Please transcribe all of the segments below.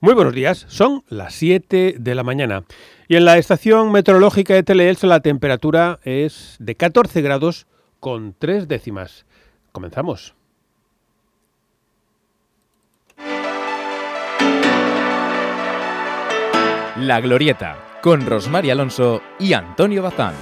Muy buenos días, son las 7 de la mañana y en la estación meteorológica de Teleelch la temperatura es de 14 grados con 3 décimas. Comenzamos. La Glorieta con Rosmar Alonso y Antonio Bazán.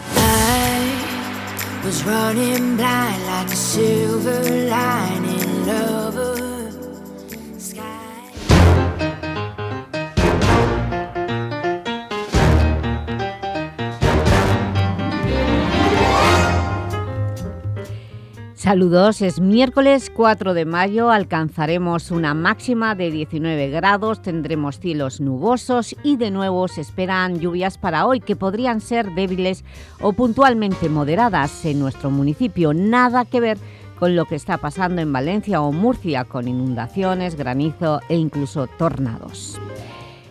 Saludos, es miércoles 4 de mayo, alcanzaremos una máxima de 19 grados, tendremos cielos nubosos y de nuevo se esperan lluvias para hoy que podrían ser débiles o puntualmente moderadas en nuestro municipio. Nada que ver con lo que está pasando en Valencia o Murcia con inundaciones, granizo e incluso tornados.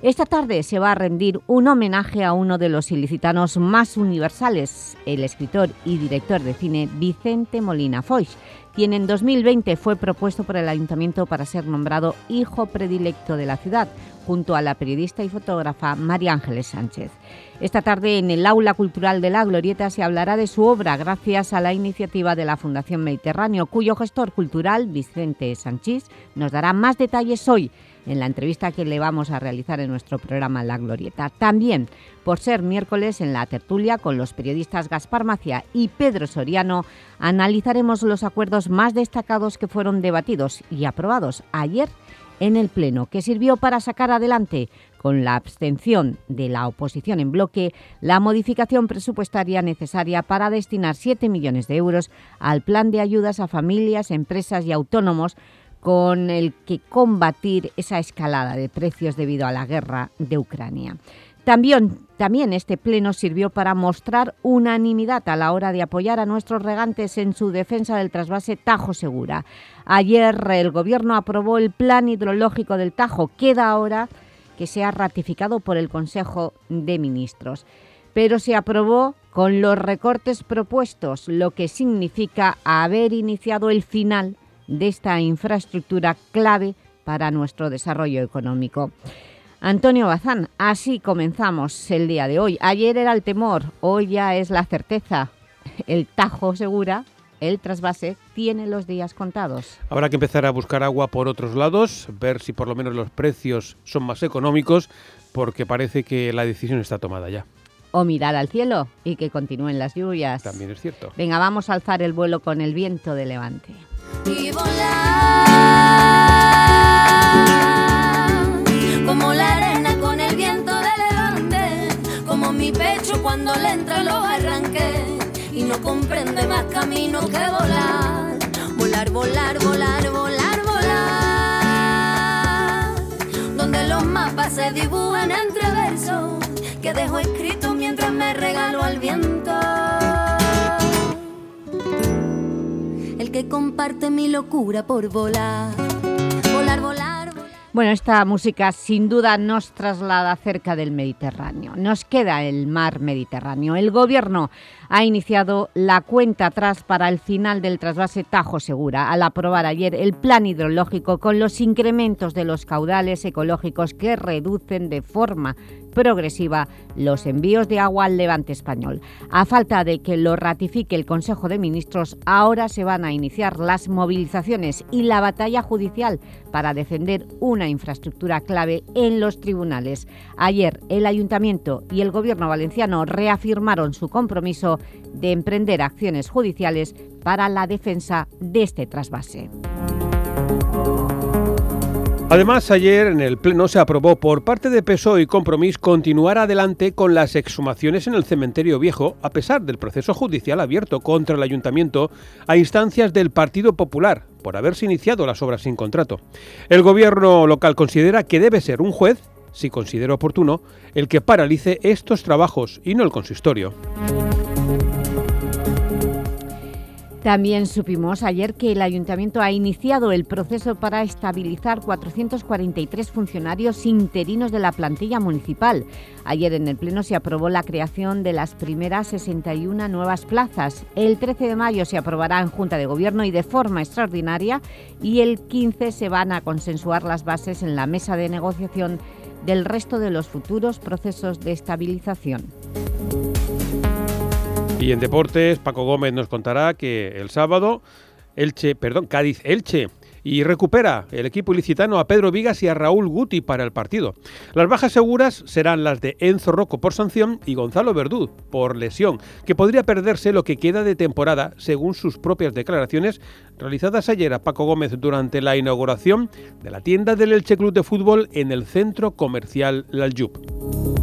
Esta tarde se va a rendir un homenaje a uno de los ilicitanos más universales, el escritor y director de cine Vicente Molina Foix, quien en 2020 fue propuesto por el Ayuntamiento para ser nombrado hijo predilecto de la ciudad, junto a la periodista y fotógrafa María Ángeles Sánchez. Esta tarde en el Aula Cultural de la Glorieta se hablará de su obra gracias a la iniciativa de la Fundación Mediterráneo, cuyo gestor cultural, Vicente Sánchez, nos dará más detalles hoy en la entrevista que le vamos a realizar en nuestro programa La Glorieta. También, por ser miércoles en la tertulia con los periodistas Gaspar Macia y Pedro Soriano, analizaremos los acuerdos más destacados que fueron debatidos y aprobados ayer en el Pleno, que sirvió para sacar adelante, con la abstención de la oposición en bloque, la modificación presupuestaria necesaria para destinar 7 millones de euros al plan de ayudas a familias, empresas y autónomos con el que combatir esa escalada de precios debido a la guerra de Ucrania. También, también este pleno sirvió para mostrar unanimidad a la hora de apoyar a nuestros regantes en su defensa del trasvase Tajo Segura. Ayer el Gobierno aprobó el plan hidrológico del Tajo. Queda ahora que sea ratificado por el Consejo de Ministros. Pero se aprobó con los recortes propuestos, lo que significa haber iniciado el final de esta infraestructura clave para nuestro desarrollo económico. Antonio Bazán, así comenzamos el día de hoy. Ayer era el temor, hoy ya es la certeza. El Tajo Segura, el trasvase, tiene los días contados. Habrá que empezar a buscar agua por otros lados, ver si por lo menos los precios son más económicos, porque parece que la decisión está tomada ya. O mirar al cielo y que continúen las lluvias. También es cierto. Venga, vamos a alzar el vuelo con el viento de levante y volar. Como la arena con el viento de levante, como mi pecho cuando le entra los arranques y no comprende más camino que volar, volar, volar, volar, volar, volar, donde los mapas se dibujan entre versos que dejo escrito mientras me regalo al viento. Que comparte mi locura por volar, volar, volar. Bueno, esta música sin duda nos traslada cerca del Mediterráneo. Nos queda el mar Mediterráneo. El Gobierno ha iniciado la cuenta atrás para el final del trasvase Tajo Segura al aprobar ayer el plan hidrológico con los incrementos de los caudales ecológicos que reducen de forma progresiva los envíos de agua al levante español. A falta de que lo ratifique el Consejo de Ministros, ahora se van a iniciar las movilizaciones y la batalla judicial para defender una infraestructura clave en los tribunales. Ayer el Ayuntamiento y el Gobierno valenciano reafirmaron su compromiso de emprender acciones judiciales para la defensa de este trasvase. Además, ayer en el Pleno se aprobó por parte de PSOE y Compromís continuar adelante con las exhumaciones en el cementerio viejo, a pesar del proceso judicial abierto contra el Ayuntamiento a instancias del Partido Popular por haberse iniciado las obras sin contrato. El gobierno local considera que debe ser un juez, si considera oportuno, el que paralice estos trabajos y no el consistorio. También supimos ayer que el Ayuntamiento ha iniciado el proceso para estabilizar 443 funcionarios interinos de la plantilla municipal. Ayer en el Pleno se aprobó la creación de las primeras 61 nuevas plazas. El 13 de mayo se aprobará en Junta de Gobierno y de forma extraordinaria y el 15 se van a consensuar las bases en la mesa de negociación del resto de los futuros procesos de estabilización. Y en deportes, Paco Gómez nos contará que el sábado Elche, perdón, Cádiz Elche y recupera el equipo ilicitano a Pedro Vigas y a Raúl Guti para el partido. Las bajas seguras serán las de Enzo Rocco por sanción y Gonzalo Verdú por lesión, que podría perderse lo que queda de temporada según sus propias declaraciones realizadas ayer a Paco Gómez durante la inauguración de la tienda del Elche Club de Fútbol en el centro comercial Laljub.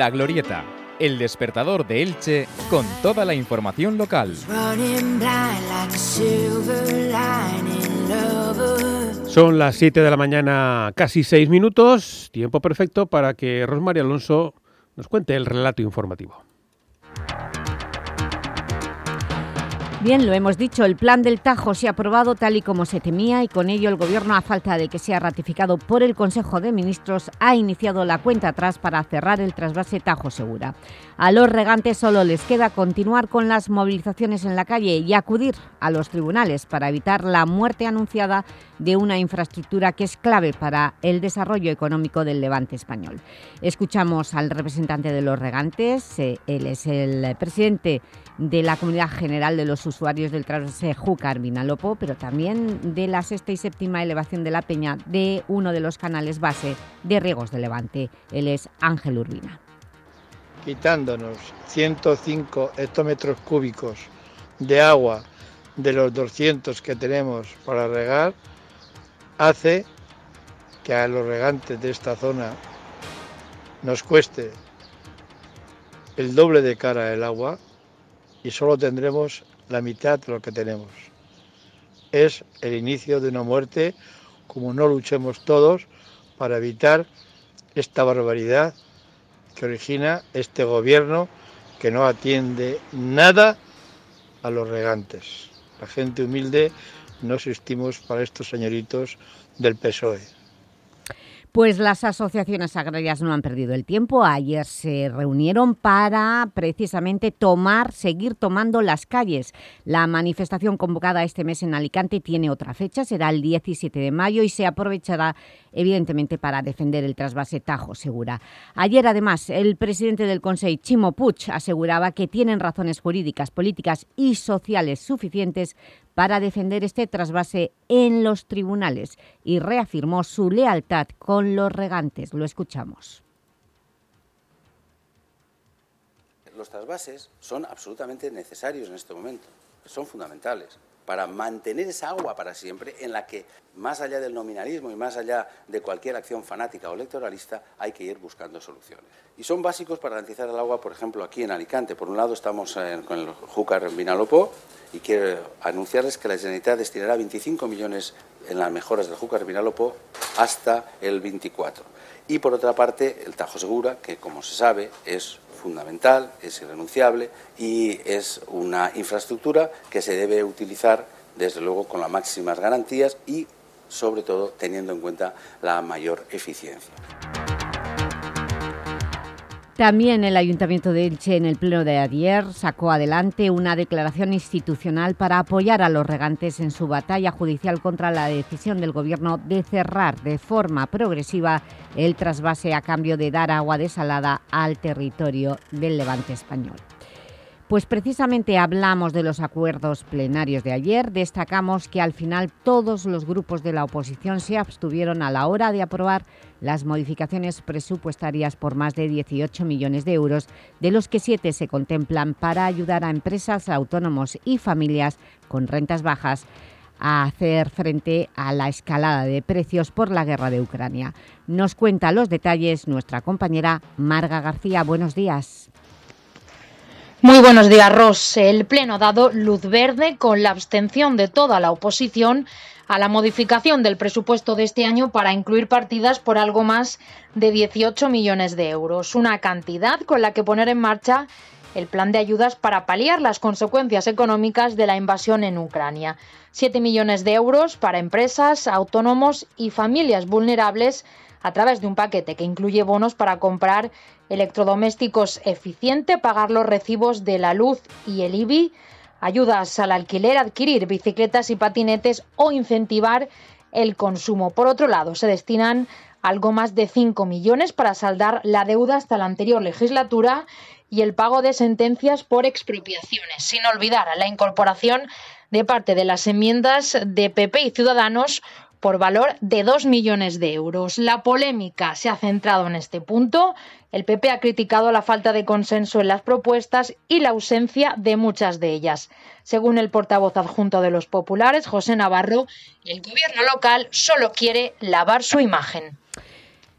La Glorieta, el despertador de Elche con toda la información local. Son las 7 de la mañana, casi 6 minutos, tiempo perfecto para que Rosmarie Alonso nos cuente el relato informativo. Bien, lo hemos dicho, el plan del Tajo se ha aprobado tal y como se temía y con ello el Gobierno, a falta de que sea ratificado por el Consejo de Ministros, ha iniciado la cuenta atrás para cerrar el trasvase Tajo Segura. A los regantes solo les queda continuar con las movilizaciones en la calle y acudir a los tribunales para evitar la muerte anunciada de una infraestructura que es clave para el desarrollo económico del levante español. Escuchamos al representante de los regantes, eh, él es el presidente de la Comunidad General de los Usuarios del Trasvase Júcar Vinalopó, pero también de la sexta y séptima elevación de la Peña de uno de los canales base de riegos de Levante. Él es Ángel Urbina. Quitándonos 105 hectómetros cúbicos de agua de los 200 que tenemos para regar, hace que a los regantes de esta zona nos cueste el doble de cara el agua y solo tendremos la mitad de lo que tenemos. Es el inicio de una muerte como no luchemos todos para evitar esta barbaridad que origina este gobierno que no atiende nada a los regantes. La gente humilde no existimos para estos señoritos del PSOE. Pues las asociaciones agrarias no han perdido el tiempo. Ayer se reunieron para precisamente tomar, seguir tomando las calles. La manifestación convocada este mes en Alicante tiene otra fecha, será el 17 de mayo y se aprovechará evidentemente para defender el trasvase Tajo Segura. Ayer además el presidente del Consejo, Chimo Puig, aseguraba que tienen razones jurídicas, políticas y sociales suficientes para defender este trasvase en los tribunales y reafirmó su lealtad con los regantes. Lo escuchamos. Los trasvases son absolutamente necesarios en este momento, son fundamentales para mantener esa agua para siempre en la que, más allá del nominalismo y más allá de cualquier acción fanática o electoralista, hay que ir buscando soluciones. Y son básicos para garantizar el agua, por ejemplo, aquí en Alicante. Por un lado estamos con el Júcar en Vinalopó y quiero anunciarles que la Generalitat destinará 25 millones en las mejoras del Júcar Vinalopó hasta el 24. Y por otra parte, el Tajo Segura, que como se sabe es fundamental, es irrenunciable y es una infraestructura que se debe utilizar desde luego con las máximas garantías y sobre todo teniendo en cuenta la mayor eficiencia. También el Ayuntamiento de Elche en el pleno de ayer sacó adelante una declaración institucional para apoyar a los regantes en su batalla judicial contra la decisión del Gobierno de cerrar de forma progresiva el trasvase a cambio de dar agua desalada al territorio del Levante español. Pues precisamente hablamos de los acuerdos plenarios de ayer, destacamos que al final todos los grupos de la oposición se abstuvieron a la hora de aprobar las modificaciones presupuestarias por más de 18 millones de euros, de los que siete se contemplan para ayudar a empresas, autónomos y familias con rentas bajas a hacer frente a la escalada de precios por la guerra de Ucrania. Nos cuenta los detalles nuestra compañera Marga García. Buenos días. Muy buenos días, Ross. El Pleno ha dado luz verde con la abstención de toda la oposición a la modificación del presupuesto de este año para incluir partidas por algo más de 18 millones de euros, una cantidad con la que poner en marcha el plan de ayudas para paliar las consecuencias económicas de la invasión en Ucrania. 7 millones de euros para empresas, autónomos y familias vulnerables a través de un paquete que incluye bonos para comprar electrodomésticos eficiente, pagar los recibos de la luz y el IBI, ayudas al alquiler, adquirir bicicletas y patinetes o incentivar el consumo. Por otro lado, se destinan algo más de 5 millones para saldar la deuda hasta la anterior legislatura y el pago de sentencias por expropiaciones, sin olvidar la incorporación de parte de las enmiendas de PP y Ciudadanos por valor de 2 millones de euros. La polémica se ha centrado en este punto. El PP ha criticado la falta de consenso en las propuestas y la ausencia de muchas de ellas. Según el portavoz adjunto de los populares, José Navarro, el gobierno local solo quiere lavar su imagen.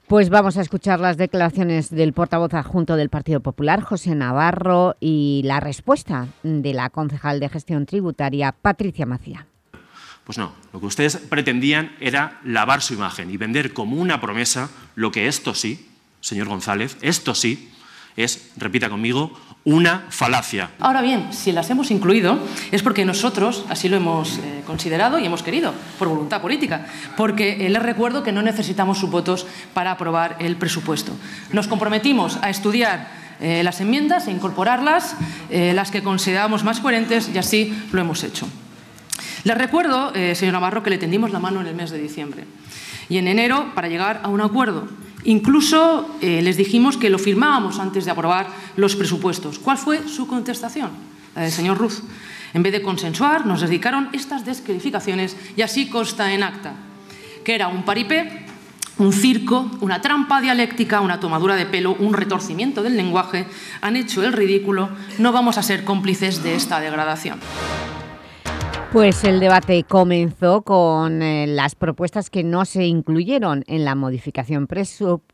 Pues vamos a escuchar las declaraciones del portavoz adjunto del Partido Popular, José Navarro, y la respuesta de la concejal de gestión tributaria, Patricia Macía. Pues no, lo que ustedes pretendían era lavar su imagen y vender como una promesa lo que esto sí, señor González, esto sí, es, repita conmigo, una falacia. Ahora bien, si las hemos incluido es porque nosotros así lo hemos eh, considerado y hemos querido, por voluntad política, porque eh, les recuerdo que no necesitamos sus votos para aprobar el presupuesto. Nos comprometimos a estudiar eh, las enmiendas e incorporarlas, las que considerábamos más coherentes, y así lo hemos hecho. Les recuerdo, señor Navarro, que le tendimos la mano en el mes de diciembre y en enero para llegar a un acuerdo Incluso eh, les dijimos que lo firmábamos antes de aprobar los presupuestos. ¿Cuál fue su contestación? Señor Ruz. En vez de consensuar, nos dedicaron estas descalificaciones y así consta en acta, que era un paripé, un circo, una trampa dialéctica, una tomadura de pelo, un retorcimiento del lenguaje. Han hecho el ridículo. No vamos a ser cómplices de esta degradación. Pues el debate comenzó con eh, las propuestas que no se incluyeron en la modificación presupuestaria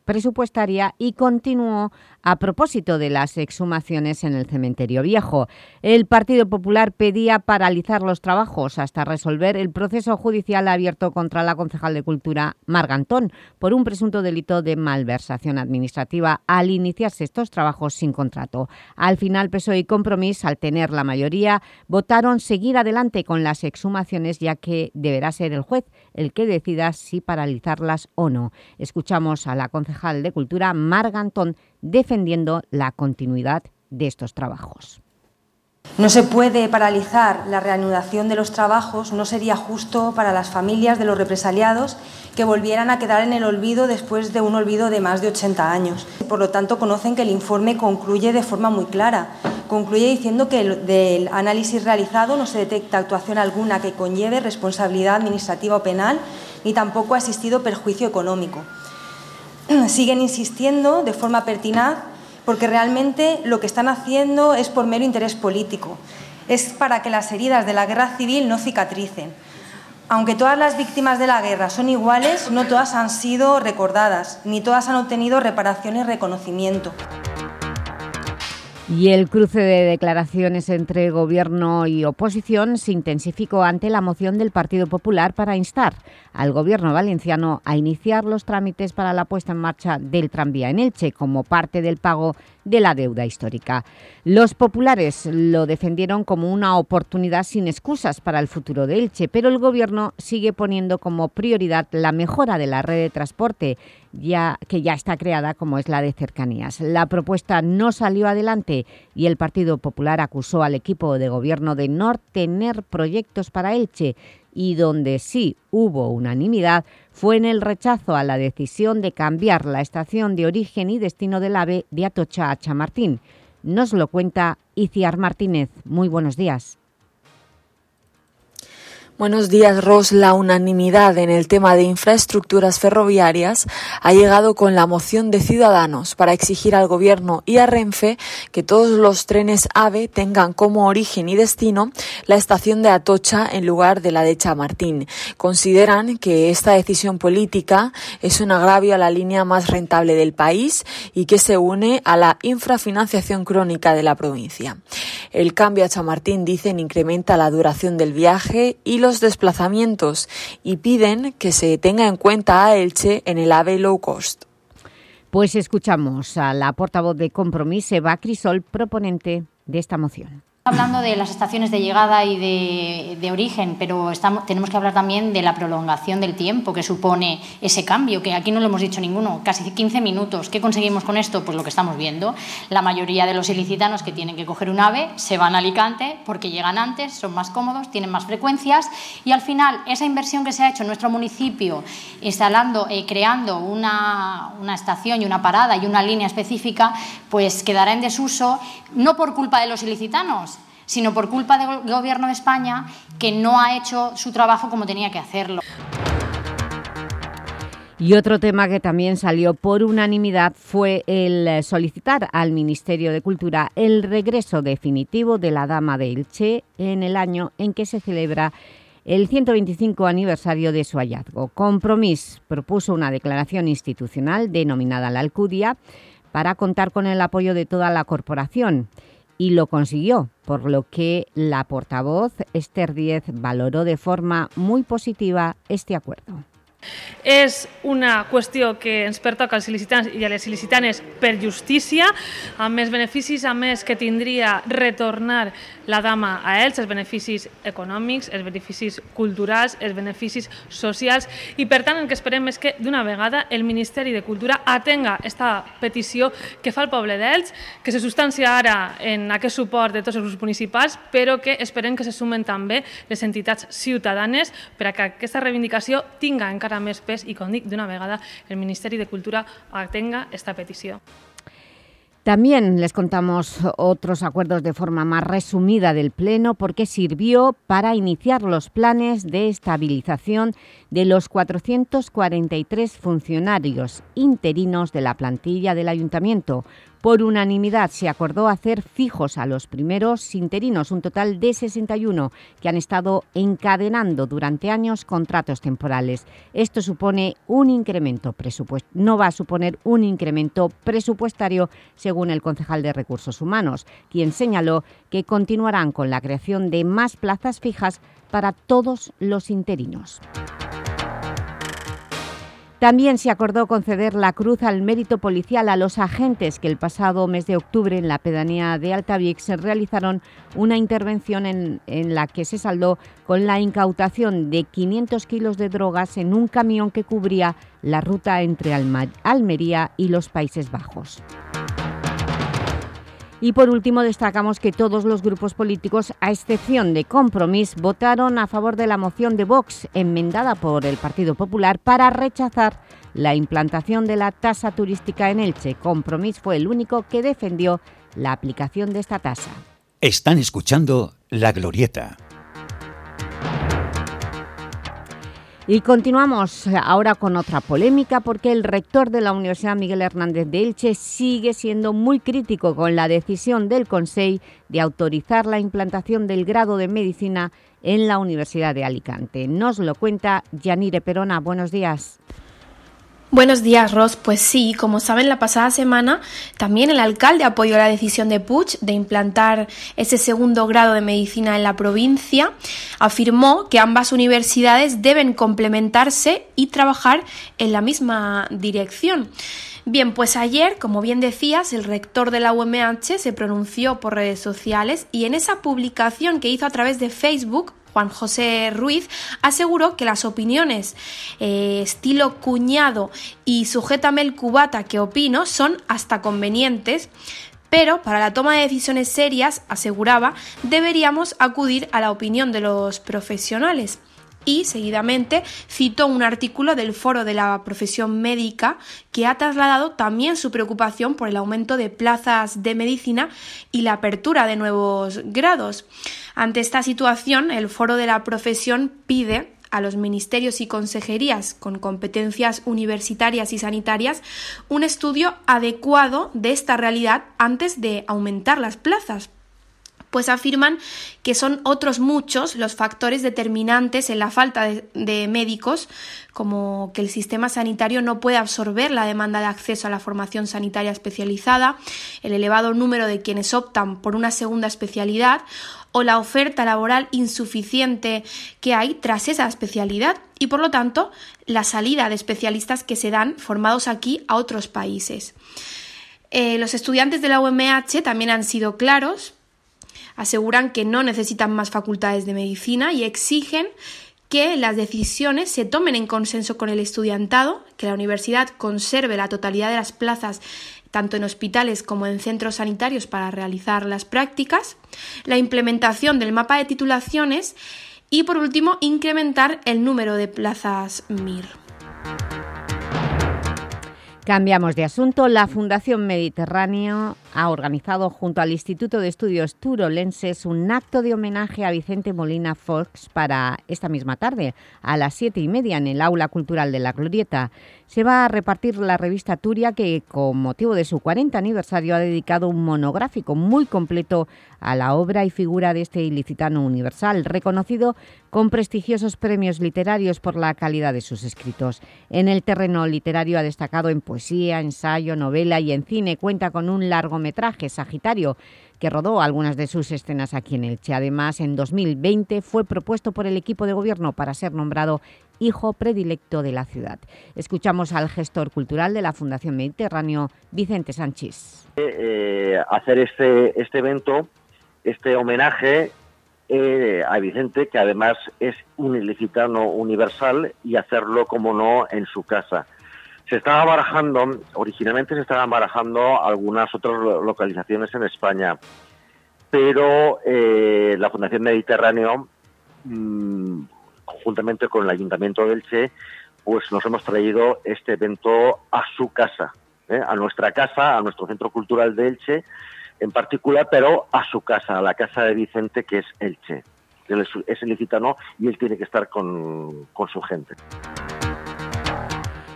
y continuó a propósito de las exhumaciones en el cementerio viejo. El Partido Popular pedía paralizar los trabajos hasta resolver el proceso judicial abierto contra la concejal de Cultura Margantón por un presunto delito de malversación administrativa al iniciarse estos trabajos sin contrato. Al final PSOE y Compromís, al tener la mayoría, votaron seguir adelante con las exhumaciones ya que deberá ser el juez el que decida si paralizarlas o no. Escuchamos a la concejal de Cultura Margantón defendiendo la continuidad de estos trabajos. No se puede paralizar la reanudación de los trabajos, no sería justo para las familias de los represaliados que volvieran a quedar en el olvido después de un olvido de más de 80 años. Por lo tanto, conocen que el informe concluye de forma muy clara. Concluye diciendo que del análisis realizado no se detecta actuación alguna que conlleve responsabilidad administrativa o penal, ni tampoco ha existido perjuicio económico. siguen insistiendo de forma pertinaz porque realmente lo que están haciendo es por mero interés político. Es para que las heridas de la guerra civil no cicatricen. Aunque todas las víctimas de la guerra son iguales, no todas han sido recordadas, ni todas han obtenido reparación y reconocimiento. Y el cruce de declaraciones entre Gobierno y oposición se intensificó ante la moción del Partido Popular para instar al Gobierno valenciano a iniciar los trámites para la puesta en marcha del tranvía en Elche como parte del pago de la deuda histórica. Los populares lo defendieron como una oportunidad sin excusas para el futuro de Elche, pero el Gobierno sigue poniendo como prioridad la mejora de la red de transporte ya, que ya está creada como es la de cercanías. La propuesta no salió adelante y el Partido Popular acusó al equipo de gobierno de no tener proyectos para Elche y donde sí hubo unanimidad fue en el rechazo a la decisión de cambiar la estación de origen y destino del AVE de Atocha a Chamartín. Nos lo cuenta Iciar Martínez. Muy buenos días. Buenos días, Ros. La unanimidad en el tema de infraestructuras ferroviarias ha llegado con la moción de Ciudadanos para exigir al Gobierno y a Renfe que todos los trenes AVE tengan como origen y destino la estación de Atocha en lugar de la de Chamartín. Consideran que esta decisión política es un agravio a la línea más rentable del país y que se une a la infrafinanciación crónica de la provincia. El cambio a Chamartín, dicen, incrementa la duración del viaje y los desplazamientos y piden que se tenga en cuenta a Elche en el AVE low cost. Pues escuchamos a la portavoz de Compromís, Eva Crisol, proponente de esta moción hablando de las estaciones de llegada y de, origen, pero estamos, tenemos que hablar también de la prolongación del tiempo que supone ese cambio, que aquí no lo hemos dicho ninguno, casi 15 minutos. ¿Qué conseguimos con esto? Pues lo que estamos viendo. La mayoría de los ilicitanos que tienen que coger un AVE se van a Alicante porque llegan antes, son más cómodos, tienen más frecuencias y al final esa inversión que se ha hecho en nuestro municipio instalando, eh, creando una estación y una parada y una línea específica, pues quedará en desuso, no por culpa de los ilicitanos, sino por culpa del Gobierno de España que no ha hecho su trabajo como tenía que hacerlo. Y otro tema que también salió por unanimidad fue el solicitar al Ministerio de Cultura el regreso definitivo de la Dama de Elche en el año en que se celebra el 125 aniversario de su hallazgo. Compromís propuso una declaración institucional denominada la Alcudia para contar con el apoyo de toda la corporación y lo consiguió, por lo que la portavoz Esther Díez valoró de forma muy positiva este acuerdo. És una qüestió que ens pertoca als il·licitans i a les il·licitanes per justícia, amb més beneficis, a més que tindria retornar la dama a ells, els beneficis econòmics, els beneficis culturals, els beneficis socials, i per tant el que esperem és que d'una vegada el Ministeri de Cultura atenga aquesta petició que fa el poble d'Elx, que se substancia ara en aquest suport de tots els grups municipals, però que esperem que se sumen també les entitats ciutadanes per a que aquesta reivindicació tinga encara encara més pes i, com dic, vegada el Ministeri de Cultura atenga esta petició. También les contamos otros acuerdos de forma más resumida del Pleno porque sirvió para iniciar los planes de estabilización de los 443 funcionarios interinos de la plantilla del Ayuntamiento, por unanimidad se acordó hacer fijos a los primeros interinos, un total de 61 que han estado encadenando durante años contratos temporales. Esto supone un incremento no va a suponer un incremento presupuestario según el concejal de Recursos Humanos, quien señaló que continuarán con la creación de más plazas fijas para todos los interinos. También se acordó conceder la cruz al mérito policial a los agentes que el pasado mes de octubre en la pedanía de Altavix realizaron una intervención en, la que se saldó con la incautación de 500 kilos de drogas en un camión que cubría la ruta entre Almería y los Países Bajos. Y por último destacamos que todos los grupos políticos, a excepción de Compromís, votaron a favor de la moción de Vox, enmendada por el Partido Popular, para rechazar la implantación de la tasa turística en Elche. Compromís fue el único que defendió la aplicación de esta tasa. Están escuchando La Glorieta Y continuamos ahora con otra polémica porque el rector de la Universidad Miguel Hernández de Elche sigue siendo muy crítico con la decisión del Consejo de autorizar la implantación del grado de Medicina en la Universidad de Alicante. Nos lo cuenta Yanire Perona. Buenos días. Buenos días, Ross. Pues sí, como saben, la pasada semana también el alcalde apoyó la decisión de Puig de implantar ese segundo grado de medicina en la provincia. Afirmó que ambas universidades deben complementarse y trabajar en la misma dirección. Bien, pues ayer, como bien decías, el rector de la UMH se pronunció por redes sociales y en esa publicación que hizo a través de Facebook Juan José Ruiz, aseguró que las opiniones eh, estilo cuñado y sujétame el cubata que opino son hasta convenientes, pero para la toma de decisiones serias, aseguraba, deberíamos acudir a la opinión de los profesionales. Y, seguidamente, citó un artículo del Foro de la Profesión Médica que ha trasladado también su preocupación por el aumento de plazas de medicina y la apertura de nuevos grados. Ante esta situación, el Foro de la Profesión pide a los ministerios y consejerías con competencias universitarias y sanitarias un estudio adecuado de esta realidad antes de aumentar las plazas, pues afirman que son otros muchos los factores determinantes en la falta de, médicos, como que el sistema sanitario no puede absorber la demanda de acceso a la formación sanitaria especializada, el elevado número de quienes optan por una segunda especialidad o la oferta laboral insuficiente que hay tras esa especialidad y por lo tanto la salida de especialistas que se dan formados aquí a otros países. Eh, los estudiantes de la UMH también han sido claros aseguran que no necesitan más facultades de medicina y exigen que las decisiones se tomen en consenso con el estudiantado, que la universidad conserve la totalidad de las plazas tanto en hospitales como en centros sanitarios para realizar las prácticas, la implementación del mapa de titulaciones y, por último, incrementar el número de plazas MIR. Cambiamos de asunto. La Fundación Mediterráneo ha organizado junto al Instituto de Estudios Turolenses un acto de homenaje a Vicente Molina Fox para esta misma tarde, a las siete y media, en el Aula Cultural de la Glorieta se va a repartir la revista Turia que con motivo de su 40 aniversario ha dedicado un monográfico muy completo a la obra y figura de este ilicitano universal, reconocido con prestigiosos premios literarios por la calidad de sus escritos. En el terreno literario ha destacado en poesía, ensayo, novela y en cine. Cuenta con un largometraje, Sagitario, que rodó algunas de sus escenas aquí en Elche. Además, en 2020 fue propuesto por el equipo de gobierno para ser nombrado hijo predilecto de la ciudad. Escuchamos al gestor cultural de la Fundación Mediterráneo, Vicente Sánchez. Eh, hacer este, este evento, este homenaje eh, a Vicente, que además es un ilicitano universal, y hacerlo, como no, en su casa. Se estaba barajando, originalmente se estaban barajando algunas otras localizaciones en España, pero eh, la Fundación Mediterráneo, mm, conjuntamente con el Ayuntamiento de Elche, pues nos hemos traído este evento a su casa, ¿eh? a nuestra casa, a nuestro Centro Cultural de Elche en particular, pero a su casa, a la casa de Vicente, que es Elche. Él es, es ilicitano y él tiene que estar con, con su gente.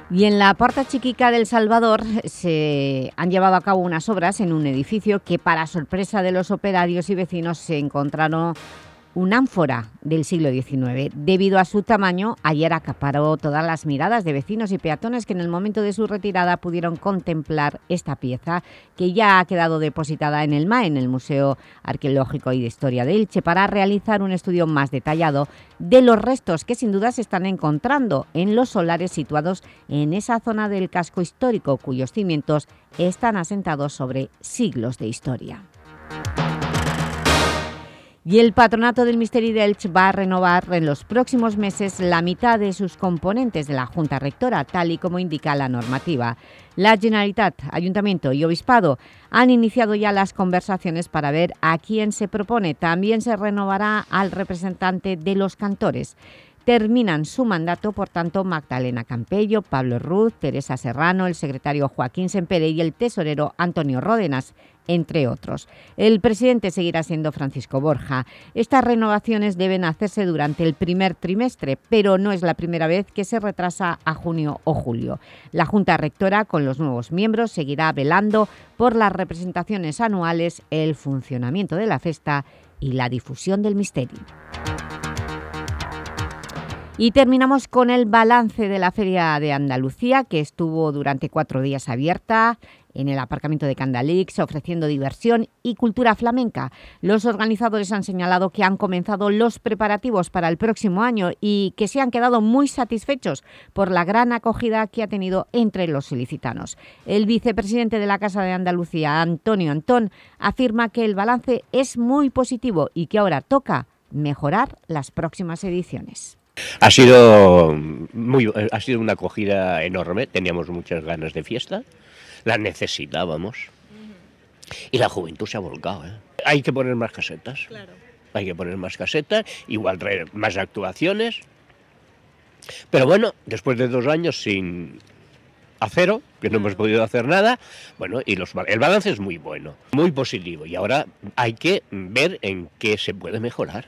Y en la Puerta Chiquica del Salvador se han llevado a cabo unas obras en un edificio que, para sorpresa de los operarios y vecinos, se encontraron un ánfora del siglo XIX. Debido a su tamaño, ayer acaparó todas las miradas de vecinos y peatones que en el momento de su retirada pudieron contemplar esta pieza que ya ha quedado depositada en el MAE, en el Museo Arqueológico y de Historia de Elche, para realizar un estudio más detallado de los restos que sin duda se están encontrando en los solares situados en esa zona del casco histórico, cuyos cimientos están asentados sobre siglos de historia. Y el Patronato del Misteri d'Elx va a renovar en los próximos meses la mitad de sus componentes de la Junta Rectora, tal y como indica la normativa. La Generalitat, Ayuntamiento y Obispado han iniciado ya las conversaciones para ver a quién se propone. También se renovará al representante de los cantores. Terminan su mandato, por tanto, Magdalena Campello, Pablo Ruz, Teresa Serrano, el secretario Joaquín Sempere y el tesorero Antonio Ródenas, entre otros. El presidente seguirá siendo Francisco Borja. Estas renovaciones deben hacerse durante el primer trimestre, pero no es la primera vez que se retrasa a junio o julio. La Junta Rectora, con los nuevos miembros, seguirá velando por las representaciones anuales, el funcionamiento de la festa y la difusión del misterio. Y terminamos con el balance de la Feria de Andalucía, que estuvo durante cuatro días abierta en el aparcamiento de Candalix, ofreciendo diversión y cultura flamenca. Los organizadores han señalado que han comenzado los preparativos para el próximo año y que se han quedado muy satisfechos por la gran acogida que ha tenido entre los ilicitanos. El vicepresidente de la Casa de Andalucía, Antonio Antón, afirma que el balance es muy positivo y que ahora toca mejorar las próximas ediciones. Ha sido, muy, ha sido una acogida enorme, teníamos muchas ganas de fiesta, la necesitábamos y la juventud se ha volcado. ¿eh? Hay que poner más casetas, hay que poner más casetas, igual traer más actuaciones Pero bueno, después de dos años sin acero, que no hemos podido hacer nada, bueno, y los, el balance es muy bueno, muy positivo. Y ahora hay que ver en qué se puede mejorar.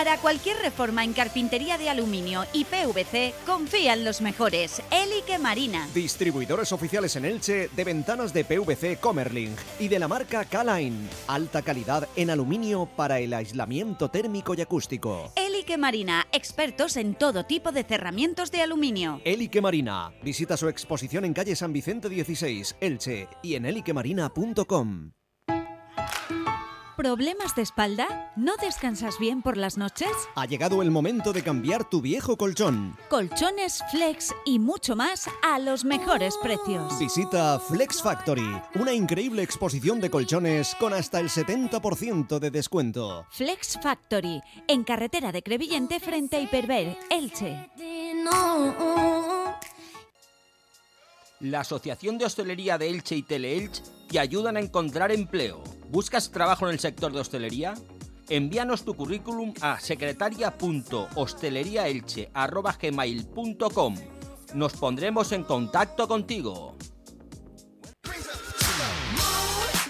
Para cualquier reforma en carpintería de aluminio y PVC, confía en los mejores. Elique Marina. Distribuidores oficiales en Elche de ventanas de PVC Comerling y de la marca K-Line. Alta calidad en aluminio para el aislamiento térmico y acústico. Elique Marina, expertos en todo tipo de cerramientos de aluminio. Elique Marina. Visita su exposición en calle San Vicente 16, Elche y en eliquemarina.com. ¿Problemas de espalda? ¿No descansas bien por las noches? Ha llegado el momento de cambiar tu viejo colchón. Colchones, flex y mucho más a los mejores precios. Visita Flex Factory, una increíble exposición de colchones con hasta el 70% de descuento. Flex Factory, en carretera de Crevillente frente a Hiperver, Elche. La Asociación de Hostelería de Elche y Teleelch te ayudan a encontrar empleo. ¿Buscas trabajo en el sector de hostelería? Envíanos tu currículum a secretaria.hosteleriaelche.gmail.com Nos pondremos en contacto contigo.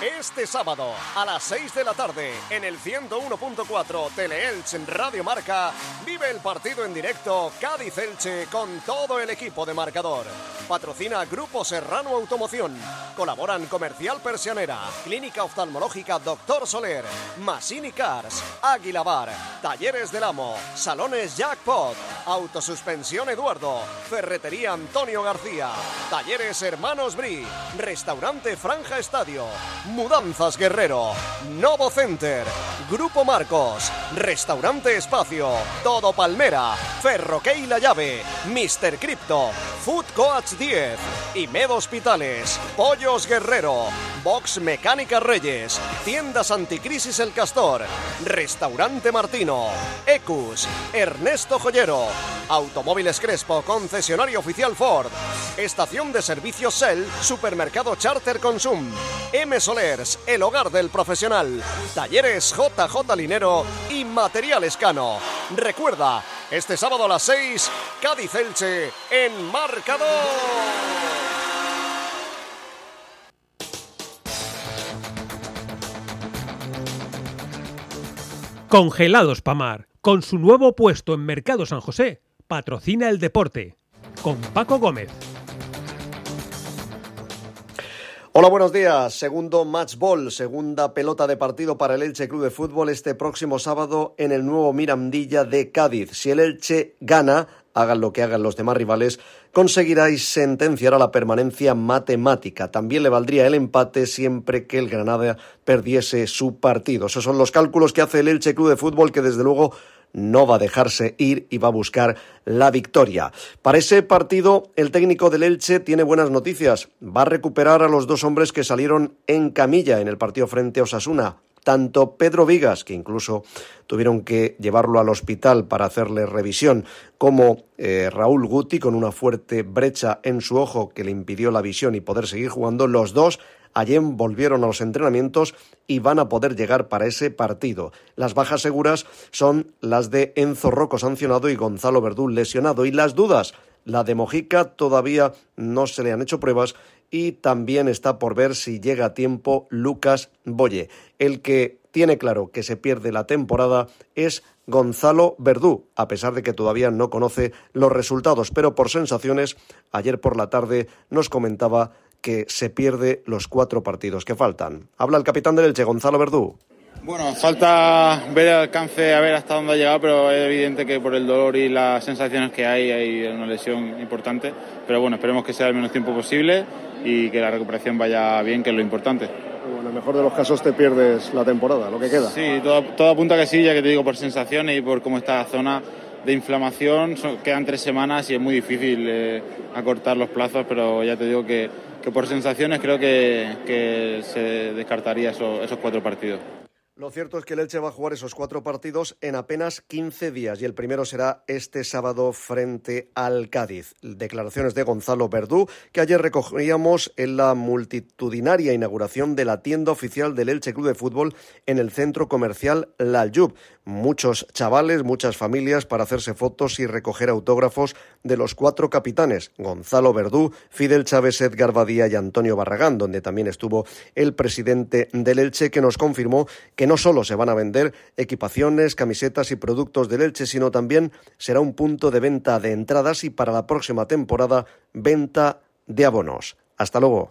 Este sábado a las 6 de la tarde en el 101.4 Teleelch Radio Marca vive el partido en directo Cádiz-Elche con todo el equipo de marcador. Patrocina Grupo Serrano Automoción. Colaboran Comercial Persianera, Clínica Oftalmológica Doctor Soler, Masini Cars, Águila Bar, Talleres del Amo, Salones Jackpot, Autosuspensión Eduardo, Ferretería Antonio García, Talleres Hermanos Bri, Restaurante Franja Estadio, Mudanzas Guerrero, Novo Center, Grupo Marcos, Restaurante Espacio, Todo Palmera, Ferroque y La Llave, Mr. Crypto, Food Coach 10, Imed Hospitales, Pollos Guerrero, Box Mecánica Reyes, Tiendas Anticrisis El Castor, Restaurante Martino, Ecus, Ernesto Joyero, Automóviles Crespo, concesionario oficial Ford, Estación de Servicios Shell, Supermercado Charter Consum, M El hogar del profesional, Talleres JJ Linero y Material Escano. Recuerda, este sábado a las 6, Cádiz Elche en marcador. Congelados Pamar, con su nuevo puesto en Mercado San José, patrocina el deporte. Con Paco Gómez. Hola, buenos días. Segundo match ball, segunda pelota de partido para el Elche Club de Fútbol este próximo sábado en el nuevo Mirandilla de Cádiz. Si el Elche gana, hagan lo que hagan los demás rivales, conseguirá y sentenciará la permanencia matemática. También le valdría el empate siempre que el Granada perdiese su partido. Esos son los cálculos que hace el Elche Club de Fútbol que desde luego no va a dejarse ir y va a buscar la victoria. Para ese partido, el técnico del Elche tiene buenas noticias. Va a recuperar a los dos hombres que salieron en camilla en el partido frente a Osasuna. Tanto Pedro Vigas, que incluso tuvieron que llevarlo al hospital para hacerle revisión, como eh, Raúl Guti, con una fuerte brecha en su ojo que le impidió la visión y poder seguir jugando, los dos Ayer volvieron a los entrenamientos y van a poder llegar para ese partido. Las bajas seguras son las de Enzo Rocco sancionado y Gonzalo Verdú lesionado. Y las dudas, la de Mojica todavía no se le han hecho pruebas y también está por ver si llega a tiempo Lucas Boye. El que tiene claro que se pierde la temporada es Gonzalo Verdú, a pesar de que todavía no conoce los resultados, pero por sensaciones, ayer por la tarde nos comentaba que se pierde los cuatro partidos que faltan. Habla el capitán del Elche, Gonzalo Verdú. Bueno, falta ver el alcance, a ver hasta dónde ha llegado, pero es evidente que por el dolor y las sensaciones que hay hay una lesión importante. Pero bueno, esperemos que sea el menos tiempo posible y que la recuperación vaya bien, que es lo importante. Bueno, en el mejor de los casos te pierdes la temporada, lo que queda. Sí, todo, todo apunta que sí, ya que te digo por sensaciones y por cómo está la zona de inflamación. Son- quedan tres semanas y es muy difícil eh, acortar los plazos, pero ya te digo que, que por sensaciones creo que, que se descartaría eso- esos cuatro partidos. Lo cierto es que el Elche va a jugar esos cuatro partidos en apenas 15 días y el primero será este sábado frente al Cádiz. Declaraciones de Gonzalo Verdú que ayer recogíamos en la multitudinaria inauguración de la tienda oficial del Elche Club de Fútbol en el centro comercial La Aljub. Muchos chavales, muchas familias para hacerse fotos y recoger autógrafos de los cuatro capitanes, Gonzalo Verdú, Fidel Chávez, Edgar Badía y Antonio Barragán, donde también estuvo el presidente del Elche que nos confirmó que no solo se van a vender equipaciones, camisetas y productos del Elche, sino también será un punto de venta de entradas y para la próxima temporada venta de abonos. Hasta luego.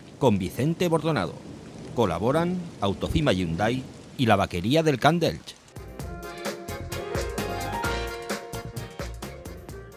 con Vicente Bordonado. Colaboran Autofima Hyundai y la vaquería del Can d'Elx.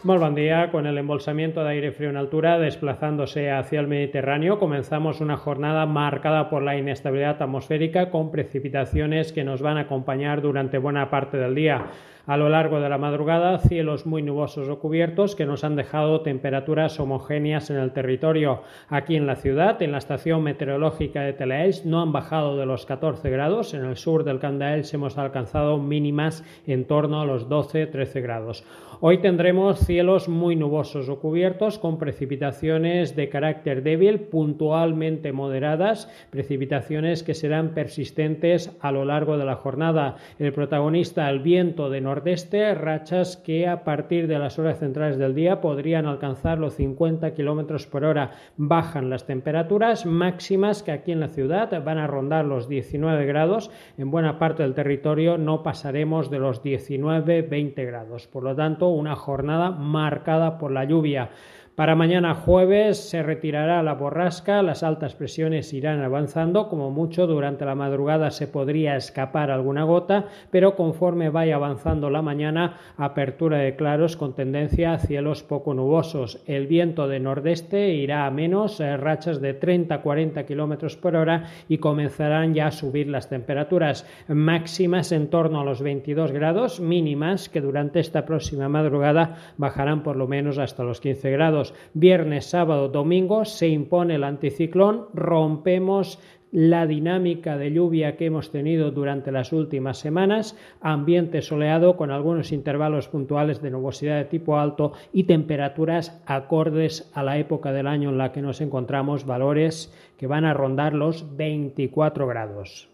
Muy buen día. Con el embolsamiento de aire frío en altura desplazándose hacia el Mediterráneo, comenzamos una jornada marcada por la inestabilidad atmosférica con precipitaciones que nos van a acompañar durante buena parte del día. A lo largo de la madrugada, cielos muy nubosos o cubiertos que nos han dejado temperaturas homogéneas en el territorio. Aquí en la ciudad, en la estación meteorológica de Telaelch, no han bajado de los 14 grados. En el sur del Candaelch hemos alcanzado mínimas en torno a los 12-13 grados. Hoy tendremos cielos muy nubosos o cubiertos con precipitaciones de carácter débil, puntualmente moderadas, precipitaciones que serán persistentes a lo largo de la jornada. El protagonista, el viento de nordeste, rachas que a partir de las horas centrales del día podrían alcanzar los 50 kilómetros por hora. Bajan las temperaturas máximas que aquí en la ciudad van a rondar los 19 grados. En buena parte del territorio no pasaremos de los 19-20 grados. Por lo tanto, una jornada marcada por la lluvia. Para mañana jueves se retirará la borrasca, las altas presiones irán avanzando, como mucho durante la madrugada se podría escapar alguna gota, pero conforme vaya avanzando la mañana, apertura de claros con tendencia a cielos poco nubosos. El viento de nordeste irá a menos, eh, rachas de 30-40 kilómetros por hora y comenzarán ya a subir las temperaturas máximas en torno a los 22 grados, mínimas que durante esta próxima madrugada bajarán por lo menos hasta los 15 grados. Viernes, sábado, domingo se impone el anticiclón, rompemos la dinámica de lluvia que hemos tenido durante las últimas semanas, ambiente soleado con algunos intervalos puntuales de nubosidad de tipo alto y temperaturas acordes a la época del año en la que nos encontramos, valores que van a rondar los 24 grados.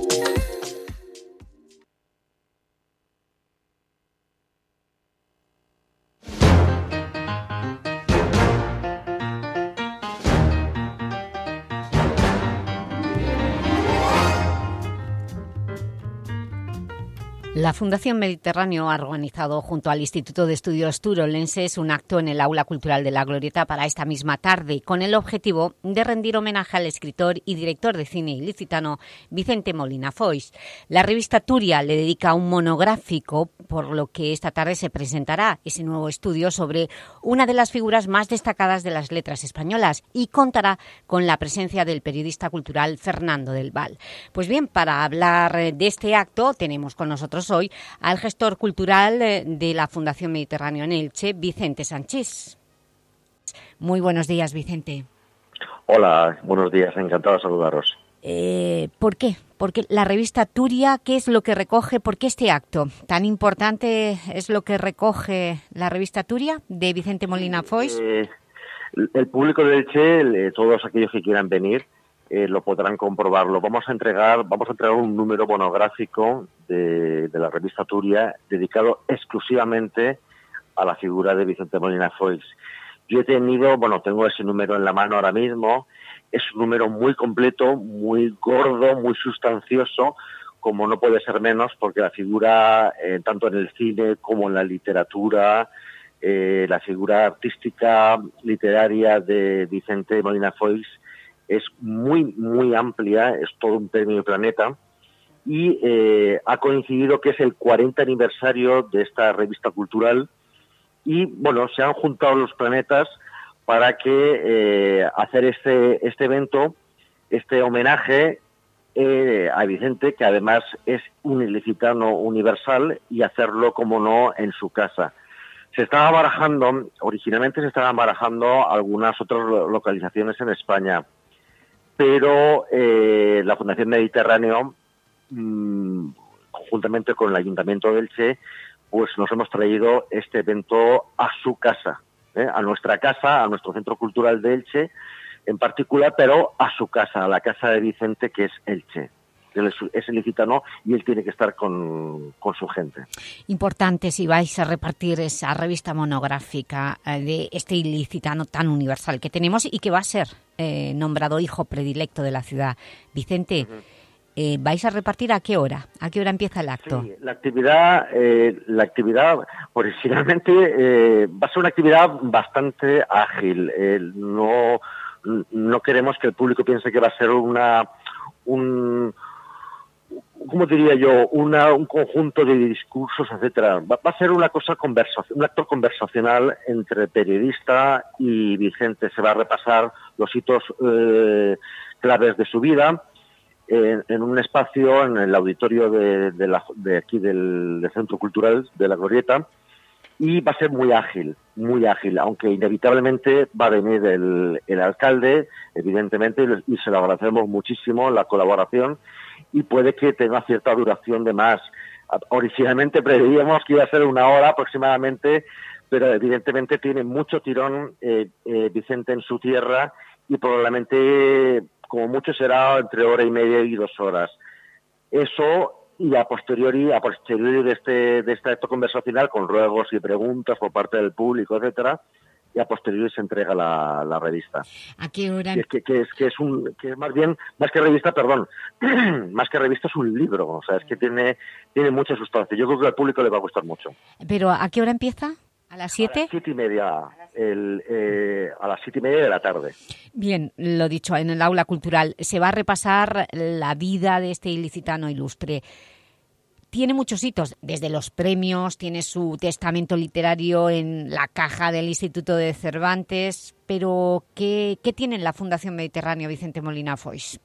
La Fundación Mediterráneo ha organizado junto al Instituto de Estudios Turolenses un acto en el Aula Cultural de la Glorieta para esta misma tarde, con el objetivo de rendir homenaje al escritor y director de cine ilicitano Vicente Molina Foix. La revista Turia le dedica un monográfico, por lo que esta tarde se presentará ese nuevo estudio sobre una de las figuras más destacadas de las letras españolas y contará con la presencia del periodista cultural Fernando del Val. Pues bien, para hablar de este acto tenemos con nosotros hoy al gestor cultural eh, de la Fundación Mediterráneo en Elche, Vicente Sánchez. Muy buenos días, Vicente. Hola, buenos días, encantado de saludaros. Eh, ¿Por qué? Porque la revista Turia, ¿qué es lo que recoge? ¿Por qué este acto tan importante es lo que recoge la revista Turia de Vicente Molina Foix? Eh, el público de Elche, todos aquellos que quieran venir, eh, lo podrán comprobarlo. Vamos a entregar, vamos a entregar un número monográfico de, la revista Turia dedicado exclusivamente a la figura de Vicente Molina Foix. Yo he tenido, bueno, tengo ese número en la mano ahora mismo, es un número muy completo, muy gordo, muy sustancioso, como no puede ser menos, porque la figura, eh, tanto en el cine como en la literatura, eh, la figura artística, literaria de Vicente Molina Foix es muy, muy amplia, es todo un premio planeta y eh, ha coincidido que es el 40 aniversario de esta revista cultural y bueno, se han juntado los planetas para que eh, hacer este, este evento, este homenaje eh, a Vicente, que además es un ilicitano universal, y hacerlo, como no, en su casa. Se estaba barajando, originalmente se estaban barajando algunas otras localizaciones en España pero eh, la Fundación Mediterráneo, mm, conjuntamente con el Ayuntamiento del Che, pues nos hemos traído este evento a su casa, ¿eh? a nuestra casa, a nuestro centro cultural de Elche en particular, pero a su casa, a la casa de Vicente, que es Elche es ilicitano y él tiene que estar con, su gente. Importante si vais a repartir esa revista monográfica eh, de este ilicitano tan universal que tenemos y que va a ser eh, nombrado hijo predilecto de la ciudad. Vicente, eh, ¿vais a repartir a qué hora? ¿A qué hora empieza el acto? la actividad, la actividad originalmente va a ser una actividad bastante ágil. no, no queremos que el público piense que va a ser una... Un, ¿cómo diría yo? Una, un conjunto de discursos, etcétera. Va, a ser una cosa conversación, un acto conversacional entre periodista y Vicente. Se va a repasar los hitos eh, claves de su vida en, un espacio en el auditorio de, de, aquí del, Centro Cultural de la Glorieta y va a ser muy ágil, muy ágil, aunque inevitablemente va a venir el alcalde, evidentemente, y se lo agradecemos muchísimo la colaboración y puede que tenga cierta duración de más. Originalmente preveíamos que iba a ser una hora aproximadamente, pero evidentemente tiene mucho tirón eh, eh, Vicente en su tierra y probablemente como mucho será entre hora y media y dos horas. Eso y a posteriori, a posteriori de este, de este acto conversacional, con ruegos y preguntas por parte del público, etcétera, y a posteriori se entrega la, la revista. ¿A qué hora? Que, que, que, es, que es un, que es más bien, más que revista, perdón, más que revista es un libro, o sea, es que tiene, tiene mucha sustancia. Yo creo que al público le va a gustar mucho. ¿Pero a qué hora empieza? ¿A las siete? A las siete y media, el, eh, a las siete y media de la tarde. Bien, lo dicho, en el aula cultural se va a repasar la vida de este ilicitano ilustre tiene muchos hitos, desde los premios, tiene su testamento literario en la caja del Instituto de Cervantes, pero ¿qué, tiene en la Fundación Mediterráneo Vicente Molina Foix?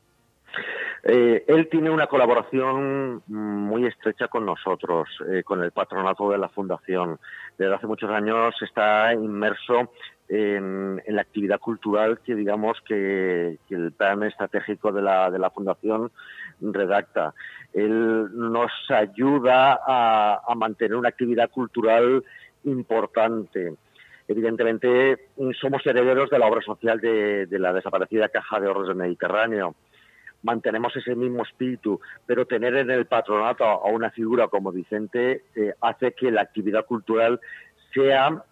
Eh, él tiene una colaboración muy estrecha con nosotros, eh, con el patronato de la Fundación. Desde hace muchos años está inmerso en, en la actividad cultural que digamos que, que, el plan estratégico de la, de la Fundación redacta. Él nos ayuda a, mantener una actividad cultural importante. Evidentemente, somos herederos de la obra social de, de la desaparecida Caja de Ahorros del Mediterráneo mantenemos ese mismo espíritu, pero tener en el patronato a una figura como Vicente eh, hace que la actividad cultural sea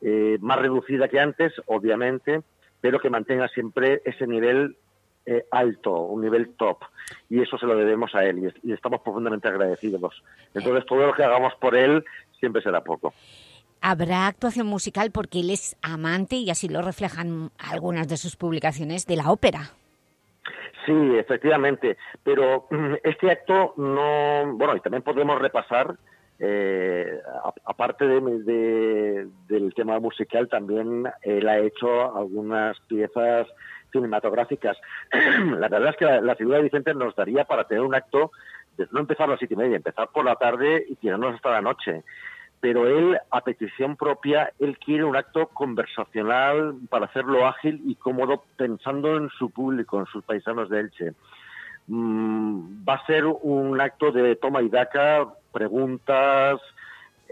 eh, más reducida que antes, obviamente, pero que mantenga siempre ese nivel eh, alto, un nivel top. Y eso se lo debemos a él y, y estamos profundamente agradecidos. Entonces, todo lo que hagamos por él siempre será poco. Habrá actuación musical porque él es amante, y así lo reflejan algunas de sus publicaciones, de la ópera. Sí, efectivamente, pero este acto no, bueno, y también podemos repasar, eh, aparte de, de, del tema musical, también él ha hecho algunas piezas cinematográficas. la verdad es que la, figura de Vicente nos daría para tener un acto, de no empezar a las siete y media, empezar por la tarde y tirarnos hasta la noche pero él, a petición propia, él quiere un acto conversacional para hacerlo ágil y cómodo, pensando en su público, en sus paisanos de Elche. Mm, va a ser un acto de toma y daca, preguntas,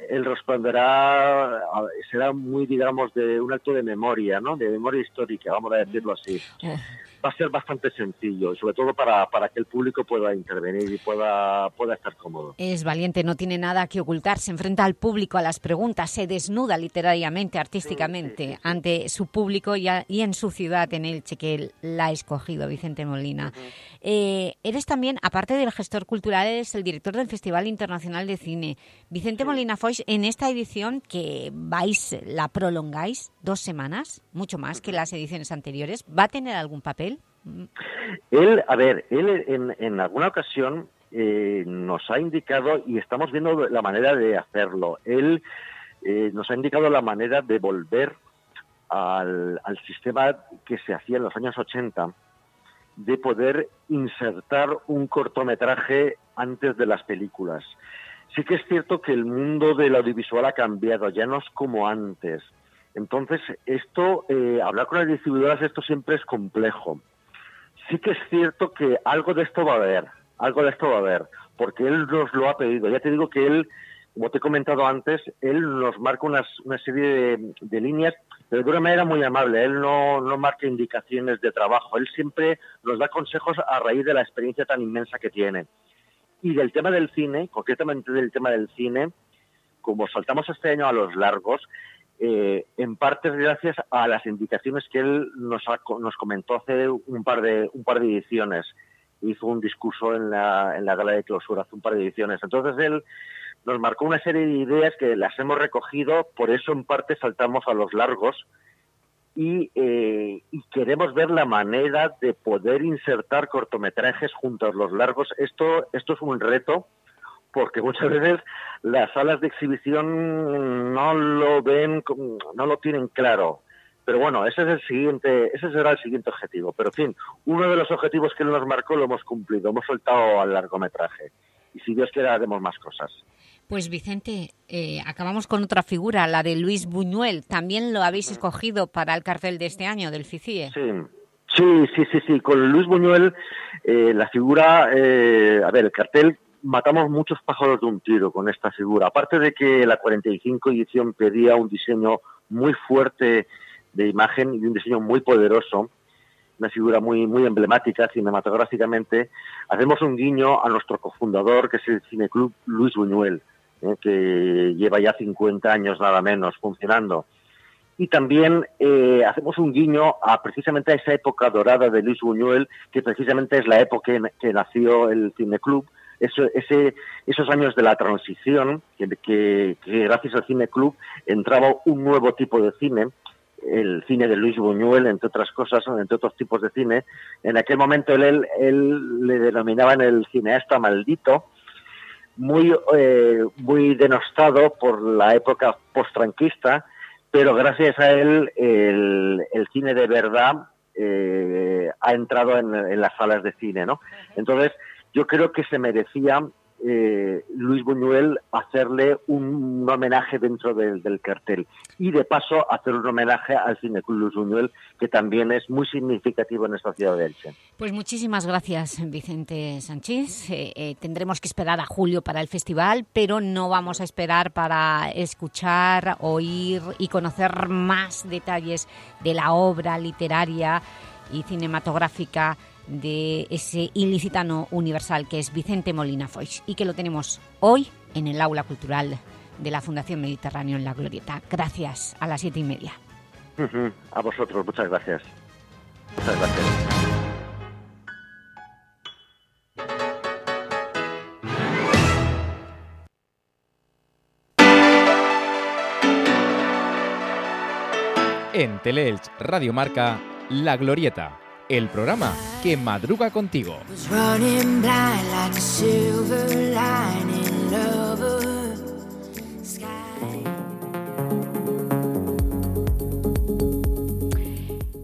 él responderá, será muy, digamos, de un acto de memoria, ¿no? De memoria histórica, vamos a decirlo así. Va a ser bastante sencillo, sobre todo para, para que el público pueda intervenir y pueda, pueda estar cómodo. Es valiente, no tiene nada que ocultar, se enfrenta al público, a las preguntas, se desnuda literariamente, artísticamente, sí, sí, sí, ante su público y, a, y, en su ciudad, en Elche, que él la ha escogido, Vicente Molina. Uh -huh. Eh, eres también, aparte del gestor cultural, eres el director del Festival Internacional de Cine. Vicente Molina Foix, en esta edición que vais, la prolongáis dos semanas, mucho más que las ediciones anteriores, ¿va a tener algún papel? Él, a ver, él en, en alguna ocasión eh, nos ha indicado, y estamos viendo la manera de hacerlo, él eh, nos ha indicado la manera de volver al, al, sistema que se hacía en los años 80, de poder insertar un cortometraje antes de las películas. Sí que es cierto que el mundo del audiovisual ha cambiado, ya no es como antes. Entonces, esto, eh, hablar con las distribuidoras, esto siempre es complejo sí que es cierto que algo de esto va a haber, algo de esto va a haber, porque él nos lo ha pedido. Ya te digo que él, como te he comentado antes, él nos marca unas, una serie de, líneas, pero de una manera muy amable. Él no, no marca indicaciones de trabajo, él siempre nos da consejos a raíz de la experiencia tan inmensa que tiene. Y del tema del cine, concretamente del tema del cine, como saltamos este año a los largos, eh, en parte gracias a las indicaciones que él nos, ha, nos comentó hace un par de, un par de ediciones. Hizo un discurso en la, en la gala de clausura hace un par de ediciones. Entonces él nos marcó una serie de ideas que las hemos recogido, por eso en parte saltamos a los largos y, eh, y queremos ver la manera de poder insertar cortometrajes junto a los largos. Esto, esto es un reto porque muchas veces las salas de exhibición no lo ven, no lo tienen claro. Pero bueno, ese es el siguiente, ese será el siguiente objetivo. Pero en fin, uno de los objetivos que nos marcó lo hemos cumplido, hemos soltado al largometraje. Y si Dios quiere haremos más cosas. Pues Vicente, eh, acabamos con otra figura, la de Luis Buñuel. ¿También lo habéis escogido para el cartel de este año del FICIE? Sí, sí, sí, sí. Con Luis Buñuel, eh, la figura, eh, a ver, el cartel, matamos muchos pájaros de un tiro con esta figura. Aparte de que la 45 edición pedía un diseño muy fuerte de imagen y un diseño muy poderoso, una figura muy, muy emblemática cinematográficamente, hacemos un guiño a nuestro cofundador, que es el Cineclub Luis Buñuel, ¿eh? que lleva ya 50 años nada menos funcionando. Y también eh, hacemos un guiño a precisamente a esa época dorada de Luis Buñuel, que precisamente es la época en que nació el Cineclub, eso, ese, esos años de la transición, que, gracias al Cineclub entraba un nuevo tipo de cine, el cine de Luis Buñuel, entre otras cosas, entre otros tipos de cine. En aquel momento él, él, le denominaban el cineasta maldito, muy, eh, muy denostado por la época post-tranquista, pero gracias a él el, el cine de verdad eh, ha entrado en, en, las salas de cine, ¿no? Entonces, yo creo que se merecía eh, Luis Buñuel hacerle un, homenaje dentro del, cartel y de paso hacer un homenaje al Cine Luis Buñuel que también es muy significativo en esta ciudad de Elche. Pues muchísimas gracias Vicente Sánchez. Eh, eh, tendremos que esperar a julio para el festival, pero no vamos a esperar para escuchar, oír y conocer más detalles de la obra literaria y cinematográfica de ese ilicitano universal que es Vicente Molina Foix y que lo tenemos hoy en el Aula Cultural de la Fundación Mediterráneo en La Glorieta. Gracias, a las siete y media. Uh -huh. A vosotros, muchas gracias. Muchas gracias. En Teleelch Radio Marca, La Glorieta el programa que madruga contigo.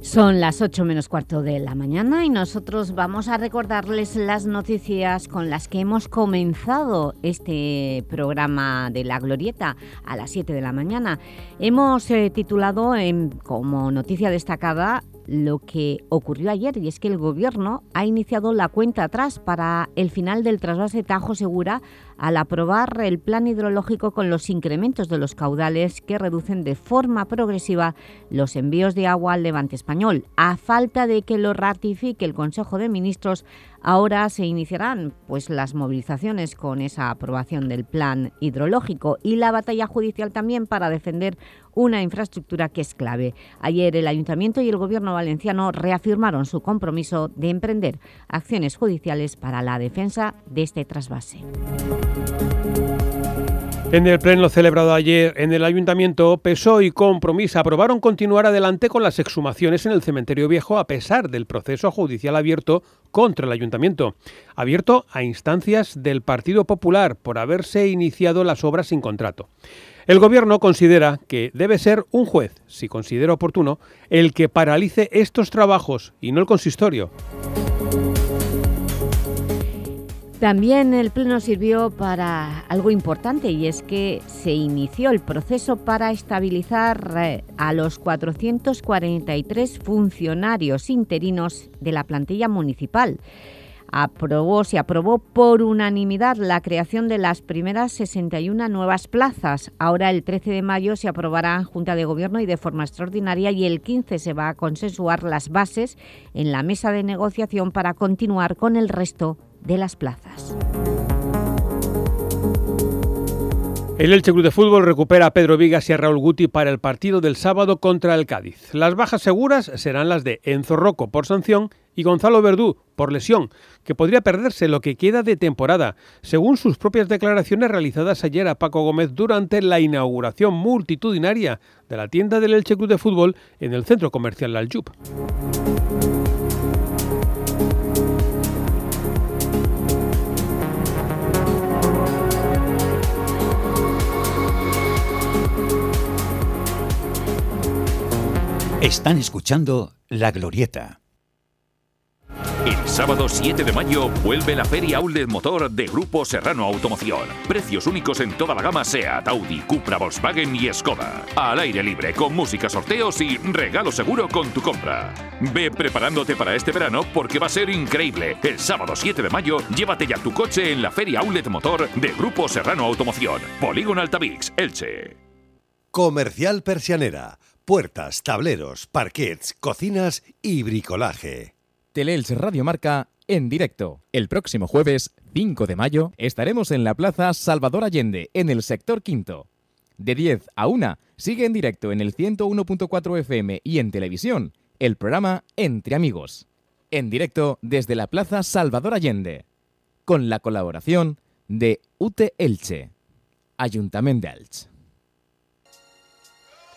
Son las 8 menos cuarto de la mañana y nosotros vamos a recordarles las noticias con las que hemos comenzado este programa de La Glorieta a las 7 de la mañana. Hemos eh, titulado en, como noticia destacada lo que ocurrió ayer y es que el Gobierno ha iniciado la cuenta atrás para el final del trasvase Tajo Segura al aprobar el plan hidrológico con los incrementos de los caudales que reducen de forma progresiva los envíos de agua al levante español. A falta de que lo ratifique el Consejo de Ministros, ahora se iniciarán pues, las movilizaciones con esa aprobación del plan hidrológico y la batalla judicial también para defender una infraestructura que es clave. Ayer el Ayuntamiento y el Gobierno valenciano reafirmaron su compromiso de emprender acciones judiciales para la defensa de este trasvase. En el pleno celebrado ayer en el Ayuntamiento, PSOE y Compromís aprobaron continuar adelante con las exhumaciones en el Cementerio Viejo a pesar del proceso judicial abierto contra el Ayuntamiento, abierto a instancias del Partido Popular por haberse iniciado las obras sin contrato. El Gobierno considera que debe ser un juez, si considera oportuno, el que paralice estos trabajos y no el consistorio. También el Pleno sirvió para algo importante y es que se inició el proceso para estabilizar a los 443 funcionarios interinos de la plantilla municipal. Aprobó, se aprobó por unanimidad la creación de las primeras 61 nuevas plazas. Ahora el 13 de mayo se aprobará en Junta de Gobierno y de forma extraordinaria y el 15 se va a consensuar las bases en la mesa de negociación para continuar con el resto de las plazas. El Elche Club de Fútbol recupera a Pedro Vigas y a Raúl Guti para el partido del sábado contra el Cádiz. Las bajas seguras serán las de Enzo Rocco por sanción y Gonzalo Verdú por lesión, que podría perderse lo que queda de temporada, según sus propias declaraciones realizadas ayer a Paco Gómez durante la inauguración multitudinaria de la tienda del Elche Club de Fútbol en el centro comercial La Aljub. Están escuchando La Glorieta. El sábado 7 de mayo vuelve la Feria Outlet Motor de Grupo Serrano Automoción. Precios únicos en toda la gama SEAT, Audi, Cupra, Volkswagen y Skoda. Al aire libre, con música, sorteos y regalo seguro con tu compra. Ve preparándote para este verano porque va a ser increíble. El sábado 7 de mayo, llévate ya tu coche en la Feria Outlet Motor de Grupo Serrano Automoción. Polígono Altavix, Elche. Comercial Persianera. Puertas, tableros, parquets, cocinas y bricolaje. Teleelch Radio Marca en directo. El próximo jueves 5 de mayo estaremos en la Plaza Salvador Allende, en el sector quinto. De 10 a 1 sigue en directo en el 101.4 FM y en televisión el programa Entre Amigos. En directo desde la Plaza Salvador Allende. Con la colaboración de UTE Elche. Ayuntamiento de Elche.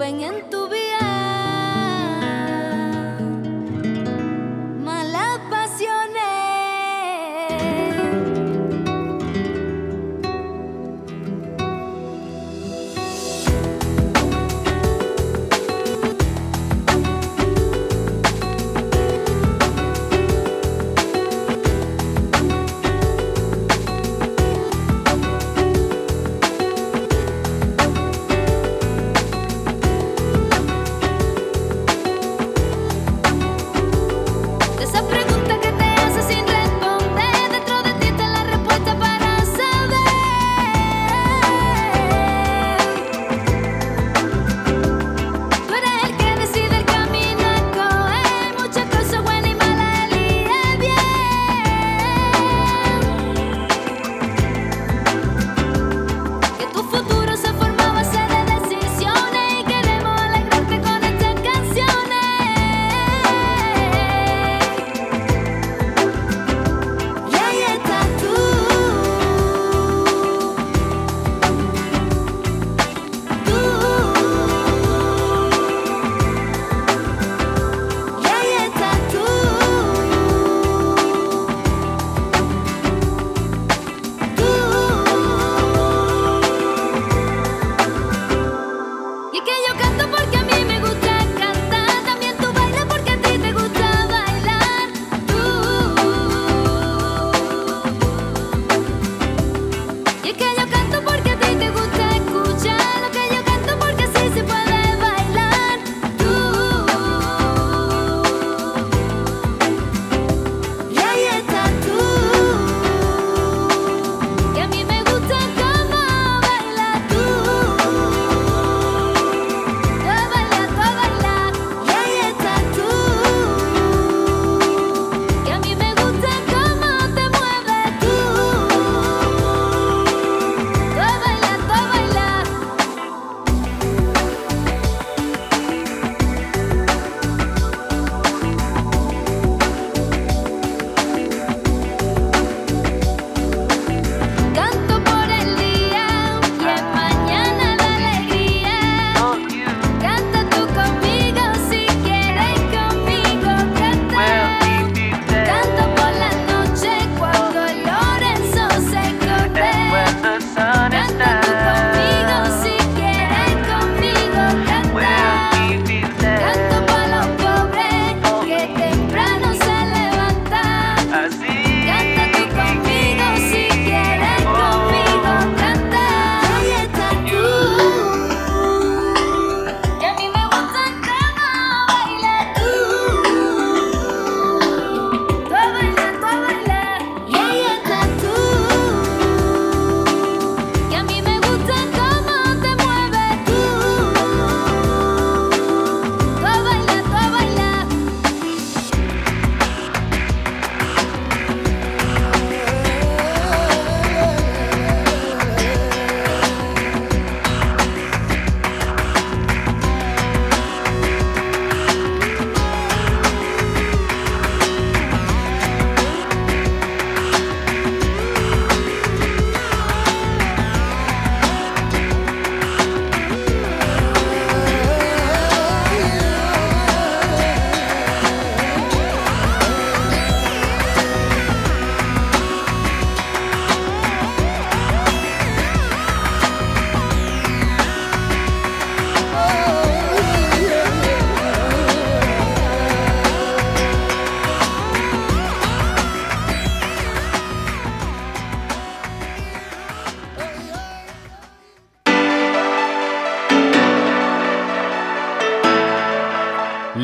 Que no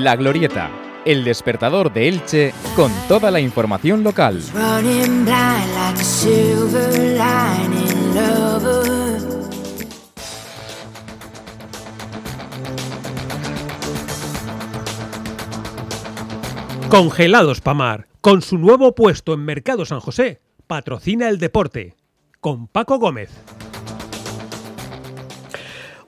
La Glorieta, el despertador de Elche con toda la información local. Congelados Pamar, con su nuevo puesto en Mercado San José, patrocina el deporte. Con Paco Gómez.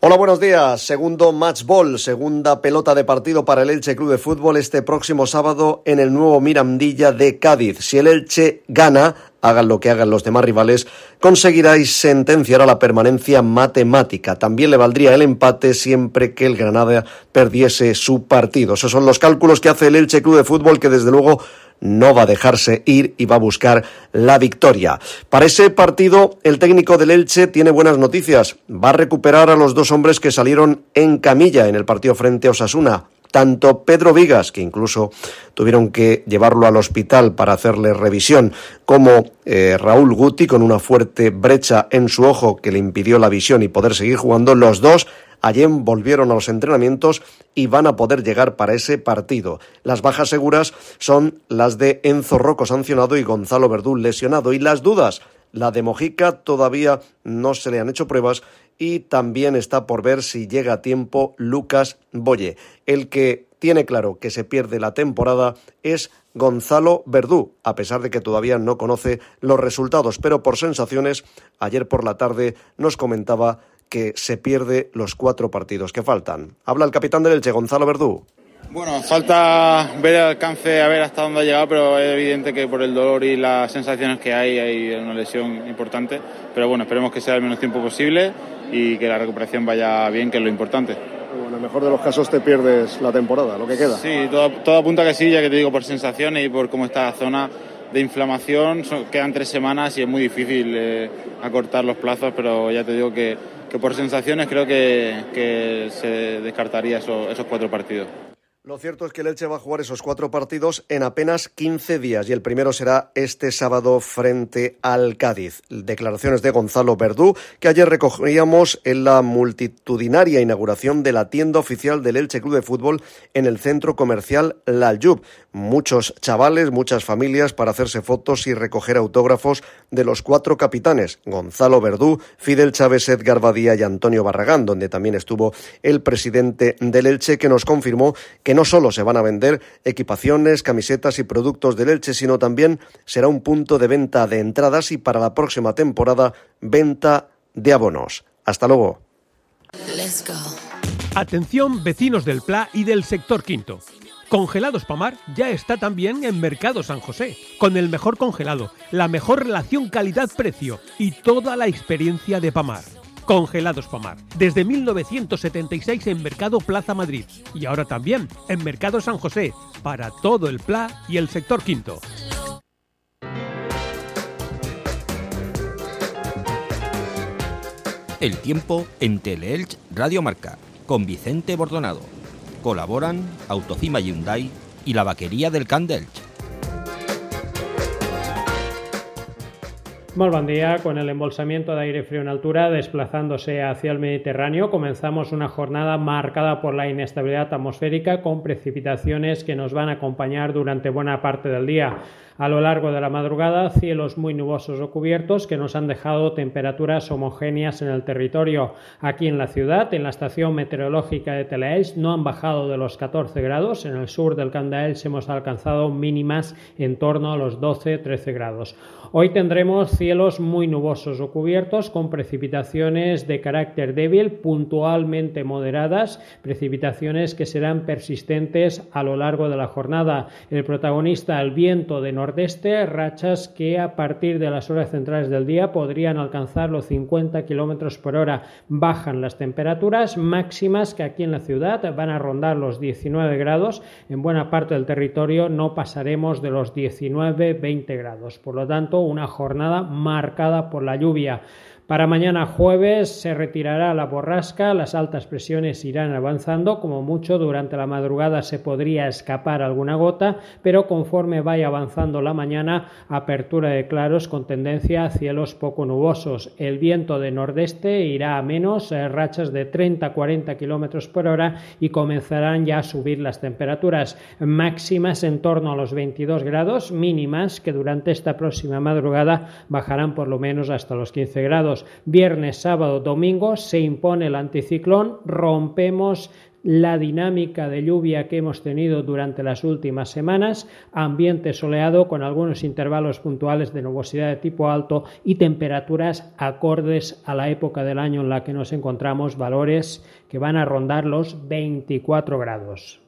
Hola, buenos días. Segundo match ball, segunda pelota de partido para el Elche Club de Fútbol este próximo sábado en el nuevo Mirandilla de Cádiz. Si el Elche gana, hagan lo que hagan los demás rivales, conseguiráis sentenciar a la permanencia matemática. También le valdría el empate siempre que el Granada perdiese su partido. Esos son los cálculos que hace el Elche Club de Fútbol que desde luego no va a dejarse ir y va a buscar la victoria. Para ese partido, el técnico del Elche tiene buenas noticias. Va a recuperar a los dos hombres que salieron en camilla en el partido frente a Osasuna. Tanto Pedro Vigas, que incluso tuvieron que llevarlo al hospital para hacerle revisión, como eh, Raúl Guti, con una fuerte brecha en su ojo que le impidió la visión y poder seguir jugando, los dos Ayer volvieron a los entrenamientos y van a poder llegar para ese partido. Las bajas seguras son las de Enzo Rocco sancionado y Gonzalo Verdú lesionado. Y las dudas, la de Mojica todavía no se le han hecho pruebas y también está por ver si llega a tiempo Lucas Boye. El que tiene claro que se pierde la temporada es Gonzalo Verdú, a pesar de que todavía no conoce los resultados, pero por sensaciones, ayer por la tarde nos comentaba que se pierde los cuatro partidos que faltan. Habla el capitán del Elche, Gonzalo Verdú. Bueno, falta ver el alcance, a ver hasta dónde ha llegado, pero es evidente que por el dolor y las sensaciones que hay, hay una lesión importante. Pero bueno, esperemos que sea el menos tiempo posible y que la recuperación vaya bien, que es lo importante. Bueno, en el mejor de los casos te pierdes la temporada, lo que queda. Sí, todo, apunta que sí, ya que te digo por sensaciones y por cómo está la zona de inflamación. quedan tres semanas y es muy difícil eh, acortar los plazos, pero ya te digo que que por sensaciones creo que, se descartaría esos cuatro partidos. Lo cierto es que el Elche va a jugar esos cuatro partidos en apenas 15 días y el primero será este sábado frente al Cádiz. Declaraciones de Gonzalo Verdú que ayer recogíamos en la multitudinaria inauguración de la tienda oficial del Elche Club de Fútbol en el centro comercial La Aljub. Muchos chavales, muchas familias para hacerse fotos y recoger autógrafos de los cuatro capitanes, Gonzalo Verdú, Fidel Chávez, Edgar Badía y Antonio Barragán, donde también estuvo el presidente del Elche que nos confirmó que no solo se van a vender equipaciones, camisetas y productos del Elche, sino también será un punto de venta de entradas y para la próxima temporada venta de abonos. Hasta luego. Atención vecinos del Pla y del sector quinto. Congelados Pamar ya está también en Mercado San José, con el mejor congelado, la mejor relación calidad-precio y toda la experiencia de Pamar. Congelados Pomar. Desde 1976 en Mercado Plaza Madrid y ahora también en Mercado San José para todo el PLA y el sector quinto. El tiempo en Teleelch Radio Marca con Vicente Bordonado. Colaboran Autocima Hyundai y la vaquería del Candelch. Buen día. Con el embolsamiento de aire frío en altura desplazándose hacia el Mediterráneo, comenzamos una jornada marcada por la inestabilidad atmosférica con precipitaciones que nos van a acompañar durante buena parte del día. A lo largo de la madrugada, cielos muy nubosos o cubiertos que nos han dejado temperaturas homogéneas en el territorio. Aquí en la ciudad, en la estación meteorológica de Telaels, no han bajado de los 14 grados. En el sur del Candaels hemos alcanzado mínimas en torno a los 12-13 grados. Hoy tendremos cielos muy nubosos o cubiertos con precipitaciones de carácter débil, puntualmente moderadas, precipitaciones que serán persistentes a lo largo de la jornada. El protagonista, el viento de nordeste, rachas que a partir de las horas centrales del día podrían alcanzar los 50 kilómetros por hora. Bajan las temperaturas máximas que aquí en la ciudad van a rondar los 19 grados. En buena parte del territorio no pasaremos de los 19-20 grados. Por lo tanto, una jornada marcada por la lluvia. Para mañana jueves se retirará la borrasca, las altas presiones irán avanzando, como mucho durante la madrugada se podría escapar alguna gota, pero conforme vaya avanzando la mañana, apertura de claros con tendencia a cielos poco nubosos. El viento de nordeste irá a menos, eh, rachas de 30-40 km por hora y comenzarán ya a subir las temperaturas máximas en torno a los 22 grados, mínimas que durante esta próxima madrugada bajarán por lo menos hasta los 15 grados. Viernes, sábado, domingo se impone el anticiclón, rompemos la dinámica de lluvia que hemos tenido durante las últimas semanas, ambiente soleado con algunos intervalos puntuales de nubosidad de tipo alto y temperaturas acordes a la época del año en la que nos encontramos, valores que van a rondar los 24 grados.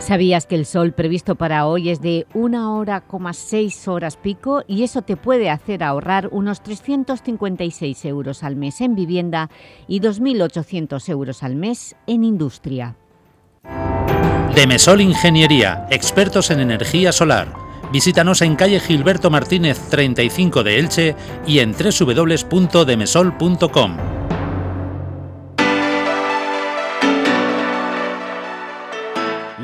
¿Sabías que el sol previsto para hoy es de 1 hora, 6 horas pico y eso te puede hacer ahorrar unos 356 euros al mes en vivienda y 2.800 euros al mes en industria? Demesol Ingeniería, expertos en energía solar. Visítanos en calle Gilberto Martínez 35 de Elche y en www.demesol.com.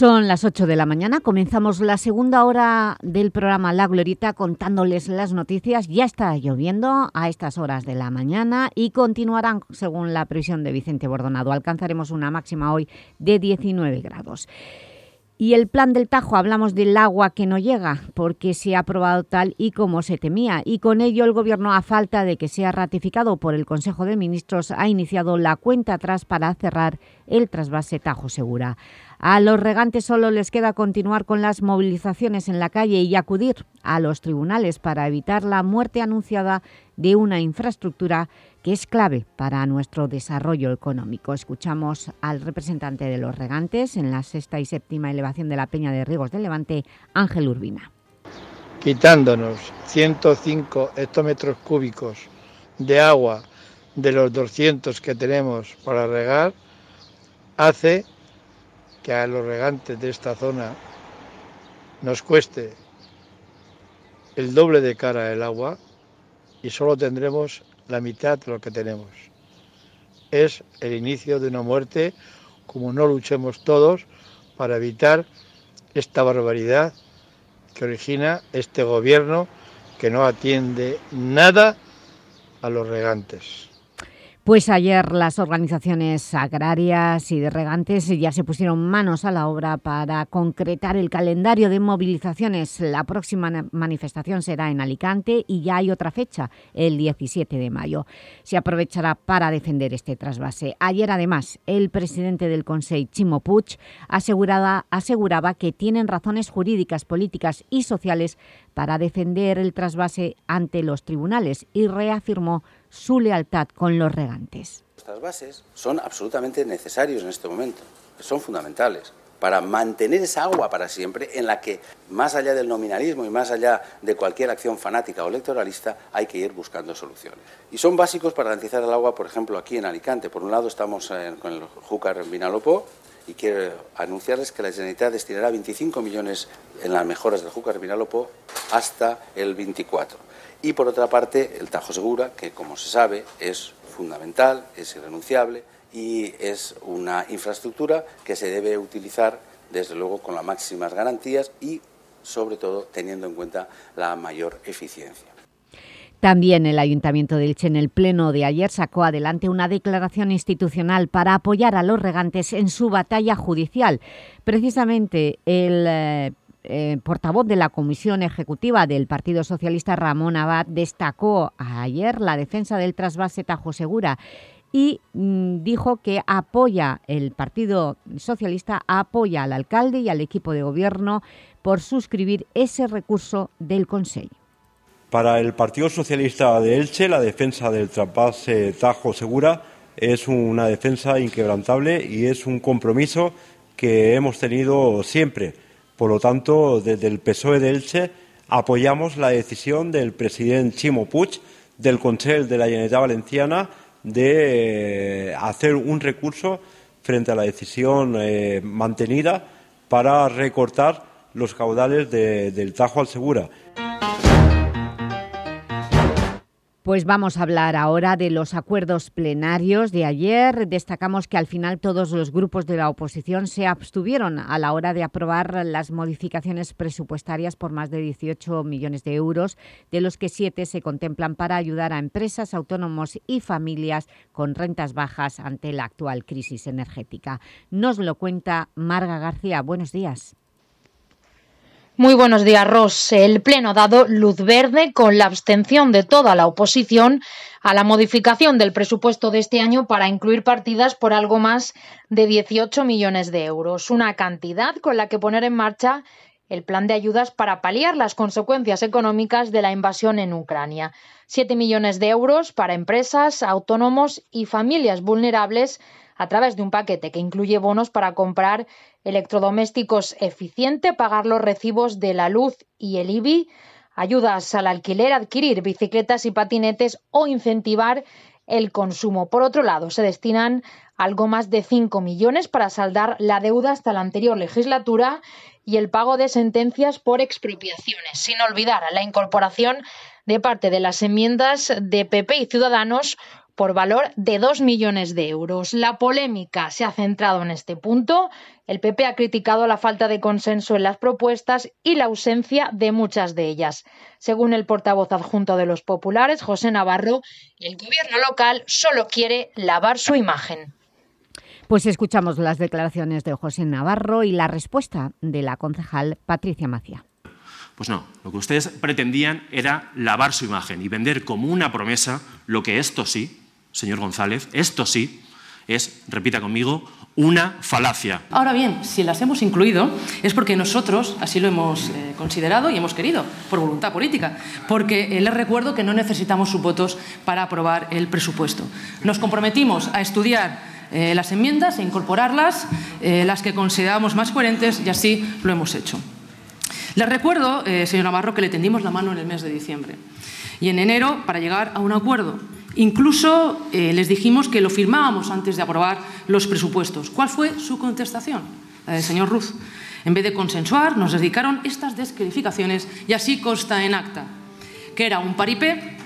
Son las 8 de la mañana, comenzamos la segunda hora del programa La Glorieta contándoles las noticias. Ya está lloviendo a estas horas de la mañana y continuarán según la previsión de Vicente Bordonado. Alcanzaremos una máxima hoy de 19 grados. Y el plan del Tajo, hablamos del agua que no llega, porque se ha aprobado tal y como se temía. Y con ello el Gobierno, a falta de que sea ratificado por el Consejo de Ministros, ha iniciado la cuenta atrás para cerrar el trasvase Tajo Segura. A los regantes solo les queda continuar con las movilizaciones en la calle y acudir a los tribunales para evitar la muerte anunciada de una infraestructura que es clave para nuestro desarrollo económico. Escuchamos al representante de los regantes en la sexta y séptima elevación de la Peña de Riegos del Levante, Ángel Urbina. Quitándonos 105 hectómetros cúbicos de agua de los 200 que tenemos para regar, hace que a los regantes de esta zona nos cueste el doble de cara el agua y solo tendremos la mitad de lo que tenemos. Es el inicio de una muerte como no luchemos todos para evitar esta barbaridad que origina este gobierno que no atiende nada a los regantes. Pues ayer las organizaciones agrarias y de regantes ya se pusieron manos a la obra para concretar el calendario de movilizaciones. La próxima manifestación será en Alicante y ya hay otra fecha, el 17 de mayo. Se aprovechará para defender este trasvase. Ayer, además, el presidente del Consejo, Chimo Puig, aseguraba, aseguraba que tienen razones jurídicas, políticas y sociales para defender el trasvase ante los tribunales y reafirmó su lealtad con los regantes. Nuestras bases son absolutamente necesarios en este momento, son fundamentales para mantener esa agua para siempre en la que, más allá del nominalismo y más allá de cualquier acción fanática o electoralista, hay que ir buscando soluciones. Y son básicos para garantizar el agua, por ejemplo, aquí en Alicante. Por un lado estamos con el Júcar en Vinalopó y quiero anunciarles que la Generalitat destinará 25 millones en las mejoras del Júcar Vinalopó hasta el 24 y por otra parte, el Tajo Segura, que como se sabe es fundamental, es irrenunciable y es una infraestructura que se debe utilizar desde luego con las máximas garantías y sobre todo teniendo en cuenta la mayor eficiencia. También el Ayuntamiento de Elche en el pleno de ayer sacó adelante una declaración institucional para apoyar a los regantes en su batalla judicial. Precisamente el eh, portavoz de la Comisión Ejecutiva del Partido Socialista, Ramón Abad, destacó ayer la defensa del trasvase Tajo Segura y mm, dijo que apoya, el Partido Socialista apoya al alcalde y al equipo de gobierno por suscribir ese recurso del Consejo. Para el Partido Socialista de Elche, la defensa del trasvase Tajo Segura es una defensa inquebrantable y es un compromiso que hemos tenido siempre. Por lo tanto, desde el PSOE de Elche apoyamos la decisión del presidente Chimo Puig del Consejo de la Generalitat Valenciana de eh, hacer un recurso frente a la decisión eh, mantenida para recortar los caudales del Tajo al Segura. Pues vamos a hablar ahora de los acuerdos plenarios de ayer. Destacamos que al final todos los grupos de la oposición se abstuvieron a la hora de aprobar las modificaciones presupuestarias por más de 18 millones de euros, de los que siete se contemplan para ayudar a empresas, autónomos y familias con rentas bajas ante la actual crisis energética. Nos lo cuenta Marga García. Buenos días. Muy buenos días, Ross. El Pleno ha dado luz verde con la abstención de toda la oposición a la modificación del presupuesto de este año para incluir partidas por algo más de 18 millones de euros, una cantidad con la que poner en marcha el plan de ayudas para paliar las consecuencias económicas de la invasión en Ucrania. Siete millones de euros para empresas, autónomos y familias vulnerables a través de un paquete que incluye bonos para comprar electrodomésticos eficiente, pagar los recibos de la luz y el IBI, ayudas al alquiler, adquirir bicicletas y patinetes o incentivar el consumo. Por otro lado, se destinan algo más de 5 millones para saldar la deuda hasta la anterior legislatura y el pago de sentencias por expropiaciones, sin olvidar la incorporación de parte de las enmiendas de PP y Ciudadanos por valor de 2 millones de euros. La polémica se ha centrado en este punto. El PP ha criticado la falta de consenso en las propuestas y la ausencia de muchas de ellas. Según el portavoz adjunto de los populares, José Navarro, el gobierno local solo quiere lavar su imagen. Pues escuchamos las declaraciones de José Navarro y la respuesta de la concejal Patricia Macía. Pues no, lo que ustedes pretendían era lavar su imagen y vender como una promesa lo que esto sí señor González, esto sí es, repita conmigo, una falacia. Ahora bien, si las hemos incluido es porque nosotros así lo hemos eh, considerado y hemos querido, por voluntad política, porque eh, les recuerdo que no necesitamos sus votos para aprobar el presupuesto. Nos comprometimos a estudiar eh, las enmiendas e incorporarlas, las que considerábamos más coherentes, y así lo hemos hecho. Les recuerdo, señor Navarro, que le tendimos la mano en el mes de diciembre y en enero para llegar a un acuerdo Incluso eh, les dijimos que lo firmábamos antes de aprobar los presupuestos. ¿Cuál fue su contestación? La del señor Ruz. En vez de consensuar, nos dedicaron estas descalificaciones y así consta en acta, que era un paripé,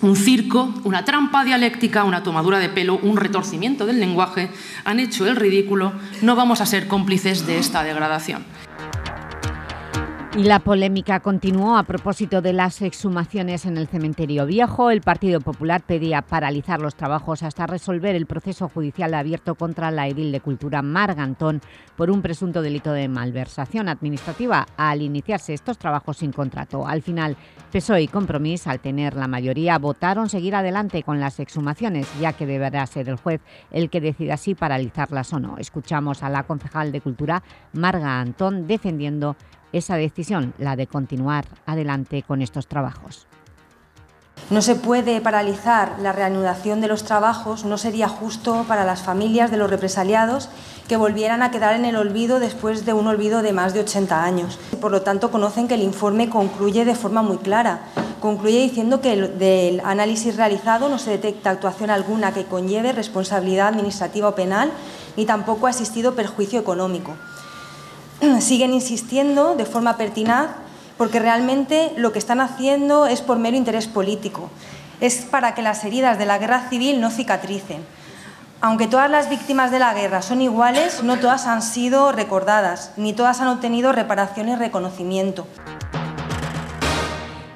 un circo, una trampa dialéctica, una tomadura de pelo, un retorcimiento del lenguaje. Han hecho el ridículo, no vamos a ser cómplices de esta degradación. Y la polémica continuó a propósito de las exhumaciones en el cementerio viejo. El Partido Popular pedía paralizar los trabajos hasta resolver el proceso judicial abierto contra la edil de Cultura Margantón por un presunto delito de malversación administrativa al iniciarse estos trabajos sin contrato. Al final, PSOE y Compromís, al tener la mayoría, votaron seguir adelante con las exhumaciones, ya que deberá ser el juez el que decida si paralizarlas o no. Escuchamos a la concejal de Cultura, Marga Antón, defendiendo esa decisión, la de continuar adelante con estos trabajos. No se puede paralizar la reanudación de los trabajos, no sería justo para las familias de los represaliados que volvieran a quedar en el olvido después de un olvido de más de 80 años. Por lo tanto, conocen que el informe concluye de forma muy clara. Concluye diciendo que del análisis realizado no se detecta actuación alguna que conlleve responsabilidad administrativa o penal, ni tampoco ha existido perjuicio económico. siguen insistiendo de forma pertinaz porque realmente lo que están haciendo es por mero interés político. Es para que las heridas de la guerra civil no cicatricen. Aunque todas las víctimas de la guerra son iguales, no todas han sido recordadas, ni todas han obtenido reparación y reconocimiento.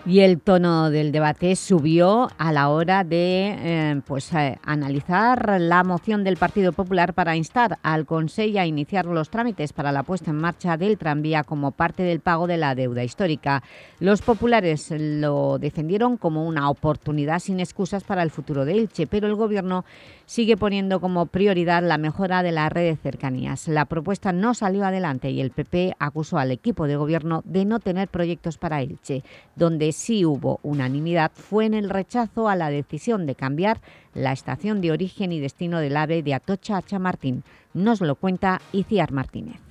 Y el tono del debate subió a la hora de eh, pues, eh, analizar la moción del Partido Popular para instar al Consejo a iniciar los trámites para la puesta en marcha del tranvía como parte del pago de la deuda histórica. Los populares lo defendieron como una oportunidad sin excusas para el futuro de Elche, pero el Gobierno sigue poniendo como prioridad la mejora de la red de cercanías. La propuesta no salió adelante y el PP acusó al equipo de Gobierno de no tener proyectos para Elche, donde sí hubo unanimidad fue en el rechazo a la decisión de cambiar la estación de origen y destino del AVE de Atocha a Chamartín. Nos lo cuenta Iciar Martínez.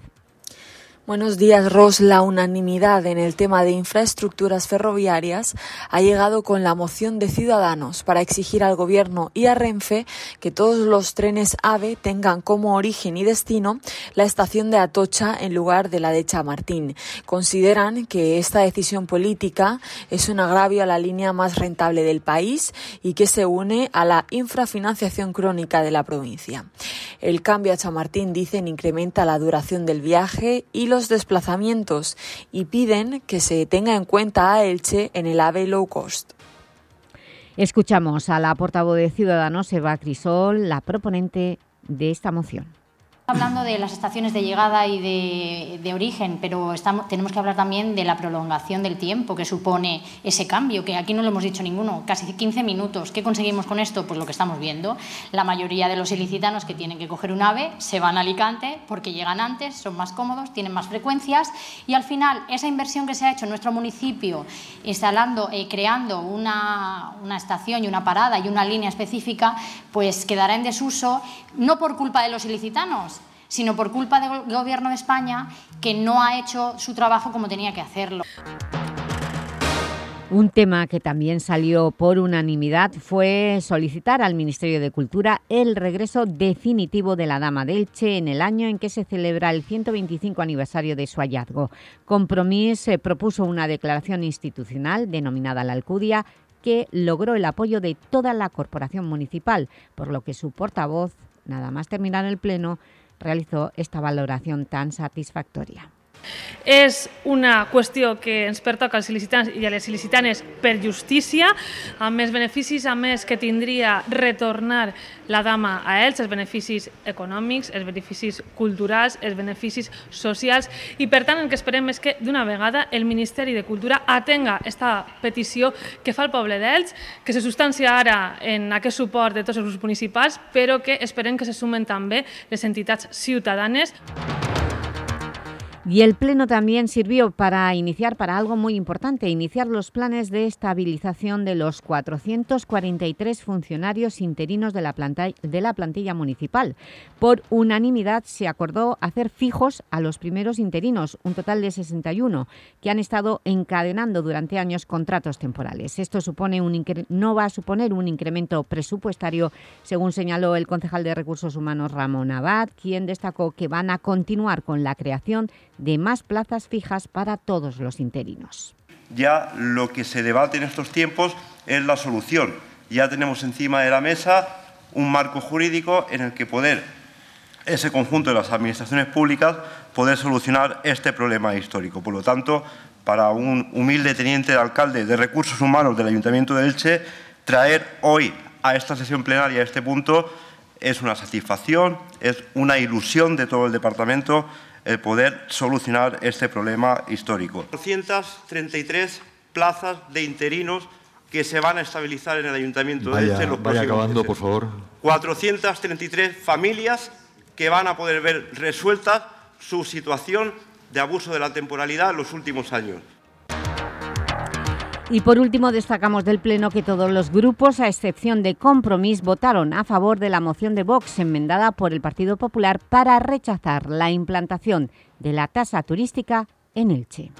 Buenos días, Ros. La unanimidad en el tema de infraestructuras ferroviarias ha llegado con la moción de Ciudadanos para exigir al Gobierno y a Renfe que todos los trenes AVE tengan como origen y destino la estación de Atocha en lugar de la de Chamartín. Consideran que esta decisión política es un agravio a la línea más rentable del país y que se une a la infrafinanciación crónica de la provincia. El cambio a Chamartín, dicen, incrementa la duración del viaje y los desplazamientos y piden que se tenga en cuenta a Elche en el AVE low cost. Escuchamos a la portavoz de Ciudadanos, Eva Crisol, la proponente de esta moción hablando de las estaciones de llegada y de, origen, pero tenemos que hablar también de la prolongación del tiempo que supone ese cambio, que aquí no lo hemos dicho ninguno, casi 15 minutos. ¿Qué conseguimos con esto? Pues lo que estamos viendo. La mayoría de los ilicitanos que tienen que coger un AVE se van a Alicante porque llegan antes, son más cómodos, tienen más frecuencias y al final esa inversión que se ha hecho en nuestro municipio instalando, eh, creando una, una estación y una parada y una línea específica, pues quedará en desuso, no por culpa de los ilicitanos, sino por culpa del Gobierno de España que no ha hecho su trabajo como tenía que hacerlo. Un tema que también salió por unanimidad fue solicitar al Ministerio de Cultura el regreso definitivo de la Dama del Che en el año en que se celebra el 125 aniversario de su hallazgo. Compromís propuso una declaración institucional denominada la Alcudia que logró el apoyo de toda la corporación municipal, por lo que su portavoz, nada más terminar el pleno, realizó esta valoración tan satisfactoria. És una qüestió que ens pertoca als il·licitants i a les il·licitanes per justícia, amb més beneficis, a més que tindria retornar la dama a ells, els beneficis econòmics, els beneficis culturals, els beneficis socials, i per tant el que esperem és que d'una vegada el Ministeri de Cultura atenga aquesta petició que fa el poble d'Ells, que se substancia ara en aquest suport de tots els grups municipals, però que esperem que se sumen també les entitats ciutadanes. Y el Pleno también sirvió para iniciar, para algo muy importante, iniciar los planes de estabilización de los 443 funcionarios interinos de la, plantilla municipal. Por unanimidad se acordó hacer fijos a los primeros interinos, un total de 61, que han estado encadenando durante años contratos temporales. Esto supone un no va a suponer un incremento presupuestario, según señaló el concejal de Recursos Humanos Ramón Abad, quien destacó que van a continuar con la creación de más plazas fijas para todos los interinos. Ya lo que se debate en estos tiempos es la solución. Ya tenemos encima de la mesa un marco jurídico en el que poder, ese conjunto de las administraciones públicas, poder solucionar este problema histórico. Por lo tanto, para un humilde teniente de alcalde de Recursos Humanos del Ayuntamiento de Elche, traer hoy a esta sesión plenaria este punto es una satisfacción, es una ilusión de todo el departamento el poder solucionar este problema histórico. 233 plazas de interinos que se van a estabilizar en el Ayuntamiento vaya, de Elche. Los vaya acabando, meses. por favor. 433 familias que van a poder ver resuelta su situación de abuso de la temporalidad en los últimos años. Y por último destacamos del Pleno que todos los grupos, a excepción de Compromís, votaron a favor de la moción de Vox enmendada por el Partido Popular para rechazar la implantación de la tasa turística en Elche.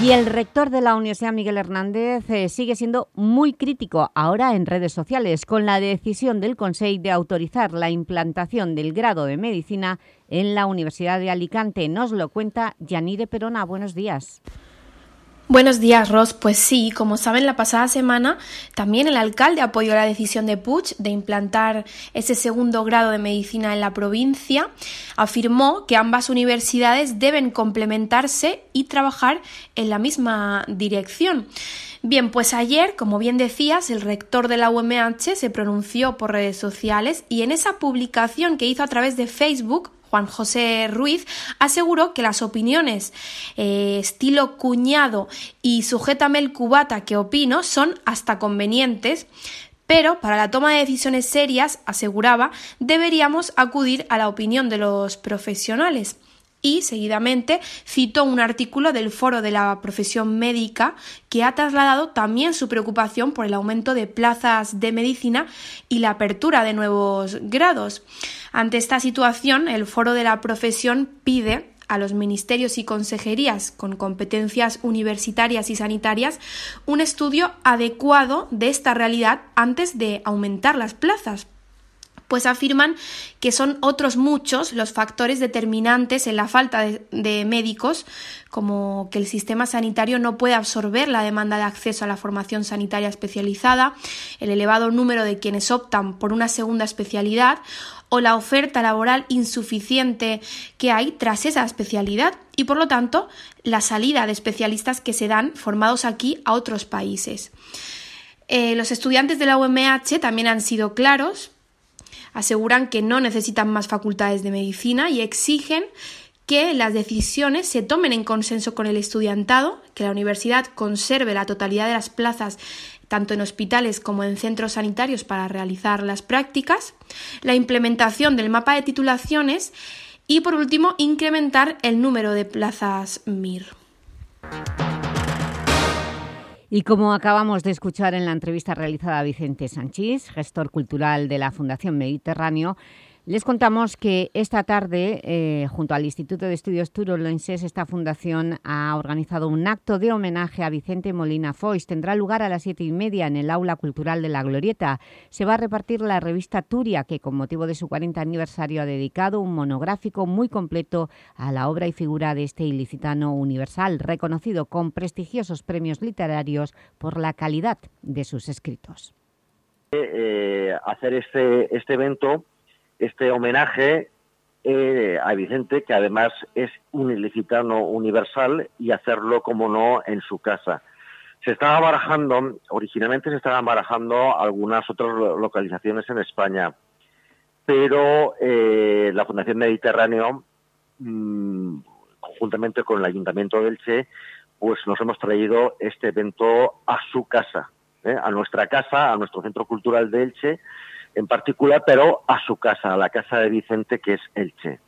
Y el rector de la Universidad, Miguel Hernández, eh, sigue siendo muy crítico ahora en redes sociales con la decisión del Consejo de autorizar la implantación del grado de Medicina en la Universidad de Alicante. Nos lo cuenta Yanire Perona. Buenos días. Buenos días, Ross. Pues sí, como saben, la pasada semana también el alcalde apoyó la decisión de Puig de implantar ese segundo grado de medicina en la provincia. Afirmó que ambas universidades deben complementarse y trabajar en la misma dirección. Bien, pues ayer, como bien decías, el rector de la UMH se pronunció por redes sociales y en esa publicación que hizo a través de Facebook Juan José Ruiz, aseguró que las opiniones eh, estilo cuñado y sujétame el cubata que opino son hasta convenientes, pero para la toma de decisiones serias, aseguraba, deberíamos acudir a la opinión de los profesionales y, seguidamente, citó un artículo del Foro de la Profesión Médica que ha trasladado también su preocupación por el aumento de plazas de medicina y la apertura de nuevos grados. Ante esta situación, el Foro de la Profesión pide a los ministerios y consejerías con competencias universitarias y sanitarias un estudio adecuado de esta realidad antes de aumentar las plazas pues afirman que son otros muchos los factores determinantes en la falta de, médicos, como que el sistema sanitario no puede absorber la demanda de acceso a la formación sanitaria especializada, el elevado número de quienes optan por una segunda especialidad o la oferta laboral insuficiente que hay tras esa especialidad y por lo tanto la salida de especialistas que se dan formados aquí a otros países. Eh, los estudiantes de la UMH también han sido claros aseguran que no necesitan más facultades de medicina y exigen que las decisiones se tomen en consenso con el estudiantado, que la universidad conserve la totalidad de las plazas tanto en hospitales como en centros sanitarios para realizar las prácticas, la implementación del mapa de titulaciones y, por último, incrementar el número de plazas MIR. Y como acabamos de escuchar en la entrevista realizada a Vicente Sanchís, gestor cultural de la Fundación Mediterráneo, les contamos que esta tarde, eh, junto al Instituto de Estudios Turolenses, esta fundación ha organizado un acto de homenaje a Vicente Molina Foix. Tendrá lugar a las siete y media en el Aula Cultural de la Glorieta. Se va a repartir la revista Turia, que con motivo de su 40 aniversario ha dedicado un monográfico muy completo a la obra y figura de este ilicitano universal, reconocido con prestigiosos premios literarios por la calidad de sus escritos. Eh, hacer este, este evento este homenaje eh, a Vicente, que además es un ilicitano universal, y hacerlo, como no, en su casa. Se estaba barajando, originalmente se estaban barajando algunas otras localizaciones en España, pero eh, la Fundación Mediterráneo, mm, conjuntamente con el Ayuntamiento de Elche, pues nos hemos traído este evento a su casa, ¿eh? a nuestra casa, a nuestro Centro Cultural de Elche, en particular, pero a su casa, a la casa de Vicente, que es Elche.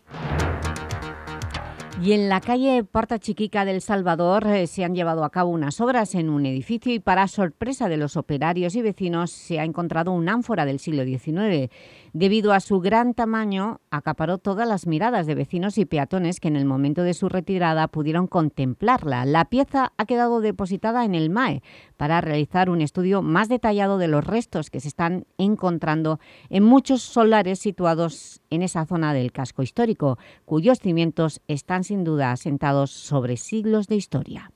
Y en la calle Porta Chiquica del Salvador eh, se han llevado a cabo unas obras en un edificio y para sorpresa de los operarios y vecinos se ha encontrado un ánfora del siglo XIX. Debido a su gran tamaño, acaparó todas las miradas de vecinos y peatones que en el momento de su retirada pudieron contemplarla. La pieza ha quedado depositada en el MAE para realizar un estudio más detallado de los restos que se están encontrando en muchos solares situados en esa zona del casco histórico, cuyos cimientos están sin duda asentados sobre siglos de historia.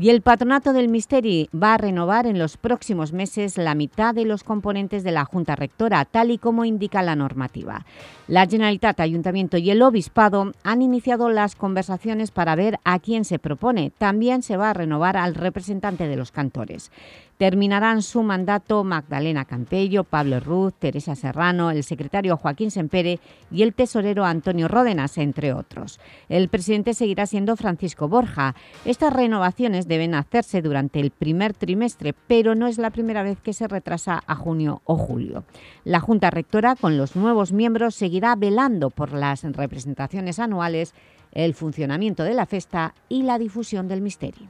Y el Patronato del Misteri va a renovar en los próximos meses la mitad de los componentes de la Junta Rectora, tal y como indica la normativa. La Generalitat, Ayuntamiento y el Obispado han iniciado las conversaciones para ver a quién se propone. También se va a renovar al representante de los cantores. Terminarán su mandato Magdalena Campello, Pablo Ruz, Teresa Serrano, el secretario Joaquín Sempere y el tesorero Antonio Ródenas, entre otros. El presidente seguirá siendo Francisco Borja. Estas renovaciones deben hacerse durante el primer trimestre, pero no es la primera vez que se retrasa a junio o julio. La Junta Rectora, con los nuevos miembros, seguirá velando por las representaciones anuales, el funcionamiento de la festa y la difusión del misterio.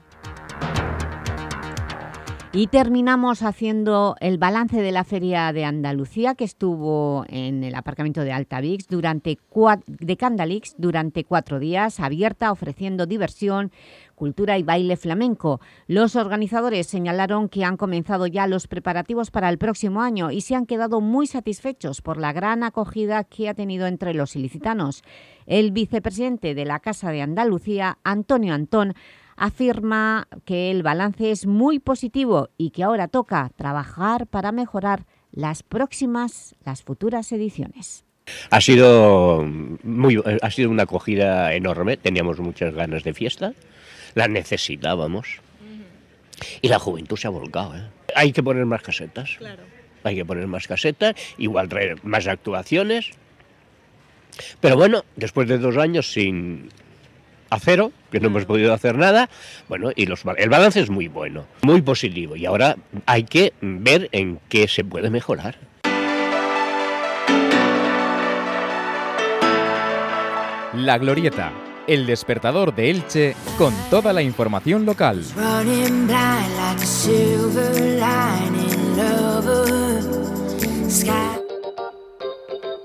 Y terminamos haciendo el balance de la Feria de Andalucía que estuvo en el aparcamiento de Altavix durante de Candalix durante cuatro días, abierta, ofreciendo diversión, cultura y baile flamenco. Los organizadores señalaron que han comenzado ya los preparativos para el próximo año y se han quedado muy satisfechos por la gran acogida que ha tenido entre los ilicitanos. El vicepresidente de la Casa de Andalucía, Antonio Antón, afirma que el balance es muy positivo y que ahora toca trabajar para mejorar las próximas, las futuras ediciones. Ha sido, muy, ha sido una acogida enorme, teníamos muchas ganas de fiesta, la necesitábamos y la juventud se ha volcado. ¿eh? Hay que poner más casetas, hay que poner más casetas, igual traer más actuaciones, pero bueno, después de dos años sin, a cero, que no hemos podido hacer nada. Bueno, y los, el balance es muy bueno, muy positivo. Y ahora hay que ver en qué se puede mejorar. La Glorieta, el despertador de Elche con toda la información local.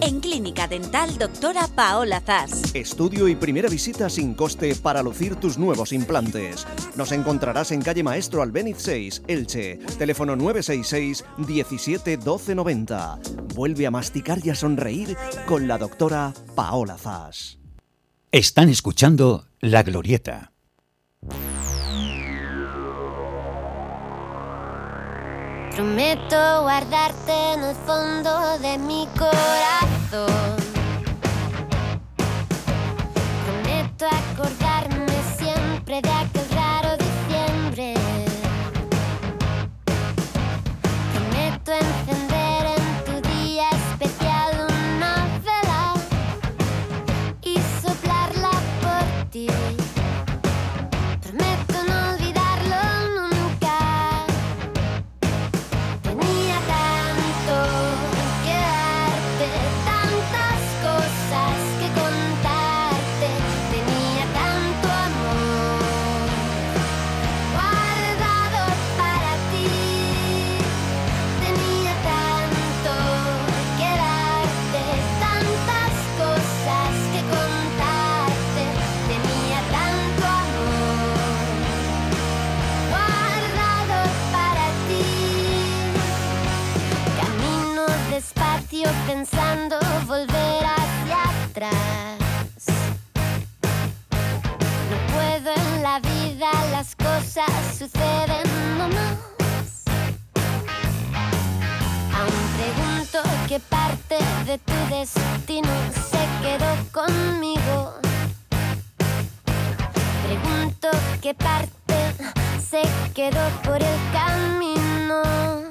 En Clínica Dental Doctora Paola Zas. Estudio y primera visita sin coste para lucir tus nuevos implantes. Nos encontrarás en calle Maestro Albéniz 6, Elche. Teléfono 966 17 12 90. Vuelve a masticar y a sonreír con la doctora Paola Zas. Están escuchando La Glorieta. Prometo guardarte en el fondo de mi corazón. Prometo acordarme pensando volver hacia atrás. No puedo en la vida, las cosas suceden nomás. Aún pregunto qué parte de tu destino se quedó conmigo. Pregunto qué parte se quedó por el camino.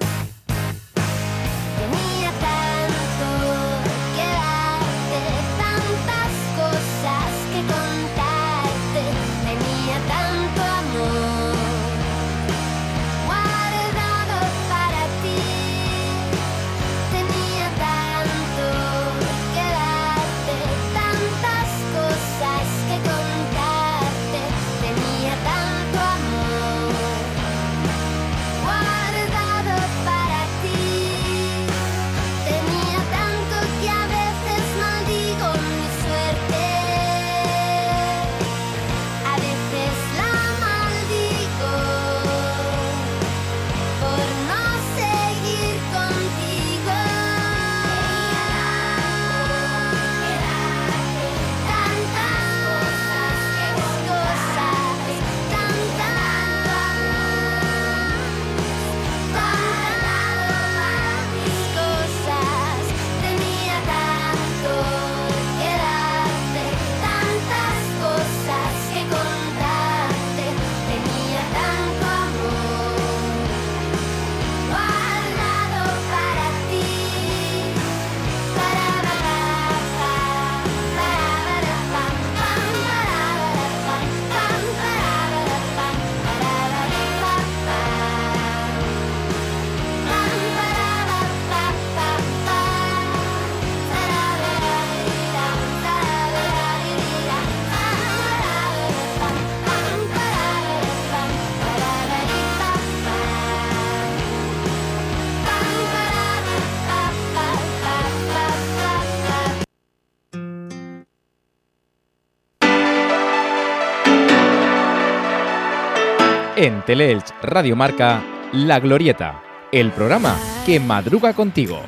En Teleelch Radio Marca, La Glorieta, el programa que madruga contigo.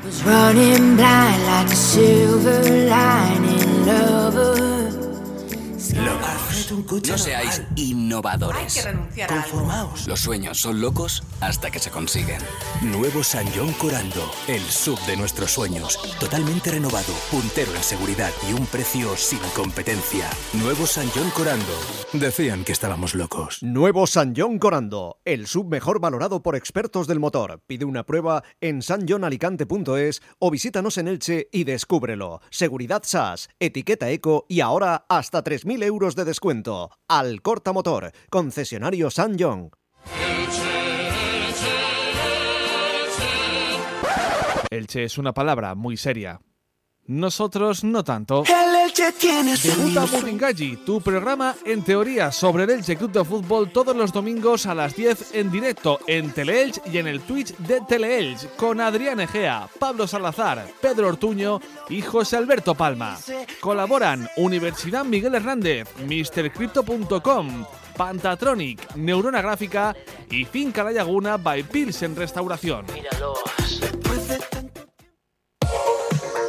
Locos. No seáis innovadores. Hay que renunciar a algo. Conformaos. Los sueños son locos hasta que se consiguen. Nuevo San John Corando, el sub de nuestros sueños. Totalmente renovado, puntero en seguridad y un precio sin competencia. Nuevo San John Corando. Decían que estábamos locos. Nuevo San John Corando, el sub mejor valorado por expertos del motor. Pide una prueba en sanjonalicante.es o visítanos en Elche y descúbrelo. Seguridad SAS, etiqueta eco y ahora hasta 3.000 euros de descuento. Al Corta Motor, concesionario San John. Elche es una palabra muy seria. Nosotros no tanto. El Elche tiene su Debuta tu programa en teoría sobre el Elche Club de Fútbol todos los domingos a las 10 en directo en Teleelch y en el Twitch de Teleelch con Adrián Egea, Pablo Salazar, Pedro Ortuño y José Alberto Palma. Colaboran Universidad Miguel Hernández, MrCrypto.com, Pantatronic, Neurona Gráfica y Finca La Laguna by Pilsen Restauración.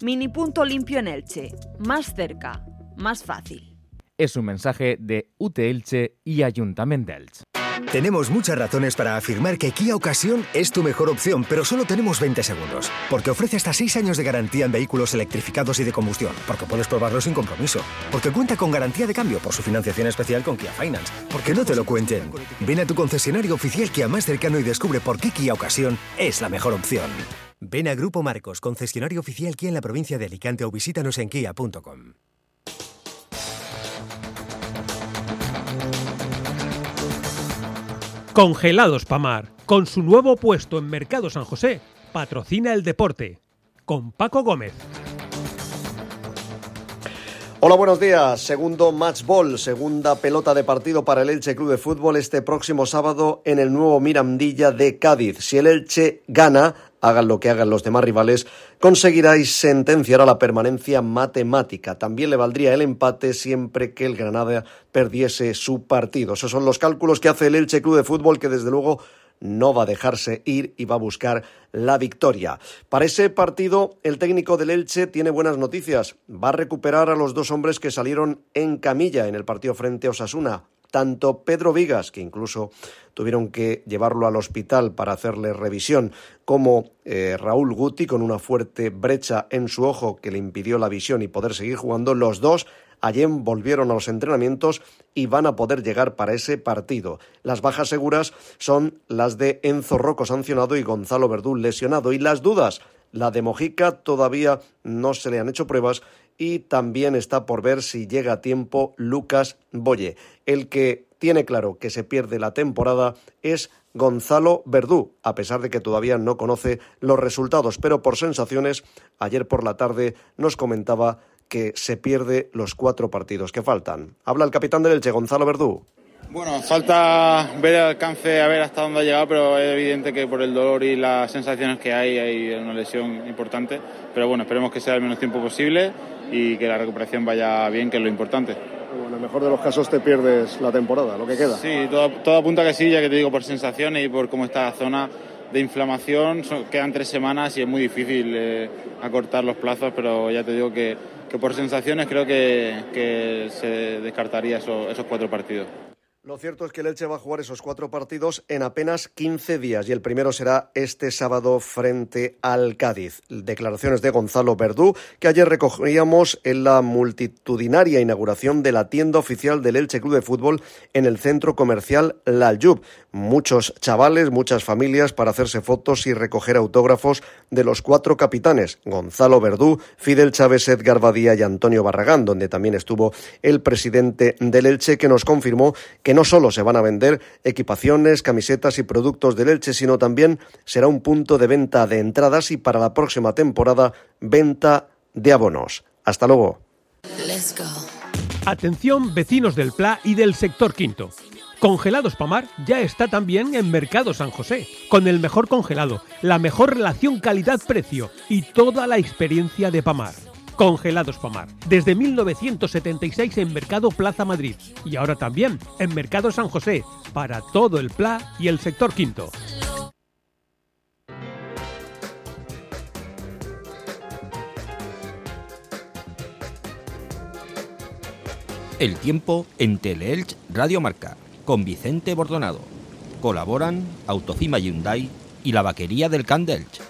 Mini punto limpio en Elche. Más cerca, más fácil. Es un mensaje de UT Elche y Ayuntamiento de Elche. Tenemos muchas razones para afirmar que Kia Ocasión es tu mejor opción, pero solo tenemos 20 segundos. Porque ofrece hasta 6 años de garantía en vehículos electrificados y de combustión, porque puedes probarlo sin compromiso, porque cuenta con garantía de cambio por su financiación especial con Kia Finance, porque no te lo cuenten. Ven a tu concesionario oficial Kia más cercano y descubre por qué Kia Ocasión es la mejor opción. Ven a Grupo Marcos, concesionario oficial Kia en la provincia de Alicante o visítanos en kia.com. Congelados Pamar, con su nuevo puesto en Mercado San José, patrocina el deporte. Con Paco Gómez. Hola, buenos días. Segundo match ball, segunda pelota de partido para el Elche Club de Fútbol este próximo sábado en el nuevo Mirandilla de Cádiz. Si el Elche gana, hagan lo que hagan los demás rivales, conseguirá y sentenciará la permanencia matemática. También le valdría el empate siempre que el Granada perdiese su partido. Esos son los cálculos que hace el Elche Club de Fútbol que desde luego no va a dejarse ir y va a buscar la victoria. Para ese partido, el técnico del Elche tiene buenas noticias. Va a recuperar a los dos hombres que salieron en camilla en el partido frente a Osasuna. Tanto Pedro Vigas, que incluso tuvieron que llevarlo al hospital para hacerle revisión, como eh, Raúl Guti, con una fuerte brecha en su ojo que le impidió la visión y poder seguir jugando, los dos Ayer volvieron a los entrenamientos y van a poder llegar para ese partido. Las bajas seguras son las de Enzo Rocco sancionado y Gonzalo Verdú lesionado. Y las dudas, la de Mojica todavía no se le han hecho pruebas y también está por ver si llega a tiempo Lucas Boye. El que tiene claro que se pierde la temporada es Gonzalo Verdú, a pesar de que todavía no conoce los resultados, pero por sensaciones, ayer por la tarde nos comentaba que se pierde los cuatro partidos que faltan. Habla el capitán del Elche, Gonzalo Verdú. Bueno, falta ver el alcance, a ver hasta dónde ha llegado, pero es evidente que por el dolor y las sensaciones que hay hay una lesión importante. Pero bueno, esperemos que sea el menos tiempo posible y que la recuperación vaya bien, que es lo importante. Bueno, en el mejor de los casos te pierdes la temporada, lo que queda. Sí, todo, todo apunta que sí, ya que te digo por sensaciones y por cómo está la zona de inflamación. Quedan tres semanas y es muy difícil eh, acortar los plazos, pero ya te digo que, que por sensaciones creo que, que se descartaría eso, esos cuatro partidos. Lo cierto es que el Elche va a jugar esos cuatro partidos en apenas 15 días y el primero será este sábado frente al Cádiz. Declaraciones de Gonzalo Verdú que ayer recogíamos en la multitudinaria inauguración de la tienda oficial del Elche Club de Fútbol en el centro comercial La Aljub. Muchos chavales, muchas familias para hacerse fotos y recoger autógrafos de los cuatro capitanes, Gonzalo Verdú, Fidel Chávez, Edgar Badía y Antonio Barragán, donde también estuvo el presidente del Elche que nos confirmó que no solo se van a vender equipaciones, camisetas y productos del Elche, sino también será un punto de venta de entradas y para la próxima temporada venta de abonos. Hasta luego. Atención vecinos del Pla y del sector quinto. Congelados Pamar ya está también en Mercado San José, con el mejor congelado, la mejor relación calidad-precio y toda la experiencia de Pamar. Congelados Pomar. Desde 1976 en Mercado Plaza Madrid y ahora también en Mercado San José para todo el PLA y el sector quinto. El tiempo en Teleelch Radio Marca con Vicente Bordonado. Colaboran Autofima Hyundai y la vaquería del Candelch.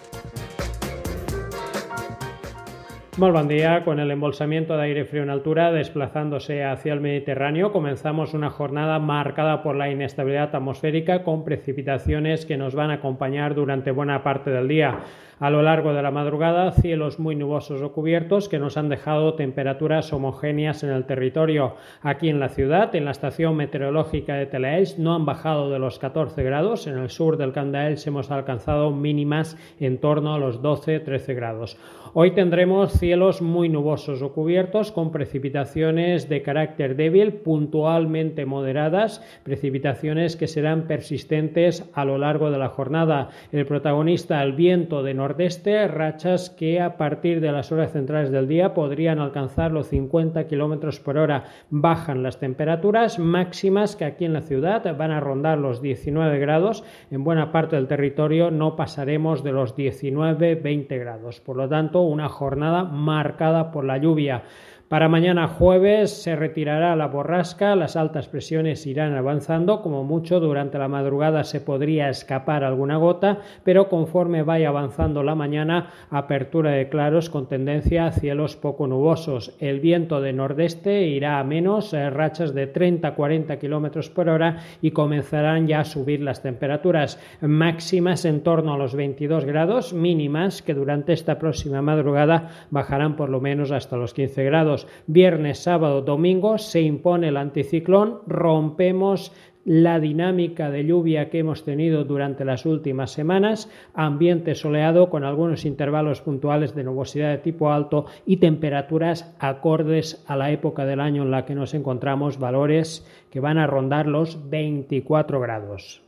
Buen día. Con el embolsamiento de aire frío en altura desplazándose hacia el Mediterráneo, comenzamos una jornada marcada por la inestabilidad atmosférica con precipitaciones que nos van a acompañar durante buena parte del día. A lo largo de la madrugada, cielos muy nubosos o cubiertos que nos han dejado temperaturas homogéneas en el territorio. Aquí en la ciudad, en la estación meteorológica de Telaels, no han bajado de los 14 grados. En el sur del Candaels hemos alcanzado mínimas en torno a los 12-13 grados. Hoy tendremos cielos muy nubosos o cubiertos con precipitaciones de carácter débil, puntualmente moderadas, precipitaciones que serán persistentes a lo largo de la jornada. El protagonista, el viento de nordeste, rachas que a partir de las horas centrales del día podrían alcanzar los 50 kilómetros por hora. Bajan las temperaturas máximas que aquí en la ciudad van a rondar los 19 grados. En buena parte del territorio no pasaremos de los 19-20 grados. Por lo tanto, una jornada marcada por la lluvia. Para mañana jueves se retirará la borrasca, las altas presiones irán avanzando, como mucho durante la madrugada se podría escapar alguna gota, pero conforme vaya avanzando la mañana, apertura de claros con tendencia a cielos poco nubosos. El viento de nordeste irá a menos, eh, rachas de 30-40 km por hora y comenzarán ya a subir las temperaturas máximas en torno a los 22 grados, mínimas que durante esta próxima madrugada bajarán por lo menos hasta los 15 grados viernes, sábado, domingo, se impone el anticiclón, rompemos la dinámica de lluvia que hemos tenido durante las últimas semanas, ambiente soleado con algunos intervalos puntuales de nubosidad de tipo alto y temperaturas acordes a la época del año en la que nos encontramos, valores que van a rondar los 24 grados.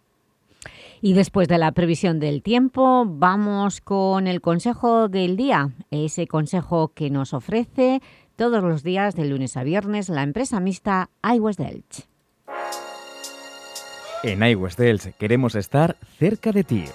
Y después de la previsión del tiempo, vamos con el consejo del día, ese consejo que nos ofrece todos los días de lunes a viernes la empresa mixta iWest Delch. En iWest Delch queremos estar cerca de ti.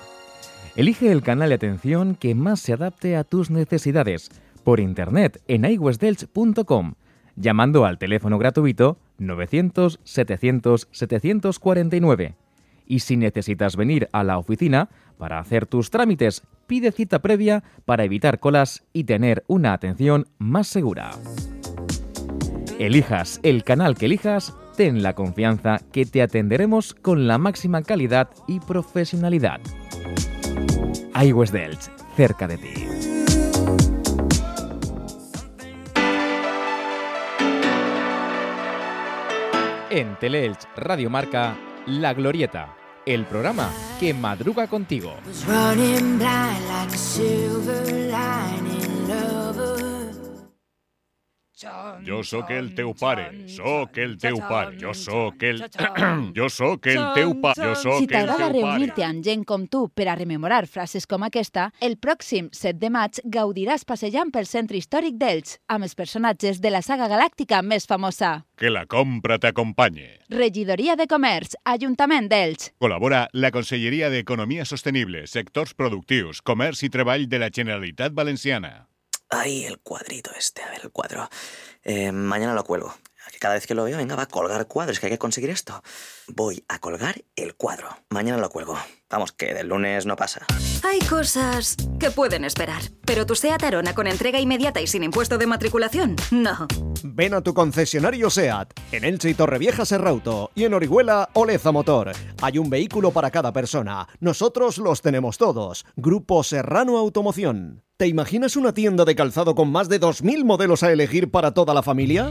Elige el canal de atención que más se adapte a tus necesidades por internet en iwestdelch.com llamando al teléfono gratuito 900 700 749 y si necesitas venir a la oficina para hacer tus trámites, pide cita previa para evitar colas y tener una atención más segura. Elijas el canal que elijas, ten la confianza que te atenderemos con la máxima calidad y profesionalidad. iWest Delch, cerca de ti. En Teleelch Radio Marca la Glorieta, el programa que madruga contigo. Jo sóc el teu pare, sóc el teu pare, jo sóc el... jo sóc el teu pare, jo sóc Si el t'agrada teu pare. reunir-te amb gent com tu per a rememorar frases com aquesta, el pròxim 7 de maig gaudiràs passejant pel centre històric d'Elx amb els personatges de la saga galàctica més famosa. Que la compra t'acompanye. Regidoria de Comerç, Ajuntament d'Elx. Col·labora la Conselleria d'Economia Sostenible, Sectors Productius, Comerç i Treball de la Generalitat Valenciana. Ay, el cuadrito este, a ver, el cuadro. Eh, mañana lo cuelgo. Que cada vez que lo veo, venga, va a colgar cuadros, que hay que conseguir esto. Voy a colgar el cuadro. Mañana lo cuelgo. Vamos, que del lunes no pasa. Hay cosas que pueden esperar, pero tu SEAT Arona con entrega inmediata y sin impuesto de matriculación, no. Ven a tu concesionario SEAT, en Elche y Torrevieja Serrauto y en Orihuela Oleza Motor. Hay un vehículo para cada persona. Nosotros los tenemos todos. Grupo Serrano Automoción. ¿Te imaginas una tienda de calzado con más de 2.000 modelos a elegir para toda la familia?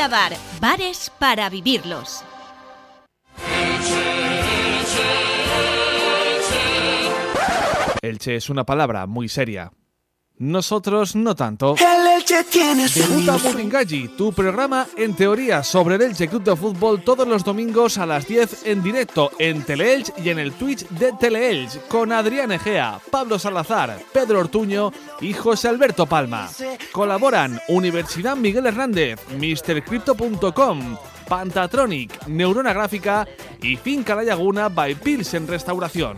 Bar, bares para vivirlos. Elche es una palabra muy seria. Nosotros no tanto. El Elche tiene su Debuta Muringalli, tu programa en teoría sobre el Elche Club de Fútbol todos los domingos a las 10 en directo en Teleelch y en el Twitch de Teleelch con Adrián Egea, Pablo Salazar, Pedro Ortuño y José Alberto Palma. Colaboran Universidad Miguel Hernández, MrCrypto.com, Pantatronic, Neurona Gráfica y Finca La Laguna by Pilsen Restauración.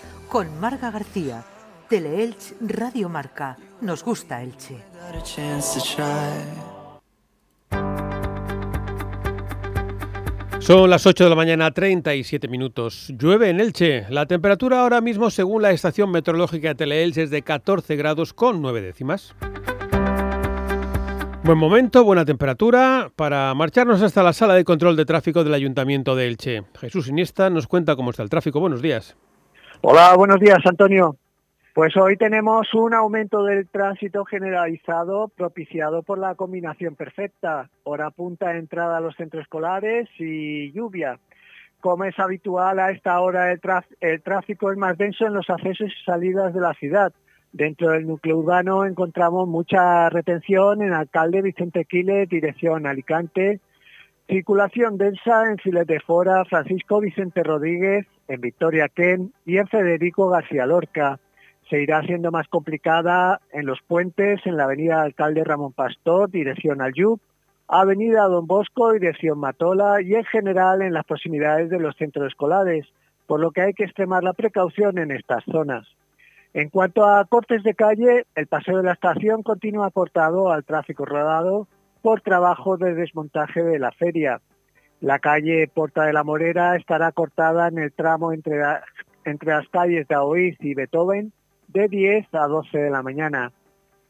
con Marga García. Teleelch Radio Marca. Nos gusta Elche. Son las 8 de la mañana, 37 minutos. Llueve en Elche. La temperatura ahora mismo, según la estación meteorológica de Teleelche, es de 14 grados con 9 décimas. Buen momento, buena temperatura para marcharnos hasta la sala de control de tráfico del Ayuntamiento de Elche. Jesús Iniesta nos cuenta cómo está el tráfico. Buenos días. Hola, buenos días, Antonio. Pues hoy tenemos un aumento del tránsito generalizado propiciado por la combinación perfecta, hora punta entrada a los centros escolares y lluvia. Como es habitual a esta hora el, el tráfico es más denso en los accesos y salidas de la ciudad. Dentro del núcleo urbano encontramos mucha retención en Alcalde Vicente Quiles, dirección Alicante, Circulación densa en Filet de Fora, Francisco Vicente Rodríguez, en Victoria Ken y en Federico García Lorca. Se irá haciendo más complicada en los puentes, en la avenida Alcalde Ramón Pastor, dirección Aljub, avenida Don Bosco, dirección Matola y en general en las proximidades de los centros escolares, por lo que hay que extremar la precaución en estas zonas. En cuanto a cortes de calle, el paseo de la estación continúa cortado al tráfico rodado por trabajo de desmontaje de la feria. La calle Porta de la Morera estará cortada en el tramo entre, la, entre las calles de Aoiz y Beethoven de 10 a 12 de la mañana.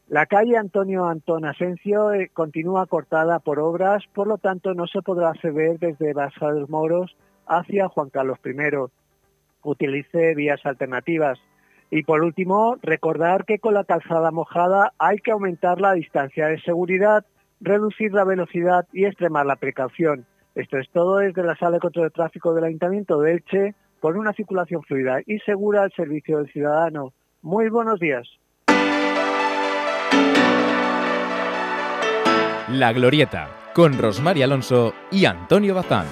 La calle Antonio Antón Asensio eh, continúa cortada por obras, por lo tanto no se podrá acceder desde Baja de los Moros hacia Juan Carlos I. Utilice vías alternativas. Y por último, recordar que con la calzada mojada hay que aumentar la distancia de seguridad reducir la velocidad y extremar la precaución. Esto es todo desde la Sala de Control de Tráfico del Ayuntamiento de Elche por una circulación fluida y segura al servicio del ciudadano. Muy buenos días. La Glorieta, con Rosmar Alonso y Antonio Bazán.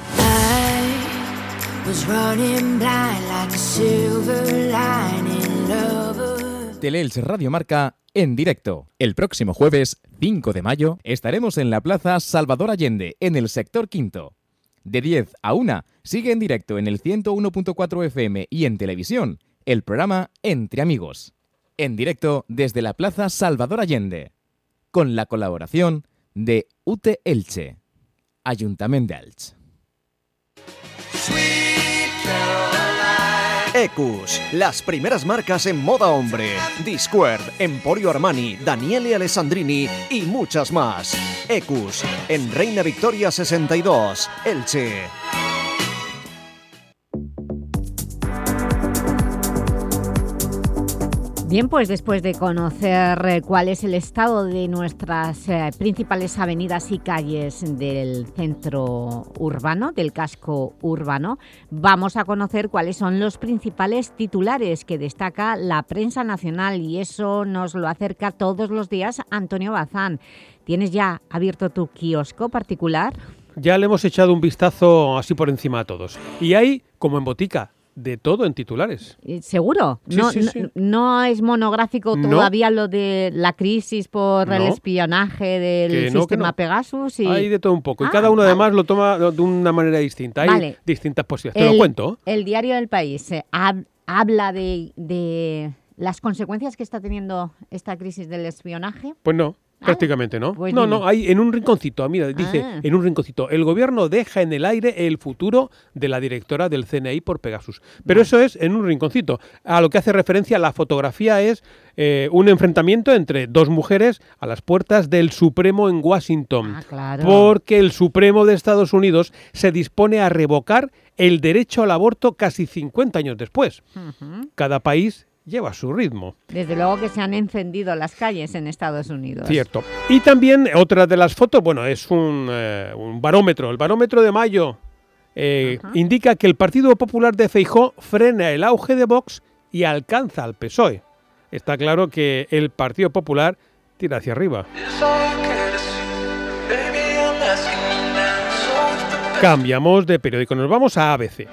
Teleelch Radio Marca en directo. El próximo jueves 5 de mayo estaremos en la Plaza Salvador Allende, en el sector quinto. De 10 a 1 sigue en directo en el 101.4 FM y en televisión el programa Entre Amigos. En directo desde la Plaza Salvador Allende. Con la colaboración de UTE Elche. Ayuntamiento de Elche. Ecus, las primeras marcas en moda hombre. Discord, Emporio Armani, Daniele Alessandrini y muchas más. Ecus, en Reina Victoria 62, Elche. Bien, pues después de conocer eh, cuál es el estado de nuestras eh, principales avenidas y calles del centro urbano, del casco urbano, vamos a conocer cuáles son los principales titulares que destaca la prensa nacional y eso nos lo acerca todos los días Antonio Bazán. ¿Tienes ya abierto tu kiosco particular? Ya le hemos echado un vistazo así por encima a todos. Y hay, como en botica, de todo en titulares. ¿Seguro? no, no, es monográfico todavía lo de la crisis por el espionaje del sistema Pegasus? Y... Hay de todo un poco. y ah, cada uno además lo toma de una manera distinta. Hay distintas posibilidades. Te lo cuento. El diario del País eh, habla de, de las consecuencias que está teniendo esta crisis del espionaje. Pues no. Ah, prácticamente, ¿no? Pues no, no, hay en un rinconcito, mira, dice, ah. en un rinconcito, el gobierno deja en el aire el futuro de la directora del CNI por Pegasus. Pero eso es en un rinconcito. A lo que hace referencia la fotografía es eh, un enfrentamiento entre dos mujeres a las puertas del Supremo en Washington. Ah, Porque el Supremo de Estados Unidos se dispone a revocar el derecho al aborto casi 50 años después. Cada país lleva su ritmo. Desde luego que se han encendido las calles en Estados Unidos. Cierto. Y también otra de las fotos, bueno, es un, eh, barómetro. El barómetro de mayo eh, indica que el Partido Popular de Feijó frena el auge de Vox y alcanza al PSOE. Está claro que el Partido Popular tira hacia arriba. Cambiamos de periódico, nos vamos a ABC.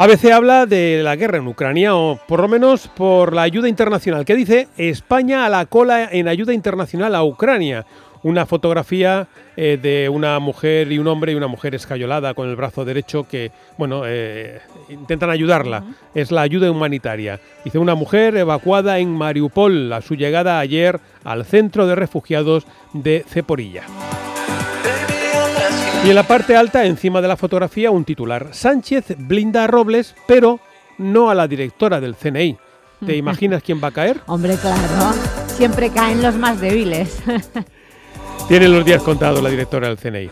ABC habla de la guerra en Ucrania, o por lo menos por la ayuda internacional, que dice España a la cola en ayuda internacional a Ucrania. Una fotografía eh, de una mujer y un hombre y una mujer escayolada con el brazo derecho que, bueno, eh, intentan ayudarla. Es la ayuda humanitaria. Dice una mujer evacuada en Mariupol a su llegada ayer al centro de refugiados de Ceporilla. Y en la parte alta, encima de la fotografía, un titular. Sánchez blinda a Robles, pero no a la directora del CNI. ¿Te imaginas quién va a caer? Hombre, claro. Siempre caen los más débiles. Tienen los días contados la directora del CNI.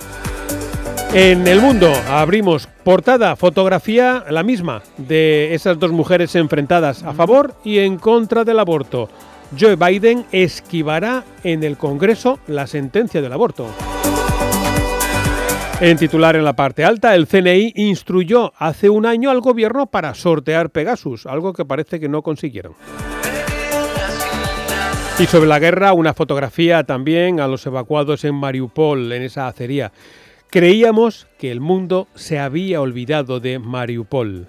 En el mundo abrimos portada, fotografía, la misma, de esas dos mujeres enfrentadas a favor y en contra del aborto. Joe Biden esquivará en el Congreso la sentencia del aborto. En titular en la parte alta, el CNI instruyó hace un año al gobierno para sortear Pegasus, algo que parece que no consiguieron. Y sobre la guerra, una fotografía también a los evacuados en Mariupol, en esa acería. Creíamos que el mundo se había olvidado de Mariupol.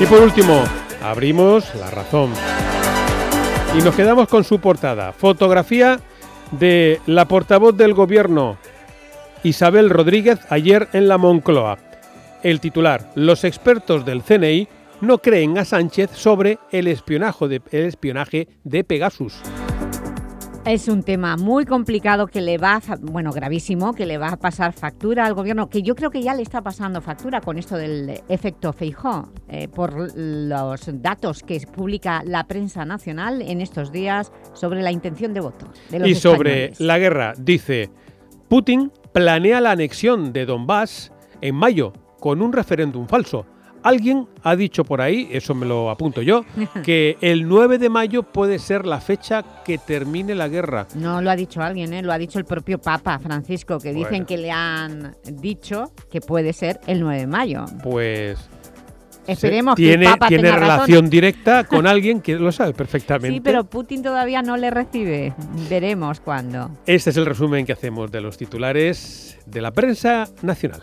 Y por último, abrimos la razón. Y nos quedamos con su portada. Fotografía de la portavoz del Gobierno, Isabel Rodríguez, ayer en la Moncloa. El titular, los expertos del CNI no creen a Sánchez sobre el espionaje de, el espionaje de Pegasus. Es un tema muy complicado que le va, a, bueno, gravísimo, que le va a pasar factura al gobierno, que yo creo que ya le está pasando factura con esto del efecto Feijó, eh, por los datos que publica la prensa nacional en estos días sobre la intención de voto Y sobre la guerra, dice, Putin planea la anexión de Donbass en mayo con un referéndum falso, Alguien ha dicho por ahí, eso me lo apunto yo, que el 9 de mayo puede ser la fecha que termine la guerra. No lo ha dicho alguien, ¿eh? lo ha dicho el propio Papa Francisco, que dicen que le han dicho que puede ser el 9 de mayo. Pues Esperemos que tiene, el Papa tiene tenga razón. relación directa con alguien que lo sabe perfectamente. Sí, pero Putin todavía no le recibe. Veremos cuándo. Este es el resumen que hacemos de los titulares de la prensa nacional.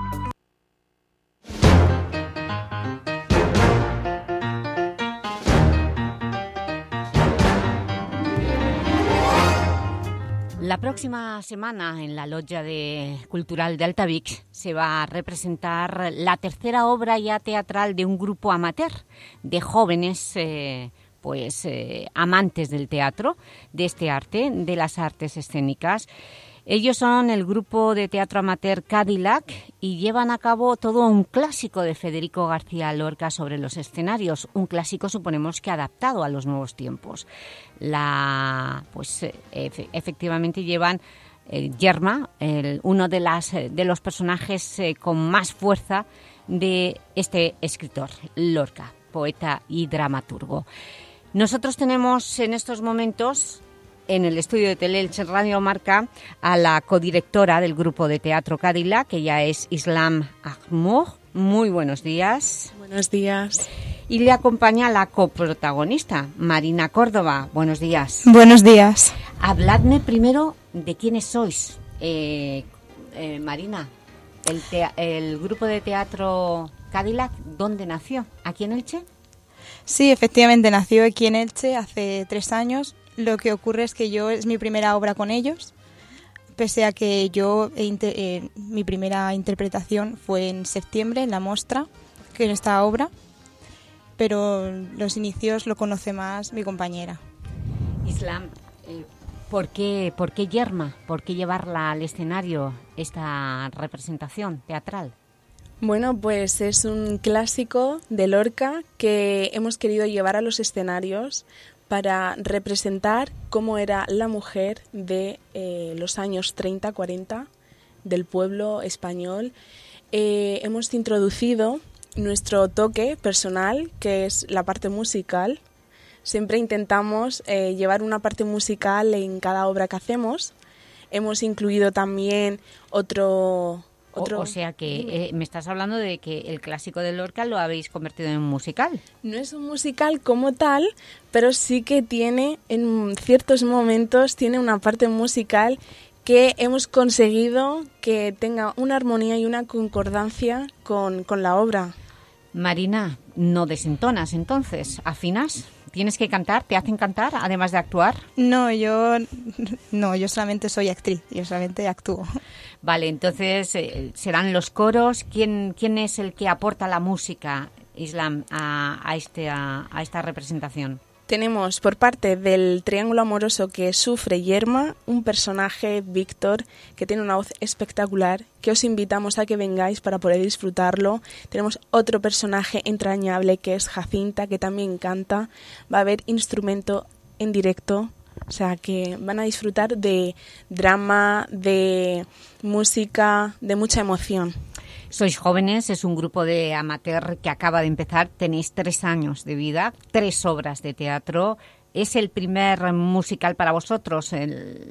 La próxima semana en la Logia de Cultural de Altavic se va a representar la tercera obra ya teatral de un grupo amateur de jóvenes eh, pues, eh, amantes del teatro, de este arte, de las artes escénicas. Ellos son el grupo de teatro amateur Cadillac y llevan a cabo todo un clásico de Federico García Lorca sobre los escenarios, un clásico suponemos que adaptado a los nuevos tiempos. La, pues eh, efe- efectivamente llevan eh, Yerma, uno de, las, eh, de los personajes eh, con más fuerza de este escritor, Lorca, poeta y dramaturgo. Nosotros tenemos en estos momentos en el estudio de Teleelch Radio Marca a la codirectora del grupo de teatro Cadillac, que ya es Islam Ahmour. Muy buenos días. Buenos días. Y le acompaña la coprotagonista, Marina Córdoba. Buenos días. Buenos días. Habladme primero de quiénes sois. Eh, eh, Marina, el, el grupo de teatro Cadillac, ¿dónde nació? ¿Aquí en Elche? Sí, efectivamente, nació aquí en Elche hace tres años. Lo que ocurre es que yo es mi primera obra con ellos, pese a que yo he inter- eh, mi primera interpretación fue en septiembre en la Mostra, que en esta obra, pero los inicios lo conoce más mi compañera. Islam, eh, ¿por, qué, ¿por qué Yerma? ¿Por qué llevarla al escenario esta representación teatral? Bueno, pues es un clásico de Lorca que hemos querido llevar a los escenarios para representar cómo era la mujer de eh, los años 30-40 del pueblo español. Eh, hemos introducido nuestro toque personal, que es la parte musical. Siempre intentamos eh, llevar una parte musical en cada obra que hacemos. Hemos incluido también otro... O- sea que eh, me estás hablando de que el clásico de Lorca lo habéis convertido en un musical. No es un musical como tal, pero sí que tiene, en ciertos momentos, tiene una parte musical que hemos conseguido que tenga una armonía y una concordancia con, con la obra. Marina, no desentonas entonces, afinas. ¿Tienes que cantar? ¿Te hacen cantar además de actuar? No, yo no, yo solamente soy actriz, yo solamente actúo. Vale, entonces eh, serán los coros. ¿Quién, ¿Quién es el que aporta la música, Islam, a, a, este, a, a esta representación? Tenemos por parte del triángulo amoroso que sufre Yerma un personaje, Víctor, que tiene una voz espectacular, que os invitamos a que vengáis para poder disfrutarlo. Tenemos otro personaje entrañable que es Jacinta, que también canta. Va a haber instrumento en directo, o sea que van a disfrutar de drama, de música, de mucha emoción. Sois jóvenes, es un grupo de amateur que acaba de empezar, tenéis tres años de vida, tres obras de teatro. ¿Es el primer musical para vosotros?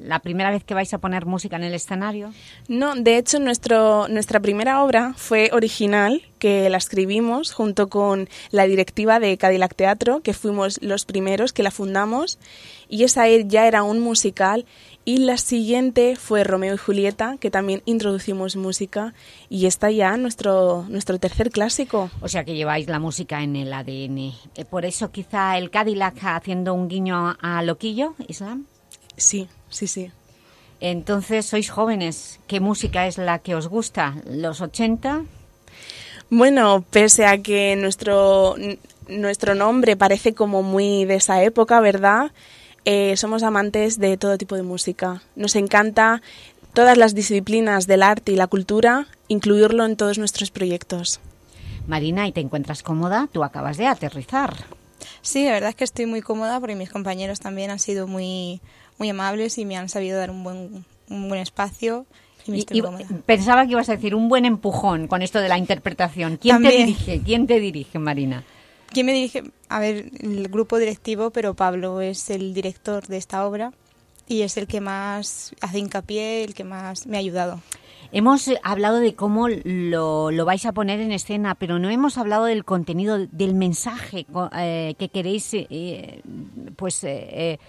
¿La primera vez que vais a poner música en el escenario? No, de hecho nuestro, nuestra primera obra fue original, que la escribimos junto con la directiva de Cadillac Teatro, que fuimos los primeros que la fundamos, y esa ya era un musical y la siguiente fue Romeo y Julieta, que también introducimos música y está ya nuestro, nuestro tercer clásico. O sea que lleváis la música en el ADN. Eh, ¿Por eso quizá el Cadillac haciendo un guiño a Loquillo, Islam? Sí, sí, sí. Entonces, sois jóvenes. ¿Qué música es la que os gusta? ¿Los 80? Bueno, pese a que nuestro, nuestro nombre parece como muy de esa época, ¿verdad?, eh, somos amantes de todo tipo de música. Nos encanta todas las disciplinas del arte y la cultura, incluirlo en todos nuestros proyectos. Marina, ¿y te encuentras cómoda? Tú acabas de aterrizar. Sí, la verdad es que estoy muy cómoda porque mis compañeros también han sido muy, muy amables y me han sabido dar un buen, un buen espacio. Y Y- pensaba que ibas a decir un buen empujón con esto de la interpretación. ¿Quién te dirige? ¿Quién te dirige, Marina? ¿Quién me dirige? A ver, el grupo directivo, pero Pablo es el director de esta obra y es el que más hace hincapié, el que más me ha ayudado. Hemos eh, hablado de cómo lo, lo vais a poner en escena, pero no hemos hablado del contenido, del mensaje eh, que queréis eh, eh, pues, eh,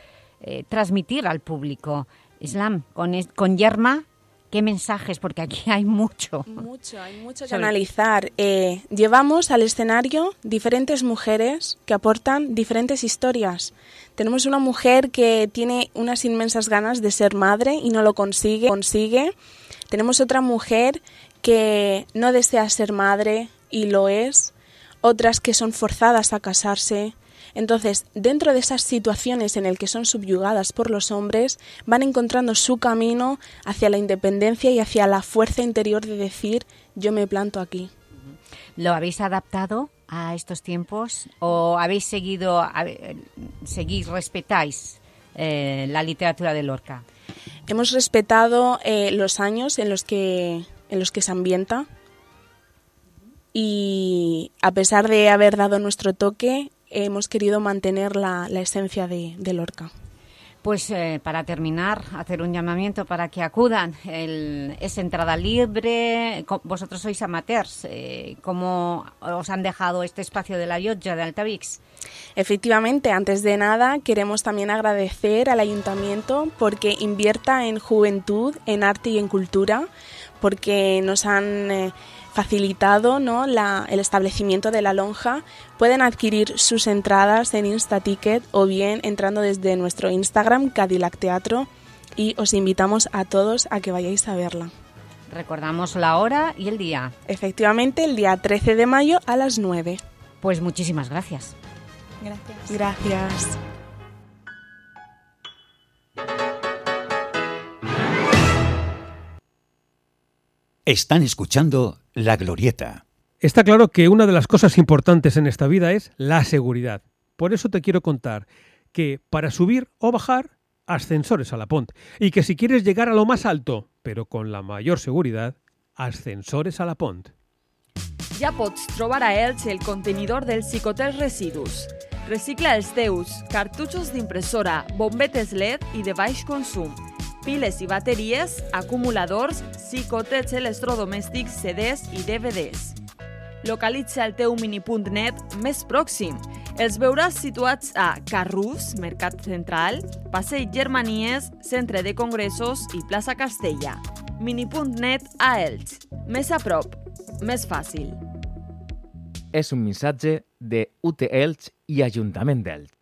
eh, transmitir al público. Islam, con, con Yerma, ¿qué mensajes? Porque aquí hay mucho. Mucho, hay mucho que Sobre- analizar. Eh, llevamos al escenario diferentes mujeres que aportan diferentes historias. Tenemos una mujer que tiene unas inmensas ganas de ser madre y no lo consigue. consigue. Tenemos otra mujer que no desea ser madre y lo es. Otras que son forzadas a casarse. Entonces, dentro de esas situaciones en las que son subyugadas por los hombres, van encontrando su camino hacia la independencia y hacia la fuerza interior de decir, yo me planto aquí. ¿Lo habéis adaptado a estos tiempos o habéis seguido, a- seguís, respetáis eh, la literatura de Lorca? Hemos respetado eh, los años en los que en los que se ambienta y a pesar de haber dado nuestro toque, hemos querido mantener la, la esencia de, de Lorca. Pues eh, para terminar, hacer un llamamiento para que acudan. El- es entrada libre, vosotros sois amateurs. eh, ¿Cómo os han dejado este espacio de la Llotja de Altavix? Efectivamente, antes de nada, queremos también agradecer al ayuntamiento porque invierta en juventud, en arte y en cultura, porque nos han eh, facilitado ¿no? la- el establecimiento de la lonja. Pueden adquirir sus entradas en Instaticket o bien entrando desde nuestro Instagram, Cadillac Teatro, y os invitamos a todos a que vayáis a verla. Recordamos la hora y el día. Efectivamente, el día 13 de mayo a las 9. Pues muchísimas gracias. Gracias. Gracias. Están escuchando La Glorieta. Está claro que una de las cosas importantes en esta vida es la seguridad. Por eso te quiero contar que para subir o bajar, ascensores a la Pont. Y que si quieres llegar a lo más alto, pero con la mayor seguridad, ascensores a la Pont. Ja pots trobar a Elx el contenidor dels psicotels residus. Recicla els teus cartutxos d'impressora, bombetes LED i de baix consum, piles i bateries, acumuladors, psicotets electrodomèstics, CDs i DVDs. Localitza el teu mini.net més pròxim. Els veuràs situats a Carrús, Mercat Central, Passeig Germanies, Centre de Congressos i Plaça Castella. Mini.net a Elx. Més a prop, més fàcil. És un missatge de UT Elx i Ajuntament d'Elx.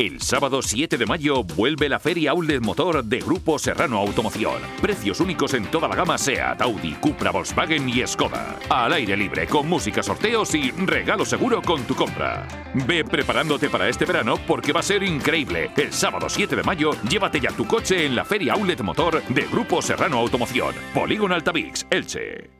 El sábado 7 de mayo vuelve la Feria Outlet Motor de Grupo Serrano Automoción. Precios únicos en toda la gama SEAT, Audi, Cupra, Volkswagen y Skoda. Al aire libre, con música, sorteos y regalo seguro con tu compra. Ve preparándote para este verano porque va a ser increíble. El sábado 7 de mayo, llévate ya tu coche en la Feria Outlet Motor de Grupo Serrano Automoción. Polígono Altavix, Elche.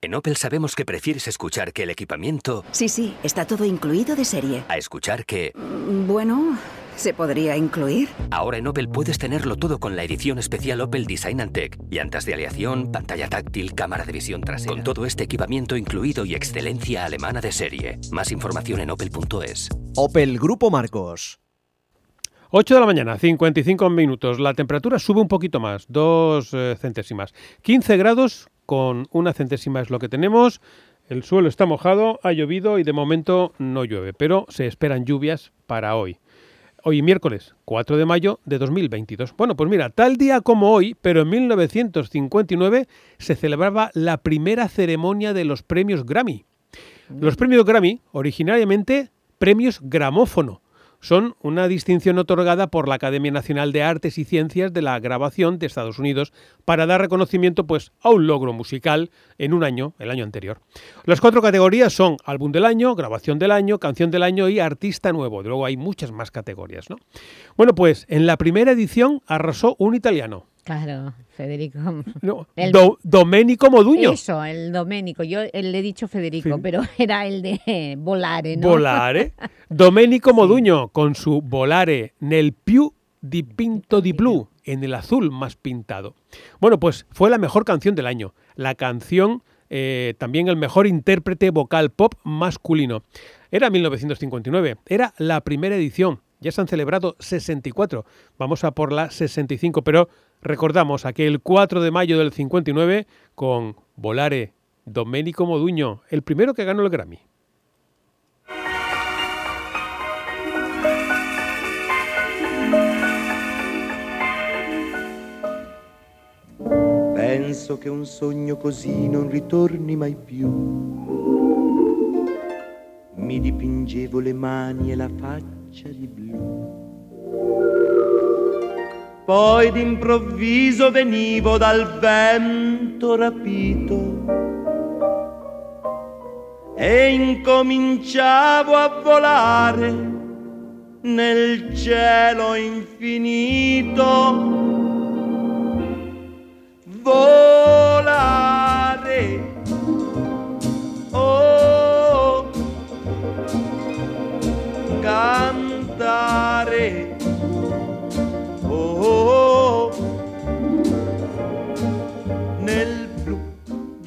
En Opel sabemos que prefieres escuchar que el equipamiento Sí, sí, está todo incluido de serie. a escuchar que... Bueno, ¿se podría incluir? Ahora en Opel puedes tenerlo todo con la edición especial Opel Design and Tech. Llantas de aleación, pantalla táctil, cámara de visión trasera. Con todo este equipamiento incluido y excelencia alemana de serie. Más información en opel.es. Opel Grupo Marcos. 8 de la mañana, 55 minutos. La temperatura sube un poquito más, dos eh, centésimas. 15 grados con una centésima es lo que tenemos. El suelo está mojado, ha llovido y de momento no llueve, pero se esperan lluvias para hoy. Hoy miércoles 4 de mayo de 2022. Bueno, pues mira, tal día como hoy, pero en 1959 se celebraba la primera ceremonia de los premios Grammy. Los premios Grammy, originariamente premios gramófono, son una distinción otorgada por la Academia Nacional de Artes y Ciencias de la Grabación de Estados Unidos para dar reconocimiento pues, a un logro musical en un año, el año anterior. Las cuatro categorías son álbum del año, grabación del año, canción del año y artista nuevo. Luego hay muchas más categorías. ¿no? Bueno, pues en la primera edición arrasó un italiano. Claro, Federico. No, El- Do- Domenico Moduño. Eso, el Domenico. Yo eh, le he dicho Federico, pero era el de Volare, ¿no? Volare. Domenico Moduño con su Volare nel più dipinto di blu, en el azul más pintado. Bueno, pues fue la mejor canción del año. La canción, eh, también el mejor intérprete vocal pop masculino. Era 1959, era la primera edición. Ya se han celebrado 64. Vamos a por la 65, pero recordamos aquel 4 de mayo del 59 con Volare, Domenico Moduño, el primero que ganó el Grammy. Penso che un sogno così non ritorni mai più. Mi dipingevo le mani e la faccia di blu. Poi d'improvviso venivo dal vento rapito e incominciavo a volare nel cielo infinito volare. Oh, cantare.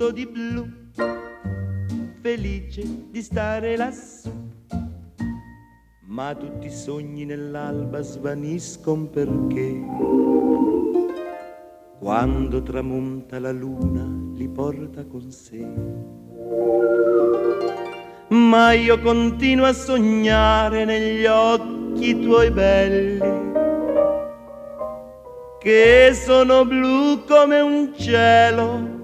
Dipinto di blu, felice di stare lassù. ma tutti i sogni nell'alba svaniscono perché quando tramonta la luna li porta con sé. Ma io continuo a sognare negli occhi tuoi belli che sono blu come un cielo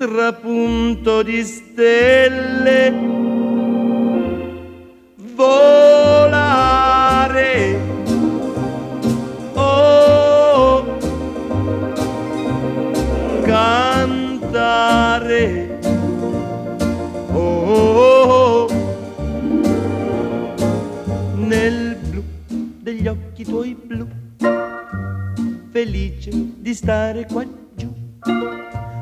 trapunto di stelle. Volare. Oh. Cantare. Oh. Nel blu degli occhi tuoi blu. Felice di stare qua giù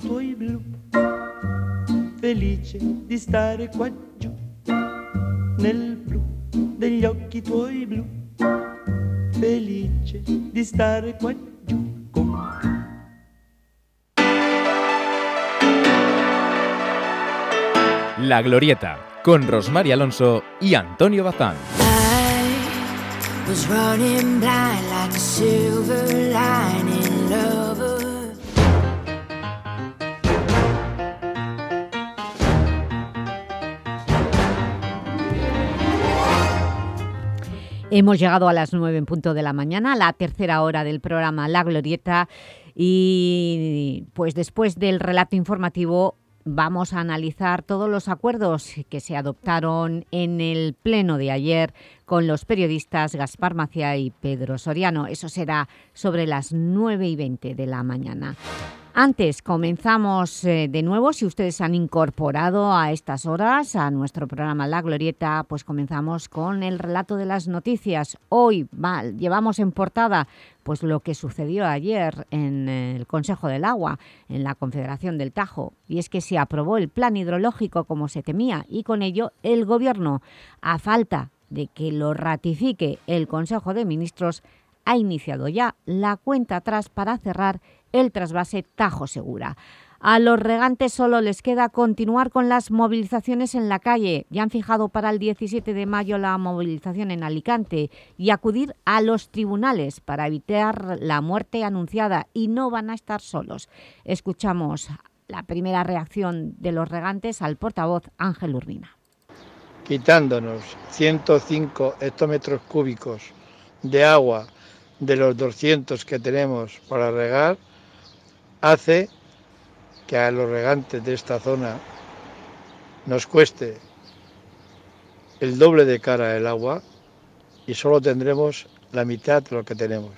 tuoi blu, felice di stare qua giù, nel blu degli occhi tuoi blu, felice di stare qua giù con La Glorieta, con Rosmary Alonso y Antonio Bazán. was running blind like a silver lining lover. Hemos llegado a las 9 en punto de la mañana, la tercera hora del programa La Glorieta y pues después del relato informativo vamos a analizar todos los acuerdos que se adoptaron en el pleno de ayer con los periodistas Gaspar Macia y Pedro Soriano. Eso será sobre las 9 y 20 de la mañana. Antes, comenzamos eh, de nuevo, si ustedes han incorporado a estas horas a nuestro programa La Glorieta, pues comenzamos con el relato de las noticias. Hoy va, llevamos en portada pues lo que sucedió ayer en el Consejo del Agua, en la Confederación del Tajo, y es que se aprobó el plan hidrológico como se temía y con ello el Gobierno, a falta de que lo ratifique el Consejo de Ministros, ha iniciado ya la cuenta atrás para cerrar el trasvase Tajo Segura. A los regantes solo les queda continuar con las movilizaciones en la calle. Ya han fijado para el 17 de mayo la movilización en Alicante y acudir a los tribunales para evitar la muerte anunciada y no van a estar solos. Escuchamos la primera reacción de los regantes al portavoz Ángel Urbina. Quitándonos 105 hectómetros cúbicos de agua de los 200 que tenemos para regar, hace que a los regantes de esta zona nos cueste el doble de cara el agua y solo tendremos la mitad de lo que tenemos.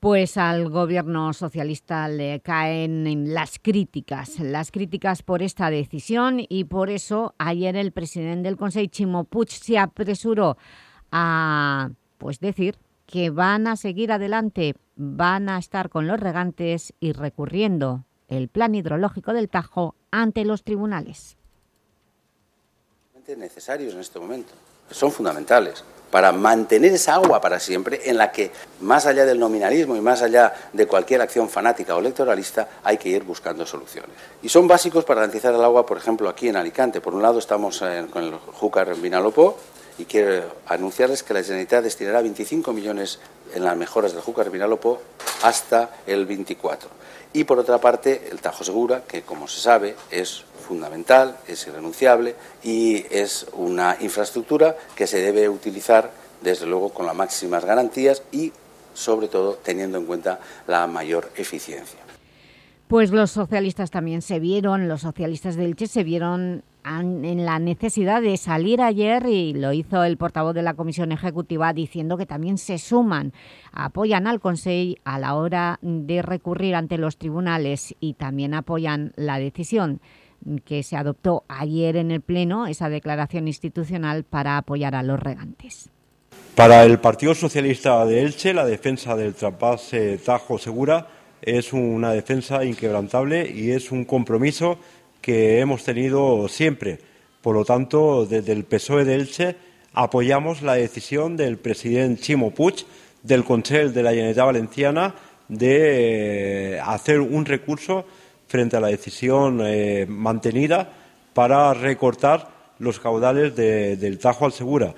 Pues al gobierno socialista le caen las críticas, las críticas por esta decisión y por eso ayer el presidente del Consejo, Chimo se apresuró a pues, decir que van a seguir adelante, van a estar con los regantes y recurriendo el plan hidrológico del Tajo ante los tribunales. necesarios en este momento, son fundamentales para mantener esa agua para siempre en la que, más allá del nominalismo y más allá de cualquier acción fanática o electoralista, hay que ir buscando soluciones. Y son básicos para garantizar el agua, por ejemplo, aquí en Alicante. Por un lado estamos con el Júcar en Vinalopó, y quiero anunciarles que la Generalitat destinará 25 millones en las mejoras del Júcar Vinalopó hasta el 24. Y por otra parte, el Tajo Segura, que como se sabe es fundamental, es irrenunciable y es una infraestructura que se debe utilizar desde luego con las máximas garantías y sobre todo teniendo en cuenta la mayor eficiencia. Pues los socialistas también se vieron, los socialistas del Che se vieron en la necesidad de salir ayer y lo hizo el portavoz de la Comisión Ejecutiva diciendo que también se suman, apoyan al Consejo a la hora de recurrir ante los tribunales y también apoyan la decisión que se adoptó ayer en el Pleno, esa declaración institucional para apoyar a los regantes. Para el Partido Socialista de Elche, la defensa del trasvase Tajo Segura es una defensa inquebrantable y es un compromiso que hemos tenido siempre. Por lo tanto, desde el PSOE de Elche apoyamos la decisión del presidente Chimo Puig del Consejo de la Generalitat Valenciana de eh, hacer un recurso frente a la decisión eh, mantenida para recortar los caudales del Tajo al Segura.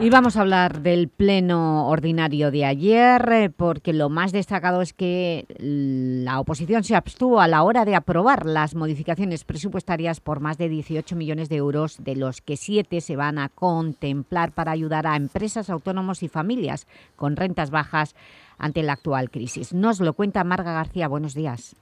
Y vamos a hablar del pleno ordinario de ayer, eh, porque lo más destacado es que la oposición se abstuvo a la hora de aprobar las modificaciones presupuestarias por más de 18 millones de euros, de los que 7 se van a contemplar para ayudar a empresas, autónomos y familias con rentas bajas ante la actual crisis. Nos lo cuenta Marga García. Buenos días.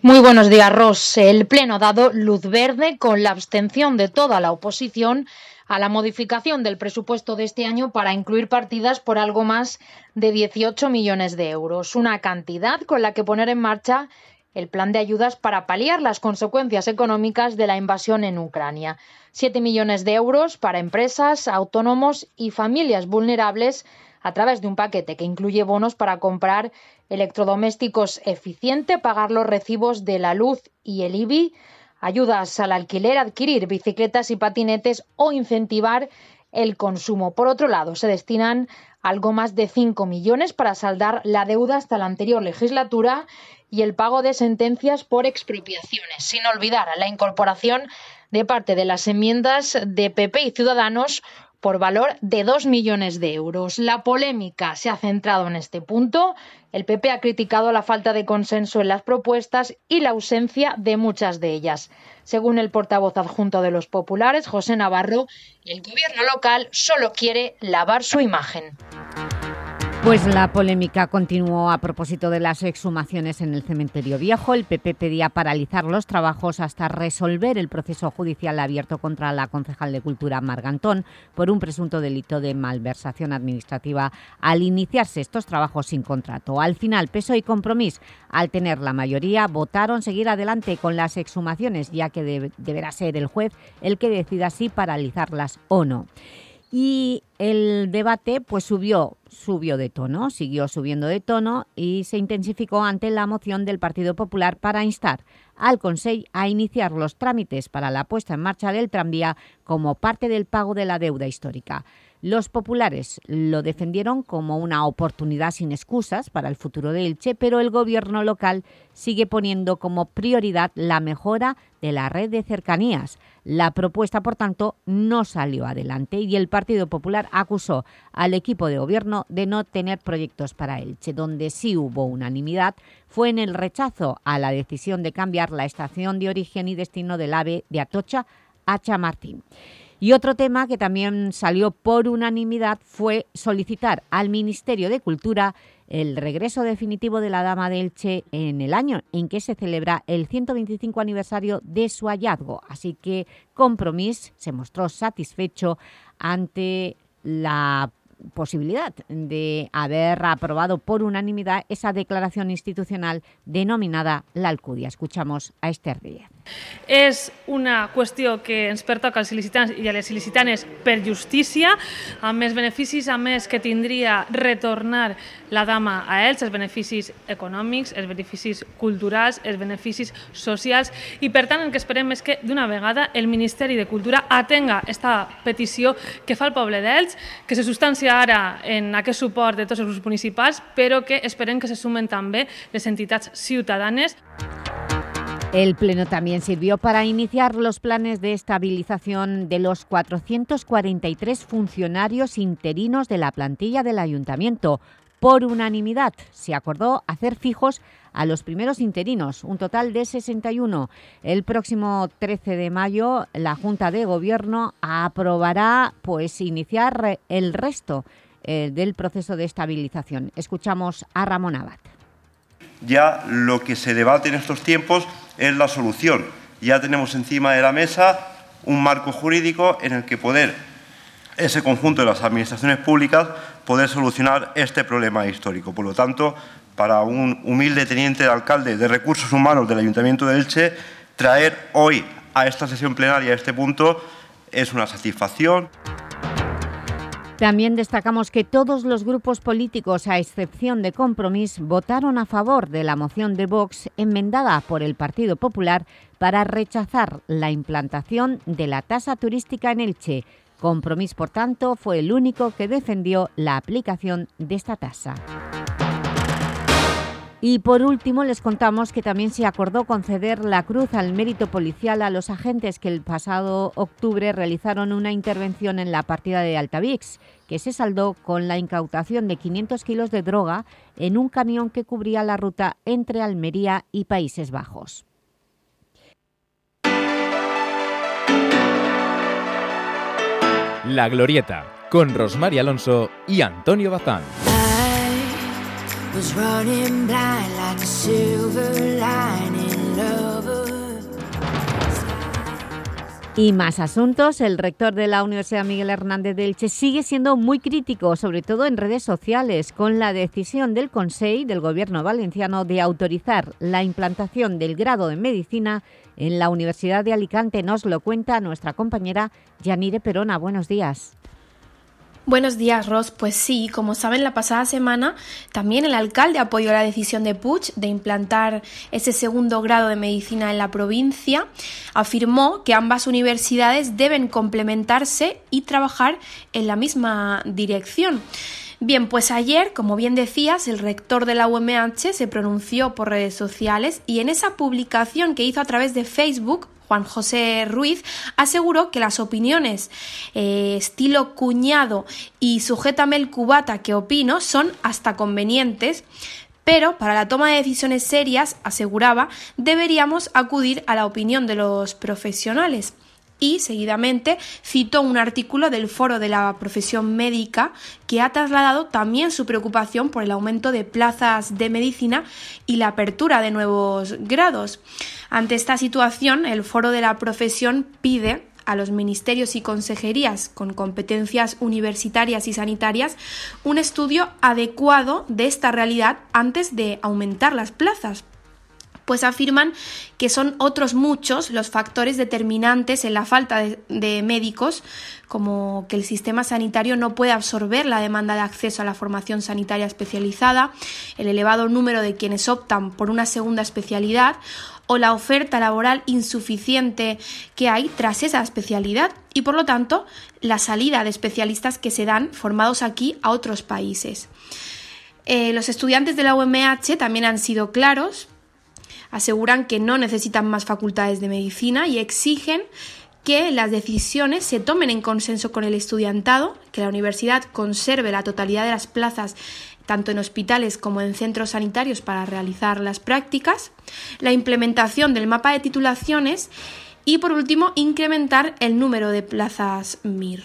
Muy buenos días, Ros. El Pleno ha dado luz verde con la abstención de toda la oposición a la modificación del presupuesto de este año para incluir partidas por algo más de 18 millones de euros, una cantidad con la que poner en marcha el plan de ayudas para paliar las consecuencias económicas de la invasión en Ucrania. Siete millones de euros para empresas, autónomos y familias vulnerables a través de un paquete que incluye bonos para comprar electrodomésticos eficiente, pagar los recibos de la luz y el IBI, ayudas al alquiler, adquirir bicicletas y patinetes o incentivar el consumo. Por otro lado, se destinan algo más de 5 millones para saldar la deuda hasta la anterior legislatura y el pago de sentencias por expropiaciones, sin olvidar la incorporación de parte de las enmiendas de PP y Ciudadanos por valor de 2 millones de euros. La polémica se ha centrado en este punto. El PP ha criticado la falta de consenso en las propuestas y la ausencia de muchas de ellas. Según el portavoz adjunto de los populares, José Navarro, el gobierno local solo quiere lavar su imagen. Pues la polémica continuó a propósito de las exhumaciones en el cementerio viejo. El PP pedía paralizar los trabajos hasta resolver el proceso judicial abierto contra la concejal de Cultura Margantón por un presunto delito de malversación administrativa al iniciarse estos trabajos sin contrato. Al final, Peso y Compromís, al tener la mayoría, votaron seguir adelante con las exhumaciones, ya que deberá ser el juez el que decida si paralizarlas o no y el debate pues subió, subió de tono, siguió subiendo de tono y se intensificó ante la moción del Partido Popular para instar al Consejo a iniciar los trámites para la puesta en marcha del tranvía como parte del pago de la deuda histórica. Los populares lo defendieron como una oportunidad sin excusas para el futuro de Elche, pero el gobierno local sigue poniendo como prioridad la mejora de la red de cercanías. La propuesta, por tanto, no salió adelante y el Partido Popular acusó al equipo de gobierno de no tener proyectos para Elche. Donde sí hubo unanimidad fue en el rechazo a la decisión de cambiar la estación de origen y destino del AVE de Atocha a Chamartín. Y otro tema que también salió por unanimidad fue solicitar al Ministerio de Cultura el regreso definitivo de la Dama de Elche en el año en que se celebra el 125 aniversario de su hallazgo. Así que Compromís se mostró satisfecho ante la posibilidad de haber aprobado por unanimidad esa declaración institucional denominada la Alcudia. Escuchamos a Esther Díaz. És una qüestió que ens pertoca als il·licitants i a les il·licitanes per justícia, amb més beneficis, a més que tindria retornar la dama a ells, els beneficis econòmics, els beneficis culturals, els beneficis socials, i per tant el que esperem és que d'una vegada el Ministeri de Cultura atenga aquesta petició que fa el poble d'Elx, que se substancia ara en aquest suport de tots els grups municipals, però que esperem que se sumen també les entitats ciutadanes. El Pleno también sirvió para iniciar los planes de estabilización de los 443 funcionarios interinos de la plantilla del Ayuntamiento. Por unanimidad se acordó hacer fijos a los primeros interinos, un total de 61. El próximo 13 de mayo la Junta de Gobierno aprobará pues, iniciar el resto eh, del proceso de estabilización. Escuchamos a Ramón Abad ya lo que se debate en estos tiempos es la solución. ya tenemos encima de la mesa un marco jurídico en el que poder ese conjunto de las administraciones públicas poder solucionar este problema histórico. Por lo tanto, para un humilde teniente de alcalde de recursos humanos del Ayuntamiento de Elche, traer hoy a esta sesión plenaria este punto es una satisfacción. También destacamos que todos los grupos políticos, a excepción de Compromís, votaron a favor de la moción de Vox enmendada por el Partido Popular para rechazar la implantación de la tasa turística en Elche. Compromís, por tanto, fue el único que defendió la aplicación de esta tasa. Y por último les contamos que también se acordó conceder la Cruz al Mérito Policial a los agentes que el pasado octubre realizaron una intervención en la partida de Altavix, que se saldó con la incautación de 500 kilos de droga en un camión que cubría la ruta entre Almería y Países Bajos. La Glorieta, con Rosmar Alonso y Antonio Bazán. Y más asuntos, el rector de la Universidad Miguel Hernández de Elche sigue siendo muy crítico, sobre todo en redes sociales, con la decisión del Consejo del Gobierno valenciano de autorizar la implantación del grado de Medicina en la Universidad de Alicante. Nos lo cuenta nuestra compañera Yanire Perona. Buenos días. Buenos días, Ross. Pues sí, como saben, la pasada semana también el alcalde apoyó la decisión de Puig de implantar ese segundo grado de medicina en la provincia. Afirmó que ambas universidades deben complementarse y trabajar en la misma dirección. Bien, pues ayer, como bien decías, el rector de la UMH se pronunció por redes sociales y en esa publicación que hizo a través de Facebook Juan José Ruiz, aseguró que las opiniones eh, estilo cuñado y sujétame el cubata que opino son hasta convenientes, pero para la toma de decisiones serias, aseguraba, deberíamos acudir a la opinión de los profesionales y seguidamente citó un artículo del Foro de la Profesión Médica que ha trasladado también su preocupación por el aumento de plazas de medicina y la apertura de nuevos grados. Ante esta situación, el Foro de la Profesión pide a los ministerios y consejerías con competencias universitarias y sanitarias un estudio adecuado de esta realidad antes de aumentar las plazas, pues afirman que son otros muchos los factores determinantes en la falta de, médicos, como que el sistema sanitario no puede absorber la demanda de acceso a la formación sanitaria especializada, el elevado número de quienes optan por una segunda especialidad o la oferta laboral insuficiente que hay tras esa especialidad y por lo tanto la salida de especialistas que se dan formados aquí a otros países. Eh, los estudiantes de la UMH también han sido claros aseguran que no necesitan más facultades de medicina y exigen que las decisiones se tomen en consenso con el estudiantado, que la universidad conserve la totalidad de las plazas tanto en hospitales como en centros sanitarios para realizar las prácticas, la implementación del mapa de titulaciones y, por último, incrementar el número de plazas MIR.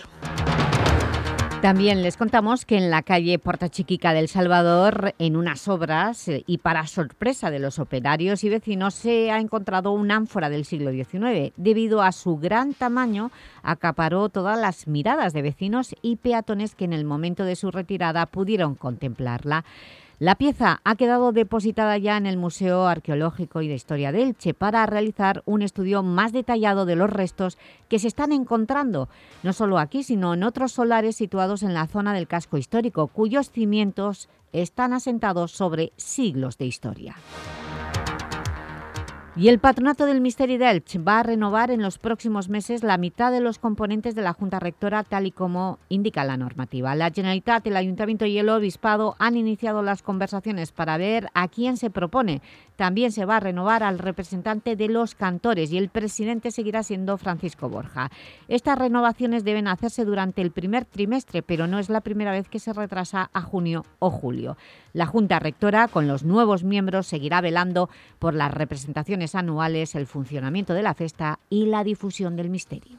También les contamos que en la calle Puerta Chiquica del Salvador, en unas obras eh, y para sorpresa de los operarios y vecinos, se ha encontrado un ánfora del siglo XIX. Debido a su gran tamaño, acaparó todas las miradas de vecinos y peatones que en el momento de su retirada pudieron contemplarla. La pieza ha quedado depositada ya en el Museo Arqueológico y de Historia de Elche para realizar un estudio más detallado de los restos que se están encontrando, no solo aquí, sino en otros solares situados en la zona del casco histórico, cuyos cimientos están asentados sobre siglos de historia. Y el Patronato del Misteri d'Elche va a renovar en los próximos meses la mitad de los componentes de la Junta Rectora, tal y como indica la normativa. La Generalitat, el Ayuntamiento y el Obispado han iniciado las conversaciones para ver a quién se propone. También se va a renovar al representante de los cantores y el presidente seguirá siendo Francisco Borja. Estas renovaciones deben hacerse durante el primer trimestre, pero no es la primera vez que se retrasa a junio o julio. La Junta Rectora, con los nuevos miembros, seguirá velando por las representaciones anuales, el funcionamiento de la festa y la difusión del misterio.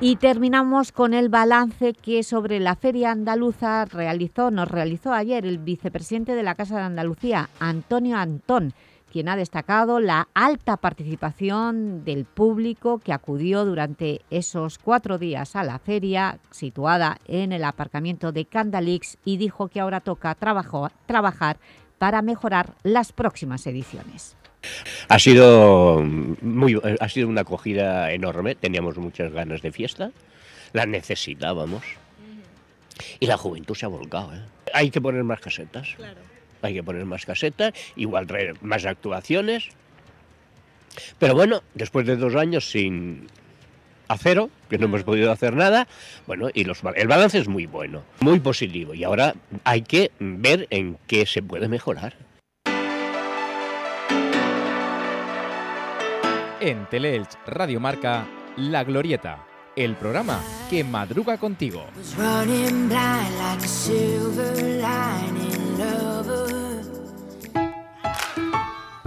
Y terminamos con el balance que sobre la Feria Andaluza realizó, nos realizó ayer el vicepresidente de la Casa de Andalucía, Antonio Antón, quien ha destacado la alta participación del público que acudió durante esos cuatro días a la feria situada en el aparcamiento de Candalix y dijo que ahora toca trabajar para mejorar las próximas ediciones. Ha sido, muy, ha sido una acogida enorme, teníamos muchas ganas de fiesta, la necesitábamos y la juventud se ha volcado. ¿eh? Hay que poner más casetas. Hay que poner más casetas, igual traer más actuaciones. Pero bueno, después de dos años sin acero, que no hemos podido hacer nada, bueno, y los, el balance es muy bueno, muy positivo. Y ahora hay que ver en qué se puede mejorar. En Teleelch Radio Marca, La Glorieta, el programa que madruga contigo.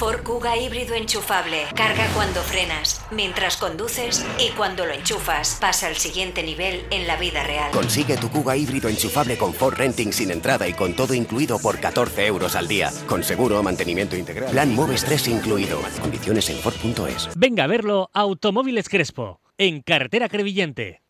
Ford Kuga híbrido enchufable. Carga cuando frenas, mientras conduces y cuando lo enchufas. Pasa al siguiente nivel en la vida real. Consigue tu Kuga híbrido enchufable con Ford Renting sin entrada y con todo incluido por 14 euros al día. Con seguro, mantenimiento integral. Plan Moves 3 incluido. Condiciones en Ford.es. Venga a verlo Automóviles Crespo, en carretera Crevillente.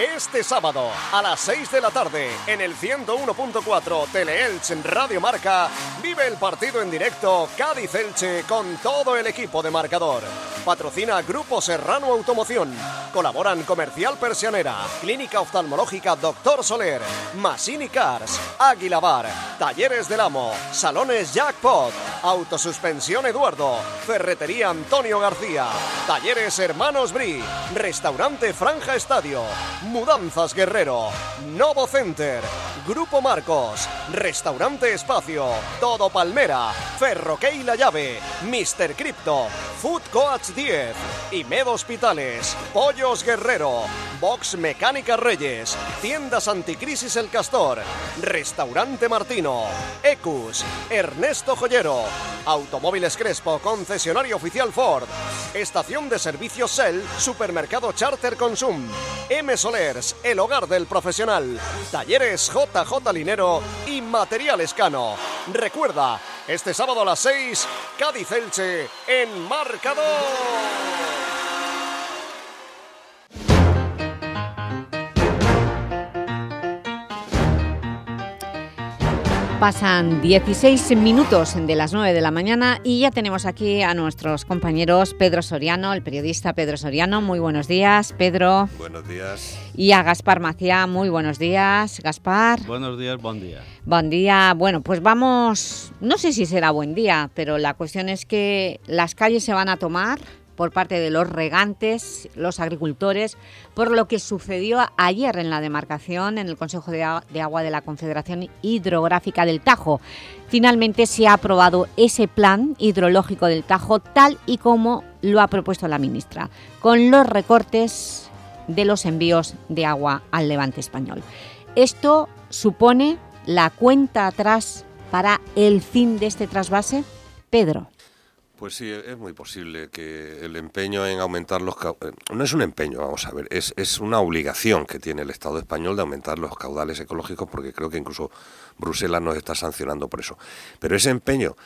Este sábado a las 6 de la tarde en el 101.4 Teleelch en Radio Marca vive el partido en directo Cádiz-Elche con todo el equipo de marcador. Patrocina Grupo Serrano Automoción. Colaboran Comercial Persianera, Clínica Oftalmológica Doctor Soler, Masini Cars, Águila Bar, Talleres del Amo, Salones Jackpot, Autosuspensión Eduardo, Ferretería Antonio García, Talleres Hermanos Bri, Restaurante Franja Estadio, Mudanzas Guerrero, Novo Center, Grupo Marcos, Restaurante Espacio, Todo Palmera, Ferroquey La Llave, Mr. Crypto, Food Coach 10, Imed Hospitales, Pollos Guerrero, Box Mecánica Reyes, Tiendas Anticrisis El Castor, Restaurante Martino, Ecus, Ernesto Joyero, Automóviles Crespo, concesionario oficial Ford, Estación de Servicios Shell, Supermercado Charter Consum, M El hogar del profesional, Talleres JJ Linero y Material Escano. Recuerda, este sábado a las 6, Cádiz Elche en marcador. Pasan 16 minutos de las 9 de la mañana y ya tenemos aquí a nuestros compañeros Pedro Soriano, el periodista Pedro Soriano. Muy buenos días, Pedro. Buenos días. Y a Gaspar Maciá. Muy buenos días, Gaspar. Buenos días, buen día. Buen día. Bueno, pues vamos... No sé si será buen día, pero la cuestión es que las calles se van a tomar por parte de los regantes, los agricultores, por lo que sucedió ayer en la demarcación en el Consejo de, Agua de la Confederación Hidrográfica del Tajo. Finalmente se ha aprobado ese plan hidrológico del Tajo tal y como lo ha propuesto la ministra, con los recortes de los envíos de agua al levante español. Esto supone la cuenta atrás para el fin de este trasvase. Pedro. Pues sí, es muy posible que el empeño en aumentar los caudales... No es un empeño, vamos a ver, es, es una obligación que tiene el Estado español de aumentar los caudales ecológicos porque creo que incluso Bruselas nos está sancionando por eso. Pero ese empeño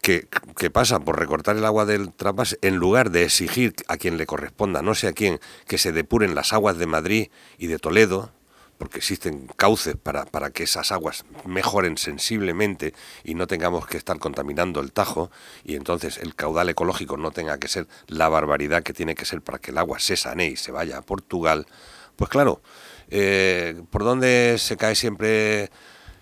que, que, pasa por recortar el agua del trasvase, en lugar de exigir a quien le corresponda, no sé a quién, que se depuren las aguas de Madrid y de Toledo, porque existen cauces para, para que esas aguas mejoren sensiblemente y no tengamos que estar contaminando el Tajo y entonces el caudal ecológico no tenga que ser la barbaridad que tiene que ser para que el agua se sanee y se vaya a Portugal, pues claro, eh, ¿por dónde se cae siempre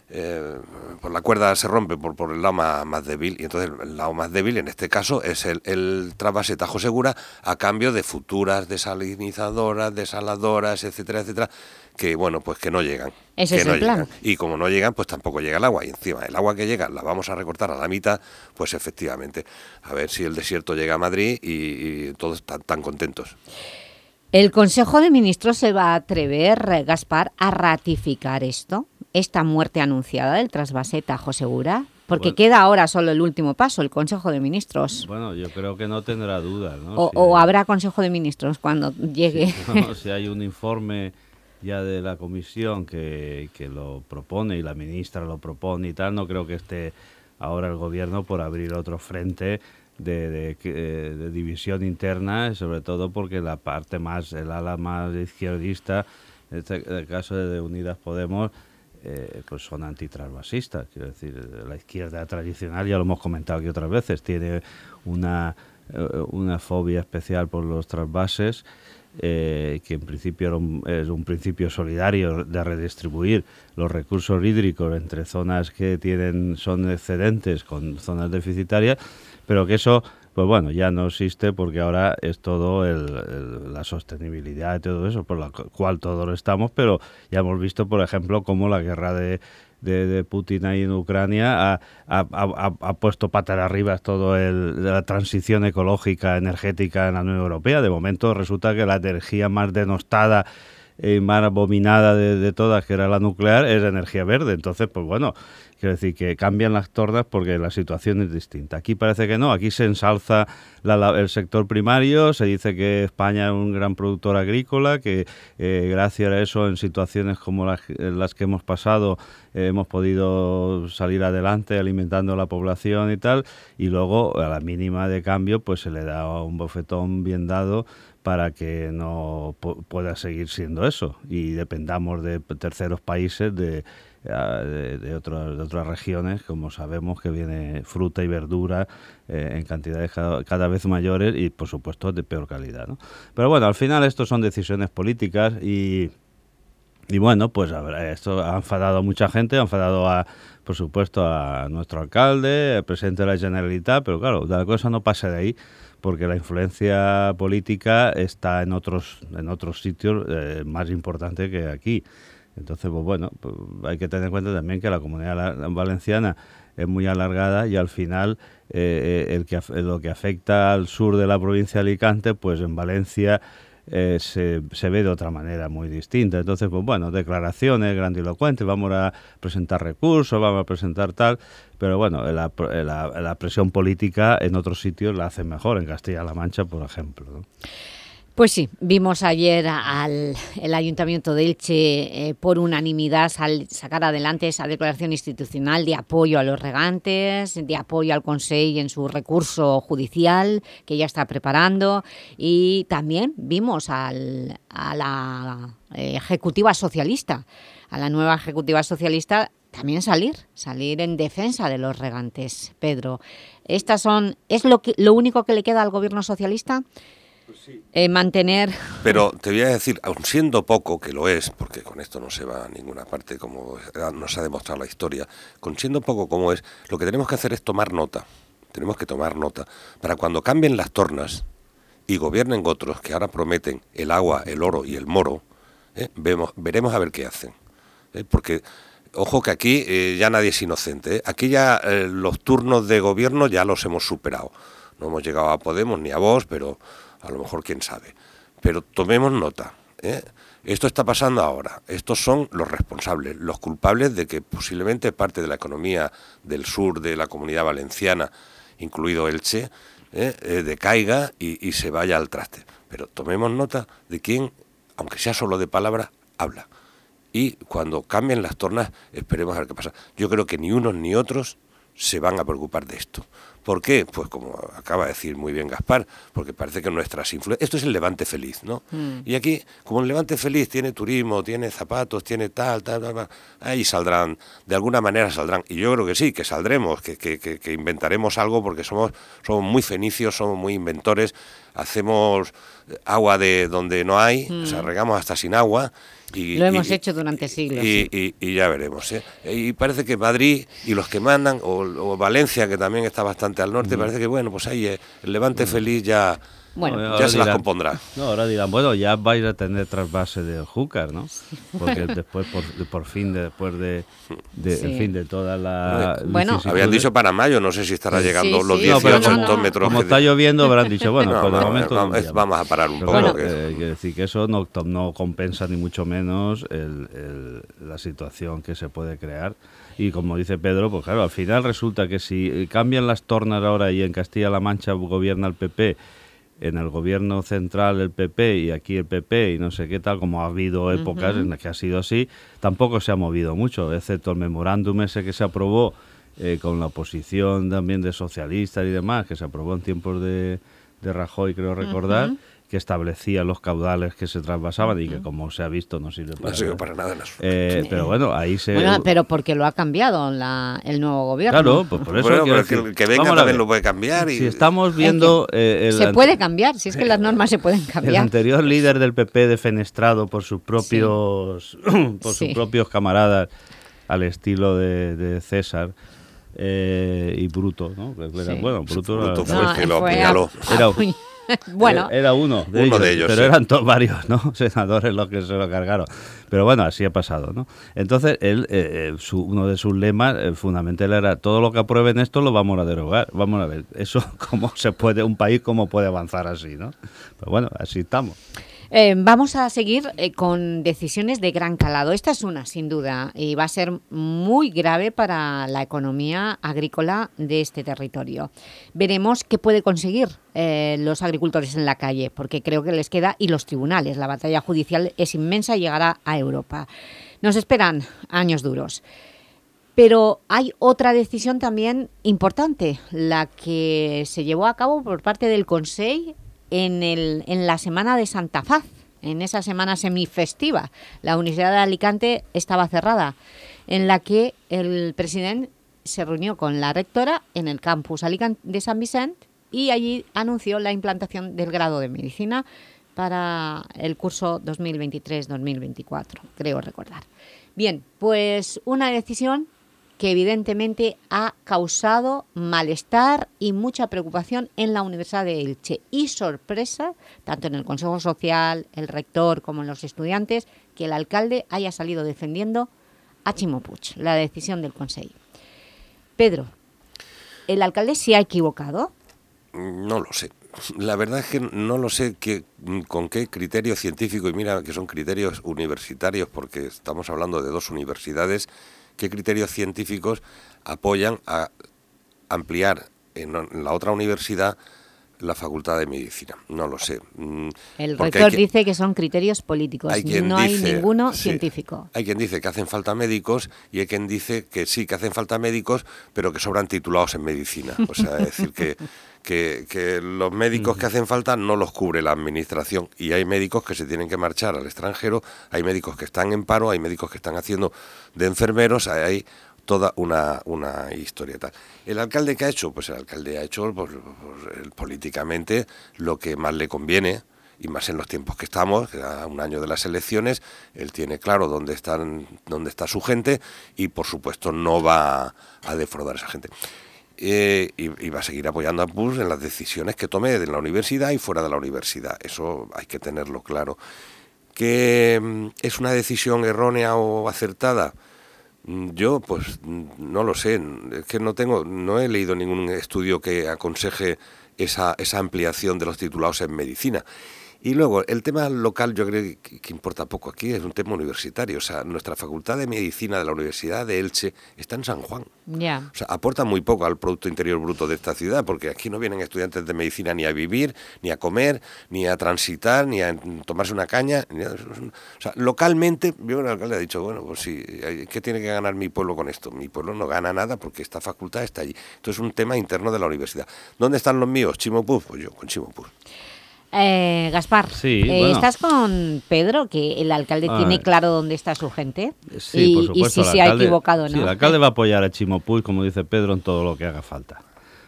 eh, por la cuerda se rompe por, por el lado más, débil y entonces el lado más débil en este caso es el, el trasvase Tajo Segura a cambio de futuras desalinizadoras, desaladoras, etcétera, etcétera, que bueno, pues que no llegan. Ese que es no el plan. llegan. Y como no llegan, pues tampoco llega el agua. Y encima, el agua que llega la vamos a recortar a la mitad, pues efectivamente, a ver si el desierto llega a Madrid y, y todos están tan contentos. ¿El Consejo de Ministros se va a atrever, Gaspar, a ratificar esto? ¿Esta muerte anunciada del trasvase Tajo Segura? Porque Bueno. queda ahora solo el último paso, el Consejo de Ministros. Bueno, yo creo que no tendrá dudas, ¿no? O, Si o habrá Consejo de Ministros cuando llegue. No, si hay un informe ya de la comisión que, que lo propone y la ministra lo propone y tal, no creo que esté ahora el gobierno por abrir otro frente de, de eh, de división interna, sobre todo porque la parte más, el ala más izquierdista, en este en el caso de Unidas Podemos, eh, pues son antitrasvasistas. Quiero decir, eh, la izquierda tradicional, ya lo hemos comentado aquí otras veces, tiene una, eh, una fobia especial por los trasvases, eh, que en principio era es un principio solidario de redistribuir los recursos hídricos entre zonas que tienen son excedentes con zonas deficitarias, pero que eso pues bueno, ya no existe porque ahora es todo el- la sostenibilidad y todo eso, por la cu- cual todos estamos, pero ya hemos visto, por ejemplo, cómo la guerra de, de, Putin ahí en Ucrania ha, puesto patas arriba todo el, la transición ecológica, energética en la Unión Europea. De momento resulta que la energía más denostada y más abominada de, de todas, que era la nuclear, es energía verde. Entonces, pues bueno, quiero decir que cambian las tornas porque la situación es distinta. Aquí parece que no, aquí se ensalza la- la- el sector primario, se dice que España es un gran productor agrícola, que eh, gracias a eso en situaciones como las, que hemos pasado eh, hemos podido salir adelante alimentando a la población y tal, y luego a la mínima de cambio pues se le da un bofetón bien dado para que no pu- pueda seguir siendo eso y dependamos de terceros países, de, de, de otras, de otras regiones, como sabemos que viene fruta y verdura eh, en cantidades cada, vez mayores y por supuesto de peor calidad. ¿no? Pero bueno, al final esto son decisiones políticas y... Y bueno, pues esto ha enfadado a mucha gente, ha enfadado a, por supuesto, a nuestro alcalde, al presidente de la Generalitat, pero claro, la cosa no pasa de ahí porque la influencia política está en otros en otros sitios eh, más importante que aquí. Entonces, pues bueno, pues hay que tener en cuenta también que la comunidad valenciana es muy alargada y al final eh, eh, el que, lo que afecta al sur de la provincia de Alicante, pues en Valencia eh, se, ve de otra manera muy distinta. Entonces, pues bueno, declaraciones grandilocuentes, vamos a presentar recursos, vamos a presentar tal, pero bueno, la, la- la presión política en otros sitios la hacen mejor, en Castilla-La Mancha, por ejemplo. Pues sí, vimos ayer al el Ayuntamiento de Elche eh, por unanimidad sal- sacar adelante esa declaración institucional de apoyo a los regantes, de apoyo al Consejo en su recurso judicial que ya está preparando y también vimos al- a la eh, Ejecutiva Socialista, a la nueva Ejecutiva Socialista también salir, salir en defensa de los regantes. Pedro, estas son, ¿es lo, que, lo único que le queda al Gobierno socialista? Eh, mantener Pero te voy a decir, aun siendo poco, que lo es, porque con esto no se va a ninguna parte, como nos ha demostrado la historia, con siendo poco como es, lo que tenemos que hacer es tomar nota. Tenemos que tomar nota. Para cuando cambien las tornas y gobiernen otros que ahora prometen el agua, el oro y el moro, ¿eh? Vemos, veremos a ver qué hacen. ¿eh? Porque, ojo que aquí eh, ya nadie es inocente. ¿eh? Aquí ya eh, los turnos de gobierno ya los hemos superado. No hemos llegado a Podemos ni a Vox, pero a lo mejor quién sabe. Pero tomemos nota. ¿eh? Esto está pasando ahora. Estos son los responsables, los culpables de que posiblemente parte de la economía del sur de la comunidad valenciana, incluido Elche, ¿eh? Eh, decaiga y, y se vaya al traste. Pero tomemos nota de quién, aunque sea solo de palabra, habla. Y cuando cambien las tornas, esperemos a ver qué pasa. Yo creo que ni unos ni otros se van a preocupar de esto. ¿Por qué? Pues como acaba de decir muy bien Gaspar, porque parece que nuestras influencias... Esto es el Levante feliz, ¿no? Mm. Y aquí, como el Levante feliz tiene turismo, tiene zapatos, tiene tal, tal, tal, tal, ahí saldrán, de alguna manera saldrán. Y yo creo que sí, que saldremos, que, que, que, que inventaremos algo porque somos, somos muy fenicios, somos muy inventores. hacemos agua de donde no hay, o sea, Mm. regamos hasta sin agua. Y, Lo hemos y- hecho durante siglos. y, ya veremos. ¿eh? Y parece que Madrid y los que mandan, o, o Valencia, que también está bastante al norte, parece que bueno, pues ahí eh, el Levante feliz ya, Bueno. ya se las compondrá. No, ahora dirán, bueno, ya vais a tener trasvase del Júcar, ¿no? Porque después, por, por fin, de- después de, de- Sí. en fin, de toda la... Bueno. Habían dicho para mayo, no sé si estará llegando sí, los sí. 18 No, hectómetros. Como está lloviendo, habrán dicho, bueno, No, por el momento... vamos, a parar un poco. bueno, que- eh, quiero decir que eso no, no compensa ni mucho menos el- el- la situación que se puede crear. Y como dice Pedro, pues claro, al final resulta que si eh, cambian las tornas ahora y en Castilla-La Mancha gobierna el PP, en el gobierno central el PP y aquí el PP y no sé qué tal, como ha habido épocas en las que ha sido así, tampoco se ha movido mucho, excepto el memorándum ese que se aprobó eh, con la oposición también de socialistas y demás, que se aprobó en tiempos de, de Rajoy, creo recordar. Que establecía los caudales que se trasvasaban y que como se ha visto no sirve para, sirve nada. para nada. Eh, Sí. pero bueno, ahí se... Bueno, pero porque lo ha cambiado la- el nuevo gobierno. Claro, pues por eso Bueno, pero que decir, el que venga también ver, lo puede cambiar y- Si estamos viendo... eh, el Se puede cambiar, si es que las normas se pueden el cambiar. anterior líder del PP defenestrado por sus propios por Sí. sus propios camaradas al estilo de, de César eh, y Bruto, ¿no? Era- Sí. Bueno, Bruto, Bruto era, fue el que lo fue a- apuñaló. Era, Bueno. era uno de Uno ellos, de ellos, pero sí. eran todos varios, ¿no? Senadores los que se lo cargaron. Pero bueno, así ha pasado, ¿no? Entonces, él, eh, eh, su- uno de sus lemas eh, fundamental era todo lo que aprueben esto lo vamos a derogar. Vamos a ver, eso cómo se puede, un país cómo puede avanzar así, ¿no? Pero bueno, así estamos. Eh, vamos a seguir eh, con decisiones de gran calado. Esta es una, sin duda, y va a ser muy grave para la economía agrícola de este territorio. Veremos qué puede conseguir eh, los agricultores en la calle, porque creo que les queda, y los tribunales. La batalla judicial es inmensa y llegará a Europa. Nos esperan años duros. Pero hay otra decisión también importante, la que se llevó a cabo por parte del Consejo en, el, en la Semana de Santa Faz, en esa semana semifestiva. La Universidad de Alicante estaba cerrada, en la que el presidente se reunió con la rectora en el campus de San Vicente y allí anunció la implantación del grado de Medicina para el curso 2023-2024, creo recordar. Bien, pues una decisión que evidentemente ha causado malestar y mucha preocupación en la Universidad de Elche y sorpresa, tanto en el Consejo Social, el rector como en los estudiantes, que el alcalde haya salido defendiendo a Chimo Puig, la decisión del Consejo. Pedro, ¿el alcalde se ha equivocado? No lo sé. La verdad es que no lo sé con qué criterio científico, y mira que son criterios universitarios, porque estamos hablando de dos universidades, qué criterios científicos apoyan a ampliar en la otra universidad la facultad de medicina. No lo sé. Mm, El porque rector dice que son criterios políticos, hay quien no hay ninguno sí, científico. Hay quien dice que hacen falta médicos y hay quien dice que sí, que hacen falta médicos, pero que sobran titulados en medicina. O sea, es decir, que, que, que los médicos que hacen falta no los cubre la administración y hay médicos que se tienen que marchar al extranjero, hay médicos que están en paro, hay médicos que están haciendo de enfermeros, hay toda una, una historia tal. ¿El alcalde qué ha hecho? Pues el alcalde ha hecho pues, pues, políticamente lo que más le conviene, y más en los tiempos que estamos, que a un año de las elecciones, él tiene claro dónde están, dónde está su gente y por supuesto no va a defraudar a esa gente. Eh, y, y va a seguir apoyando a Bush en las decisiones que tome en la universidad y fuera de la universidad. Eso hay que tenerlo claro. ¿Que mm, es una decisión errónea o acertada? Mm, Yo, pues, mm, no lo sé. Es que no tengo, no he leído ningún estudio que aconseje esa, esa ampliación de los titulados en medicina. Y luego, el tema local yo creo que, que importa poco aquí, es un tema universitario. O sea, nuestra Facultad de Medicina de la Universidad de Elche está en San Juan. Ya. O sea, aporta muy poco al Producto Interior Bruto de esta ciudad, porque aquí no vienen estudiantes de medicina ni a vivir, ni a comer, ni a transitar, ni a tomarse una caña. ni a- o sea, localmente, yo el alcalde ha dicho, bueno, pues sí, ¿qué tiene que ganar mi pueblo con esto? Mi pueblo no gana nada porque esta facultad está allí. Esto es un tema interno de la universidad. ¿Dónde están los míos? Chimo Puig, pues yo, con Chimo Puig. Eh, Gaspar, Sí, eh, bueno. ¿estás con Pedro, que el alcalde tiene claro dónde está su gente? Sí, y, por y supuesto. si se ha equivocado o sí, no. el alcalde va a apoyar a Chimo Puig, como dice Pedro, en todo lo que haga falta.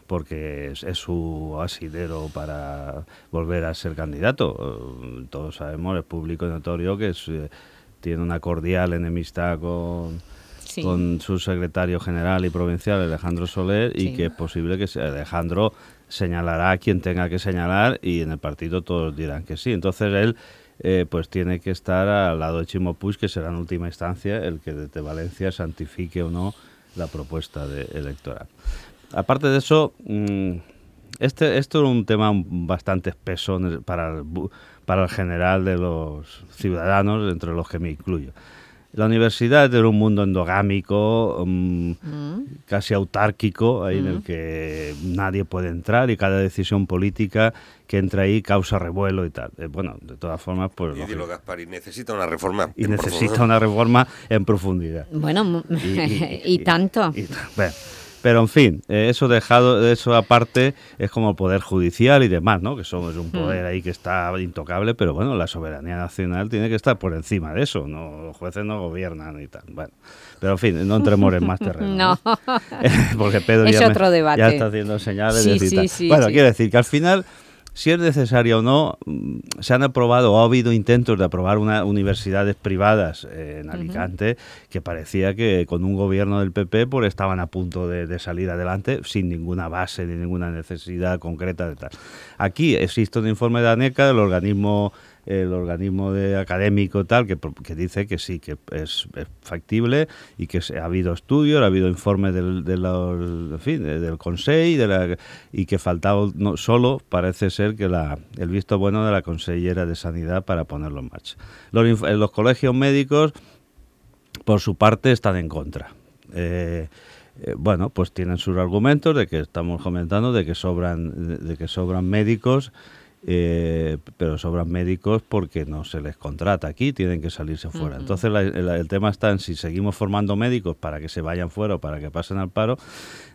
porque es, es su asidero para volver a ser candidato. Eh, Todos sabemos, es público y notorio que es, eh, tiene una cordial enemistad con, Sí. con su secretario general y provincial, Alejandro Soler, y que es posible que se- Alejandro señalará a quien tenga que señalar y en el partido todos dirán que sí. Entonces él eh, pues tiene que estar al lado de Chimo Puig, que será en última instancia el que desde Valencia santifique o no la propuesta de- electoral. Aparte de eso, mm, este, esto es un tema bastante espeso para el, para el general de los ciudadanos, entre los que me incluyo. La universidad era un mundo endogámico, mm, casi autárquico, ahí en el que nadie puede entrar y cada decisión política que entra ahí causa revuelo y tal. Eh, bueno, de todas formas, pues... Y lógico. dilo, Gaspar, y necesita una reforma. Y en necesita profundidad. una reforma en profundidad. Bueno, mu- Y- y, tanto. Bueno, pero en fin, eh, eso dejado, eso aparte es como el poder judicial y demás, ¿no? Que somos un poder ahí que está intocable, pero bueno, la soberanía nacional tiene que estar por encima de eso, no los jueces no gobiernan y tal. Bueno, pero en fin, no entremos en más terreno. No. Porque Pedro Es ya, otro está haciendo señales Sí, de sí, sí, Bueno, quiero decir que al final si es necesario o no, mm, se han aprobado o ha habido intentos de aprobar unas universidades privadas eh, en Alicante que parecía que con un gobierno del PP pues estaban a punto de, de salir adelante sin ninguna base ni ninguna necesidad concreta de tal. Aquí existe un informe de ANECA, del organismo el organismo de académico tal que, que dice que sí que es, factible y que ha habido estudios, ha habido informes del, de los, en fin, de- del Consejo y que faltaba no, solo parece ser que la, el visto bueno de la consellera de Sanidad para ponerlo en marcha. Los, los colegios médicos por su parte están en contra. Eh, eh, bueno, pues tienen sus argumentos de que estamos comentando de que sobran de que sobran médicos, eh, pero sobran médicos porque no se les contrata aquí, tienen que salirse fuera. Ujú. Entonces la- el, el tema está en si seguimos formando médicos para que se vayan fuera o para que pasen al paro.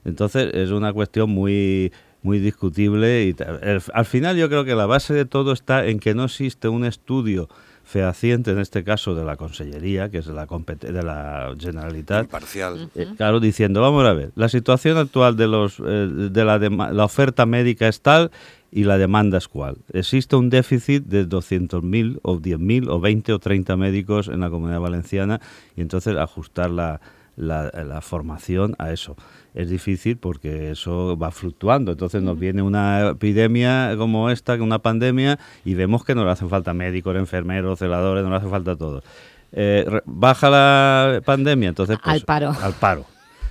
Entonces es una cuestión muy muy discutible y el- al final yo creo que la base de todo está en que no existe un estudio fehaciente en este caso de la Consellería, que es de la, compet- de la Generalitat, Imparcial. eh, claro, diciendo, vamos a ver, la situación actual de, los, eh, de la, dema- la oferta médica es tal y la demanda es cual. Existe un déficit de 200.000 o 10.000 o 20 o 30 médicos en la comunidad valenciana y entonces ajustar la, la, la formación a eso. Es difícil porque eso va fluctuando. Entonces nos viene una epidemia como esta, una pandemia, y vemos que nos hacen falta médicos, enfermeros, celadores, nos hace falta todo. Eh, baja la pandemia, entonces pues, Al paro. Al paro.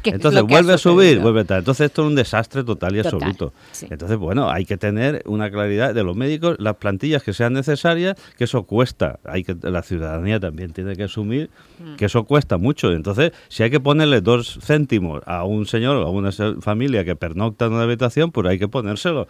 Entonces vuelve a subir, vuelve a tal. Entonces esto es un desastre total y Total, absoluto. sí. Entonces, bueno, hay que tener una claridad de los médicos, las plantillas que sean necesarias, que eso cuesta. Hay que la ciudadanía también tiene que asumir Mm. que eso cuesta mucho. Entonces, si hay que ponerle dos céntimos a un señor o a una familia que pernocta en una habitación, pues hay que ponérselo.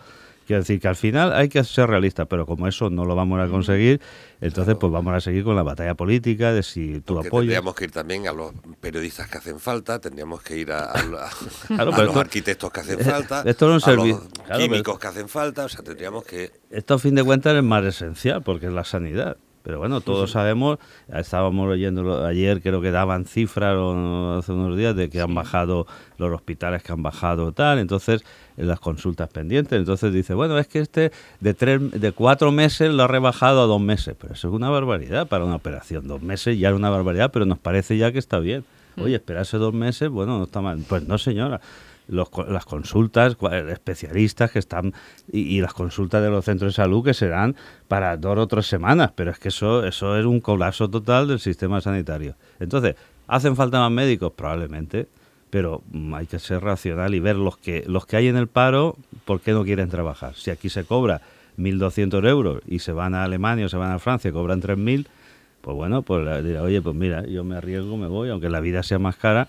Quiero decir que al final hay que ser realistas, pero como eso no lo vamos a conseguir, entonces pues vamos a seguir con la batalla política de si tú apoyas. tendríamos que ir también a los periodistas que hacen falta, tendríamos que ir a, a- a- Claro, a pero los esto- arquitectos que hacen eh, falta, esto no es a los claro, químicos que hacen falta, o sea, tendríamos que... Esto a fin de cuentas es más esencial porque es la sanidad. Pero bueno, todos sabemos, estábamos leyendo ayer, creo que daban cifras hace unos días de que han bajado los hospitales que han bajado tal, entonces en las consultas pendientes, entonces dice, bueno, es que este de tres, de cuatro meses lo ha rebajado a dos meses, pero eso es una barbaridad para una operación, dos meses ya es una barbaridad, pero nos parece ya que está bien. Oye, esperarse dos meses, bueno, no está mal. Pues no, señora. Los las consultas, cua- especialistas que están, y, y las consultas de los centros de salud que serán para dos o tres semanas, pero es que eso, eso es un colapso total del sistema sanitario. Entonces, ¿hacen falta más médicos? Probablemente, pero mm, hay que ser racional y ver los que, los que hay en el paro, ¿por qué no quieren trabajar? Si aquí se cobra 1.200 euros y se van a Alemania o se van a Francia y cobran 3.000, pues bueno, pues dirá, oye, pues mira, yo me arriesgo, me voy, aunque la vida sea más cara,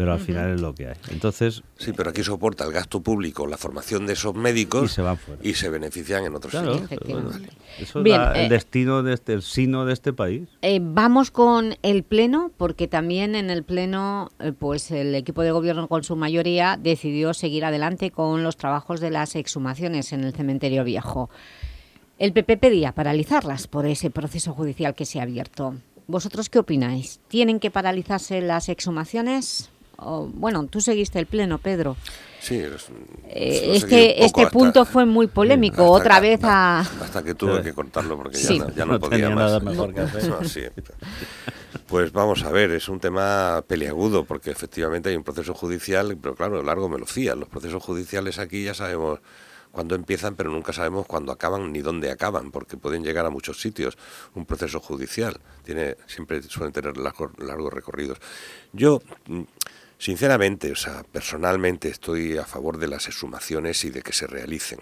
pero al final es lo que hay. Entonces, Sí, pero aquí soporta el gasto público, la formación de esos médicos Y se van fuera. y se benefician en otros claro, sitios. bueno, eso es la- eh, el destino de este, el sino de este país. Eh, vamos con el Pleno, porque también en el Pleno eh, pues el equipo de gobierno con su mayoría decidió seguir adelante con los trabajos de las exhumaciones en el cementerio viejo. El PP pedía paralizarlas por ese proceso judicial que se ha abierto. ¿Vosotros qué opináis? ¿Tienen que paralizarse las exhumaciones o- bueno, tú seguiste el pleno, Pedro. Sí, es- Eh, este este hasta- punto fue muy polémico, hasta otra que- vez a... Hasta que tuve que cortarlo porque Sí. ya, no- ya no, No podía tenía más. nada mejor que hacer. No, sí. Pues vamos a ver, es un tema peliagudo porque efectivamente hay un proceso judicial, pero claro, largo me lo fía. Los procesos judiciales aquí ya sabemos cuándo empiezan, pero nunca sabemos cuándo acaban ni dónde acaban, porque pueden llegar a muchos sitios. Un proceso judicial tiene siempre suelen tener largos, largos recorridos. Yo mm, Sinceramente, o sea, personalmente estoy a favor de las exhumaciones y de que se realicen.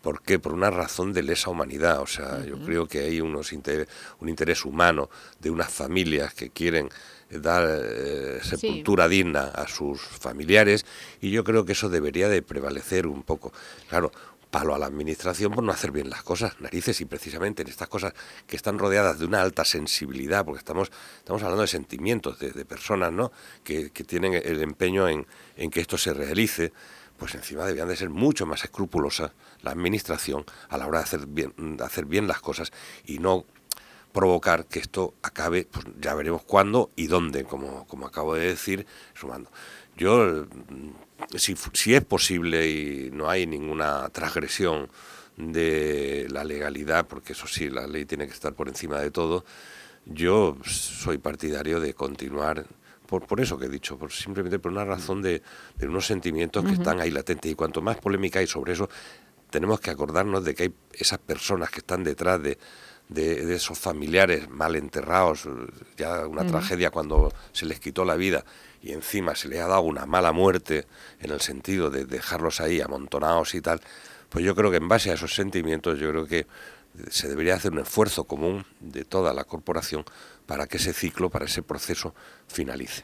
¿Por qué? Por una razón de lesa humanidad. O sea, yo creo que hay unos inter- un interés humano de unas familias que quieren eh, dar eh, Sí. sepultura digna a sus familiares y yo creo que eso debería de prevalecer un poco. Claro, palo a la administración por no hacer bien las cosas, narices, y precisamente en estas cosas que están rodeadas de una alta sensibilidad, porque estamos, estamos hablando de sentimientos, de, personas ¿no? que, que tienen el empeño en, en que esto se realice, pues encima debían de ser mucho más escrupulosas la administración a la hora de hacer bien, hacer bien las cosas y no provocar que esto acabe, pues ya veremos cuándo y dónde, como, como acabo de decir, sumando. Yo, si, si es posible y no hay ninguna transgresión de la legalidad, porque eso sí, la ley tiene que estar por encima de todo, yo soy partidario de continuar por, por eso que he dicho, por, simplemente por una razón de, de unos sentimientos que están ahí latentes. Y cuanto más polémica hay sobre eso, tenemos que acordarnos de que hay esas personas que están detrás de, de, de esos familiares mal enterrados, ya una tragedia cuando se les quitó la vida y encima se les ha dado una mala muerte en el sentido de dejarlos ahí amontonados y tal, pues yo creo que en base a esos sentimientos yo creo que se debería hacer un esfuerzo común de toda la corporación para que ese ciclo, para ese proceso finalice.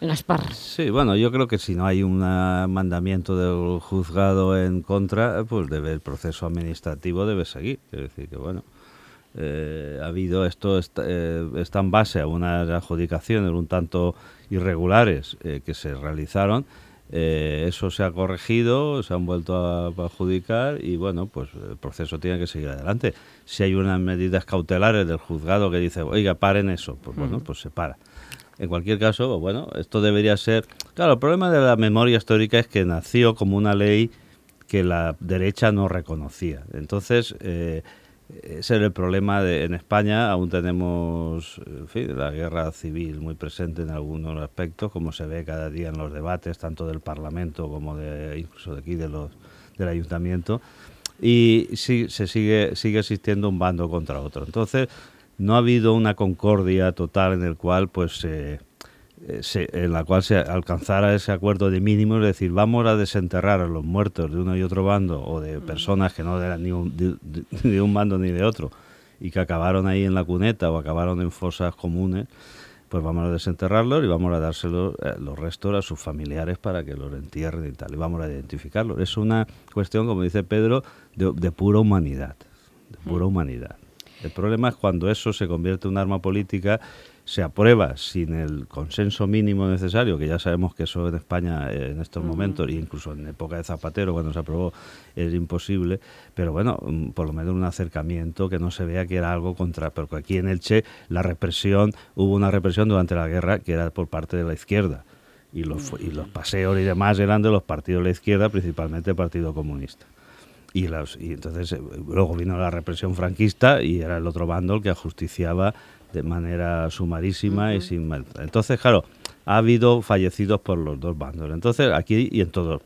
Las parras. Sí, bueno, yo creo que si no hay un mandamiento del juzgado en contra, pues debe el proceso administrativo debe seguir. Es decir, que bueno, eh, ha habido esto, está, eh, está en base a unas adjudicaciones un tanto irregulares eh, que se realizaron. Eh, eso se ha corregido, se han vuelto a, adjudicar y bueno, pues el proceso tiene que seguir adelante. Si hay unas medidas cautelares del juzgado que dice, oiga, paren eso, pues bueno, Ujú. pues se para. En cualquier caso, bueno, esto debería ser... Claro, el problema de la memoria histórica es que nació como una ley que la derecha no reconocía. Entonces, eh, ese era el problema de, en España. Aún tenemos la guerra civil muy presente en algunos aspectos, como se ve cada día en los debates, tanto del Parlamento como de incluso de aquí de los, del Ayuntamiento. Y sí, se sigue, sigue existiendo un bando contra otro. Entonces, no ha habido una concordia total en el cual pues eh, se- en la cual se alcanzara ese acuerdo de mínimos, es decir, vamos a desenterrar a los muertos de uno y otro bando o de personas que no eran ni un, de, de- un bando ni de otro y que acabaron ahí en la cuneta o acabaron en fosas comunes, pues vamos a desenterrarlos y vamos a dárselos eh, los restos a sus familiares para que los entierren y tal, y vamos a identificarlos. Es una cuestión, como dice Pedro, de, de pura humanidad, de pura humanidad. El problema es cuando eso se convierte en un arma política, se aprueba sin el consenso mínimo necesario, que ya sabemos que eso en España eh, en estos momentos, e incluso en época de Zapatero, cuando se aprobó, es imposible, pero bueno, mm, por lo menos un acercamiento que no se vea que era algo contra, porque aquí en Elche la represión, hubo una represión durante la guerra que era por parte de la izquierda, y los, y los paseos y demás eran de los partidos de la izquierda, principalmente el Partido Comunista. Y, las, y entonces eh, luego vino la represión franquista y era el otro bando el que ajusticiaba de manera sumarísima y sin mal- Entonces, claro, ha habido fallecidos por los dos bandos. Entonces, aquí y en todo,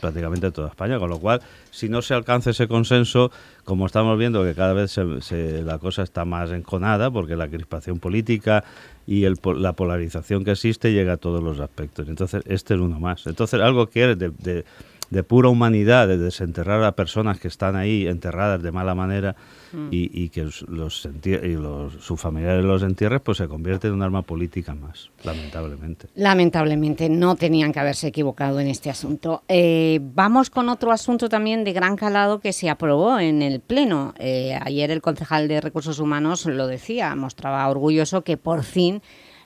prácticamente en toda España, con lo cual, si no se alcanza ese consenso, como estamos viendo que cada vez se- se- la cosa está más enconada, porque la crispación política y el, la polarización que existe llega a todos los aspectos. Entonces, este es uno más. Entonces, algo que es de, de- de pura humanidad, de desenterrar a personas que están ahí enterradas de mala manera Mm. y, y que y los- sus familiares los entierren, pues se convierte en un arma política más, lamentablemente. Lamentablemente no tenían que haberse equivocado en este asunto. Eh, vamos con otro asunto también de gran calado que se aprobó en el Pleno. Eh, ayer el concejal de Recursos Humanos lo decía, mostraba orgulloso que por fin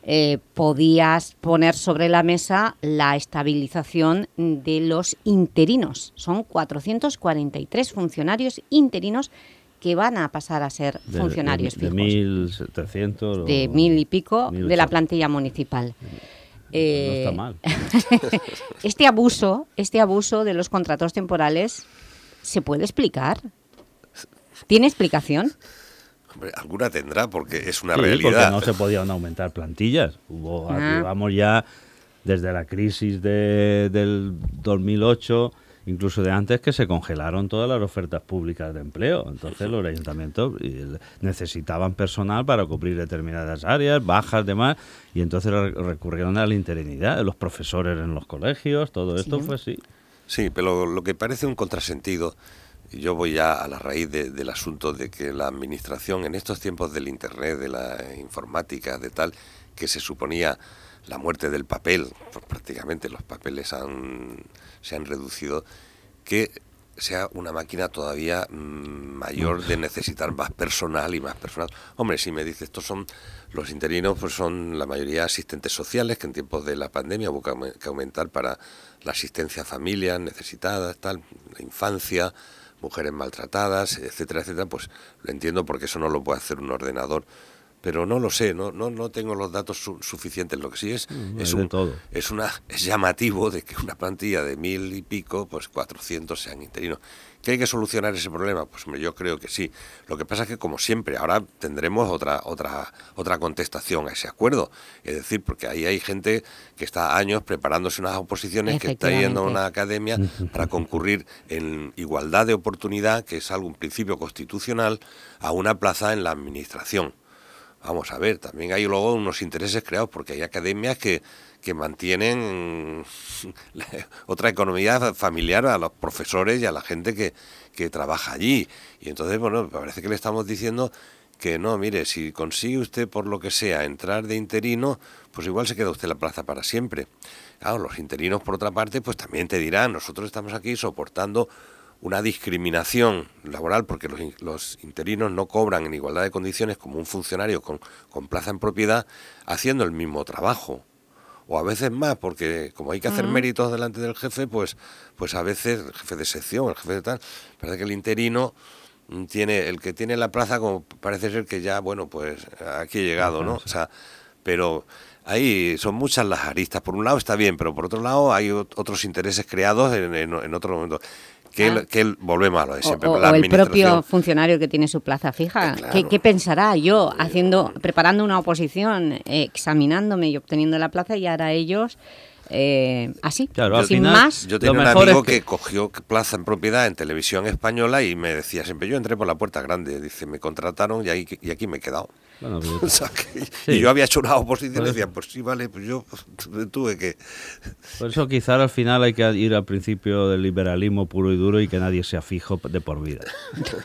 eh, podías poner sobre la mesa la estabilización de los interinos. Son 443 funcionarios interinos que van a pasar a ser De- funcionarios de, fijos de 1.700 o de mil y pico de la plantilla municipal. Eh, está mal. este abuso, este abuso de los contratos temporales, ¿se puede explicar? ¿Tiene explicación? Hombre, alguna tendrá porque es una Sí, realidad. porque no se podían aumentar plantillas. Hubo, Ah. llevamos ya desde la crisis de- del 2008, incluso de antes, que se congelaron todas las ofertas públicas de empleo. Entonces los ayuntamientos necesitaban personal para cubrir determinadas áreas, bajas, demás, y entonces re- recurrieron a la interinidad, los profesores en los colegios, todo esto fue así. Sí, pero lo que parece un contrasentido, yo voy ya a la raíz de- del asunto de que la administración en estos tiempos del Internet, de la informática, de tal, que se suponía la muerte del papel, pues prácticamente los papeles han, se han reducido, que sea una máquina todavía mm, mayor de necesitar más personal y más personal. Hombre, si me dice, estos son los interinos, pues son la mayoría asistentes sociales que en tiempos de la pandemia hubo que aumentar para la asistencia a familias necesitadas, tal, la infancia, mujeres maltratadas, etcétera, etcétera, pues lo entiendo porque eso no lo puede hacer un ordenador. Pero no lo sé, no, no, no tengo los datos su- suficientes. Lo que sí es, Mm, es, un, todo. es, una, es llamativo de que una plantilla de mil y pico, pues 400 sean interinos. ¿Que hay que solucionar ese problema? Pues hombre, yo creo que sí. Lo que pasa es que, como siempre, ahora tendremos otra, otra, otra contestación a ese acuerdo. Es decir, porque ahí hay gente que está años preparándose unas oposiciones, que está yendo a una academia para concurrir en igualdad de oportunidad, que es algo, un principio constitucional, a una plaza en la administración. Vamos a ver, también hay luego unos intereses creados porque hay academias que, que mantienen otra economía familiar a los profesores y a la gente que, que trabaja allí. Y entonces, bueno, parece que le estamos diciendo que no, mire, si consigue usted por lo que sea entrar de interino, pues igual se queda usted la plaza para siempre. Claro, los interinos, por otra parte, pues también te dirán, nosotros estamos aquí soportando una discriminación laboral porque los, los interinos no cobran en igualdad de condiciones como un funcionario con, con plaza en propiedad haciendo el mismo trabajo. O a veces más, porque como hay que hacer méritos delante del jefe, pues, pues a veces el jefe de sección, el jefe de tal, parece que el interino mm, tiene, el que tiene la plaza como parece ser que ya, bueno, pues aquí he llegado, ¿no? O sea, pero ahí son muchas las aristas. Por un lado está bien, pero por otro lado hay ot- otros intereses creados en, en, en otro momento. Que, el- Ah. que el- volvemos a lo de O, siempre. o- la o el propio funcionario que tiene su plaza fija. claro. ¿Qué, qué pensará yo haciendo, preparando una oposición, eh, examinándome y obteniendo la plaza y ahora ellos eh, así, Claro, sin final, más? Yo tenía un amigo es que- que... cogió plaza en propiedad en televisión española y me decía siempre, yo entré por la puerta grande, dice, me contrataron y, ahí, y aquí me he quedado. Bueno, pues O sea, que- Sí. Y yo había hecho una oposición y eso. decía, pues sí, vale, pues yo tuve que... Por eso quizá al final hay que ir al principio del liberalismo puro y duro y que nadie sea fijo de por vida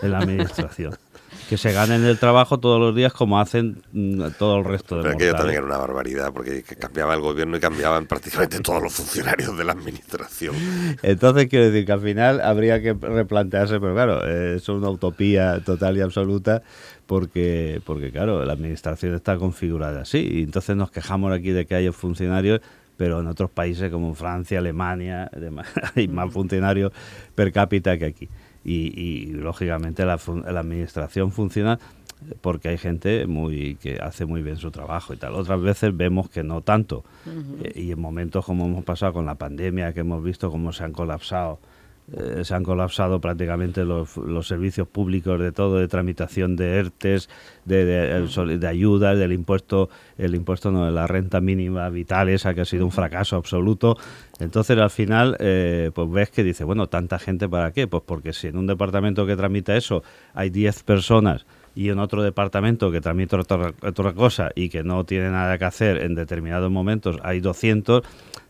en la administración. Que se ganen el trabajo todos los días como hacen mm, todo el resto de Pero aquello también era una barbaridad, porque que cambiaba el gobierno y cambiaban prácticamente todos los funcionarios de la administración. Entonces quiero decir que al final habría que replantearse, pero claro, eh, es una utopía total y absoluta porque, porque claro, la administración está configurada así y entonces nos quejamos aquí de que hay funcionarios, pero en otros países como Francia, Alemania, demás, hay más funcionarios per cápita que aquí. Y, y, lógicamente la, la administración funciona porque hay gente muy que hace muy bien su trabajo y tal. Otras veces vemos que no tanto. Eh, y en momentos como hemos pasado con la pandemia, que hemos visto cómo se han colapsado, eh, se han colapsado prácticamente los, los servicios públicos de todo, de tramitación de ERTES, de ayudas, del impuesto, el impuesto no, de la renta mínima vital, esa que ha sido un fracaso absoluto. Entonces al final, eh, pues ves que dice, bueno, tanta gente para qué? Pues porque si en un departamento que tramita eso hay 10 personas y en otro departamento que tramita otra, otra cosa y que no tiene nada que hacer en determinados momentos hay 200,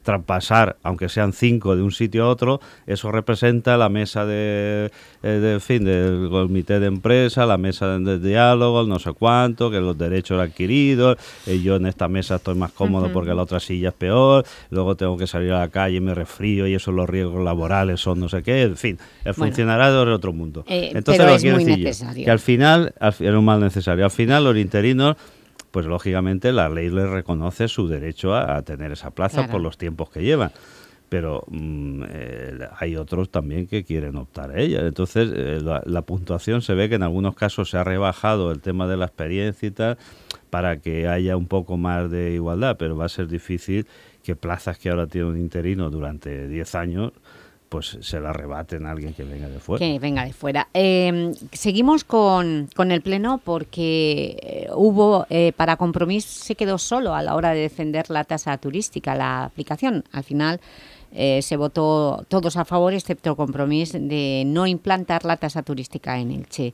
traspasar, aunque sean 5 de un sitio a otro, eso representa la mesa de, eh, de en fin, del comité de empresa, la mesa de, de diálogo, el no sé cuánto, que los derechos adquiridos, eh, yo en esta mesa estoy más cómodo porque la otra silla es peor, luego tengo que salir a la calle y me resfrío y eso los riesgos laborales son no sé qué, en fin, el Bueno. funcionario de otro mundo. Eh, Entonces pero lo que es muy decir yo, que al final, al era un mal necesario, al final los interinos pues lógicamente la ley les reconoce su derecho a, a tener esa plaza Claro. por los tiempos que llevan. Pero mm, eh, hay otros también que quieren optar a ella. Entonces, eh, la, la puntuación se ve que en algunos casos se ha rebajado el tema de la experiencia y tal para que haya un poco más de igualdad, pero va a ser difícil que plazas que ahora tiene un interino durante 10 años, pues se la rebaten a alguien que venga de fuera. Que venga de fuera. Eh, seguimos con, con, el Pleno porque eh, hubo, eh, para compromiso se quedó solo a la hora de defender la tasa turística, la aplicación. Al final se votó todos a favor, excepto Compromís, de no implantar la tasa turística en Elche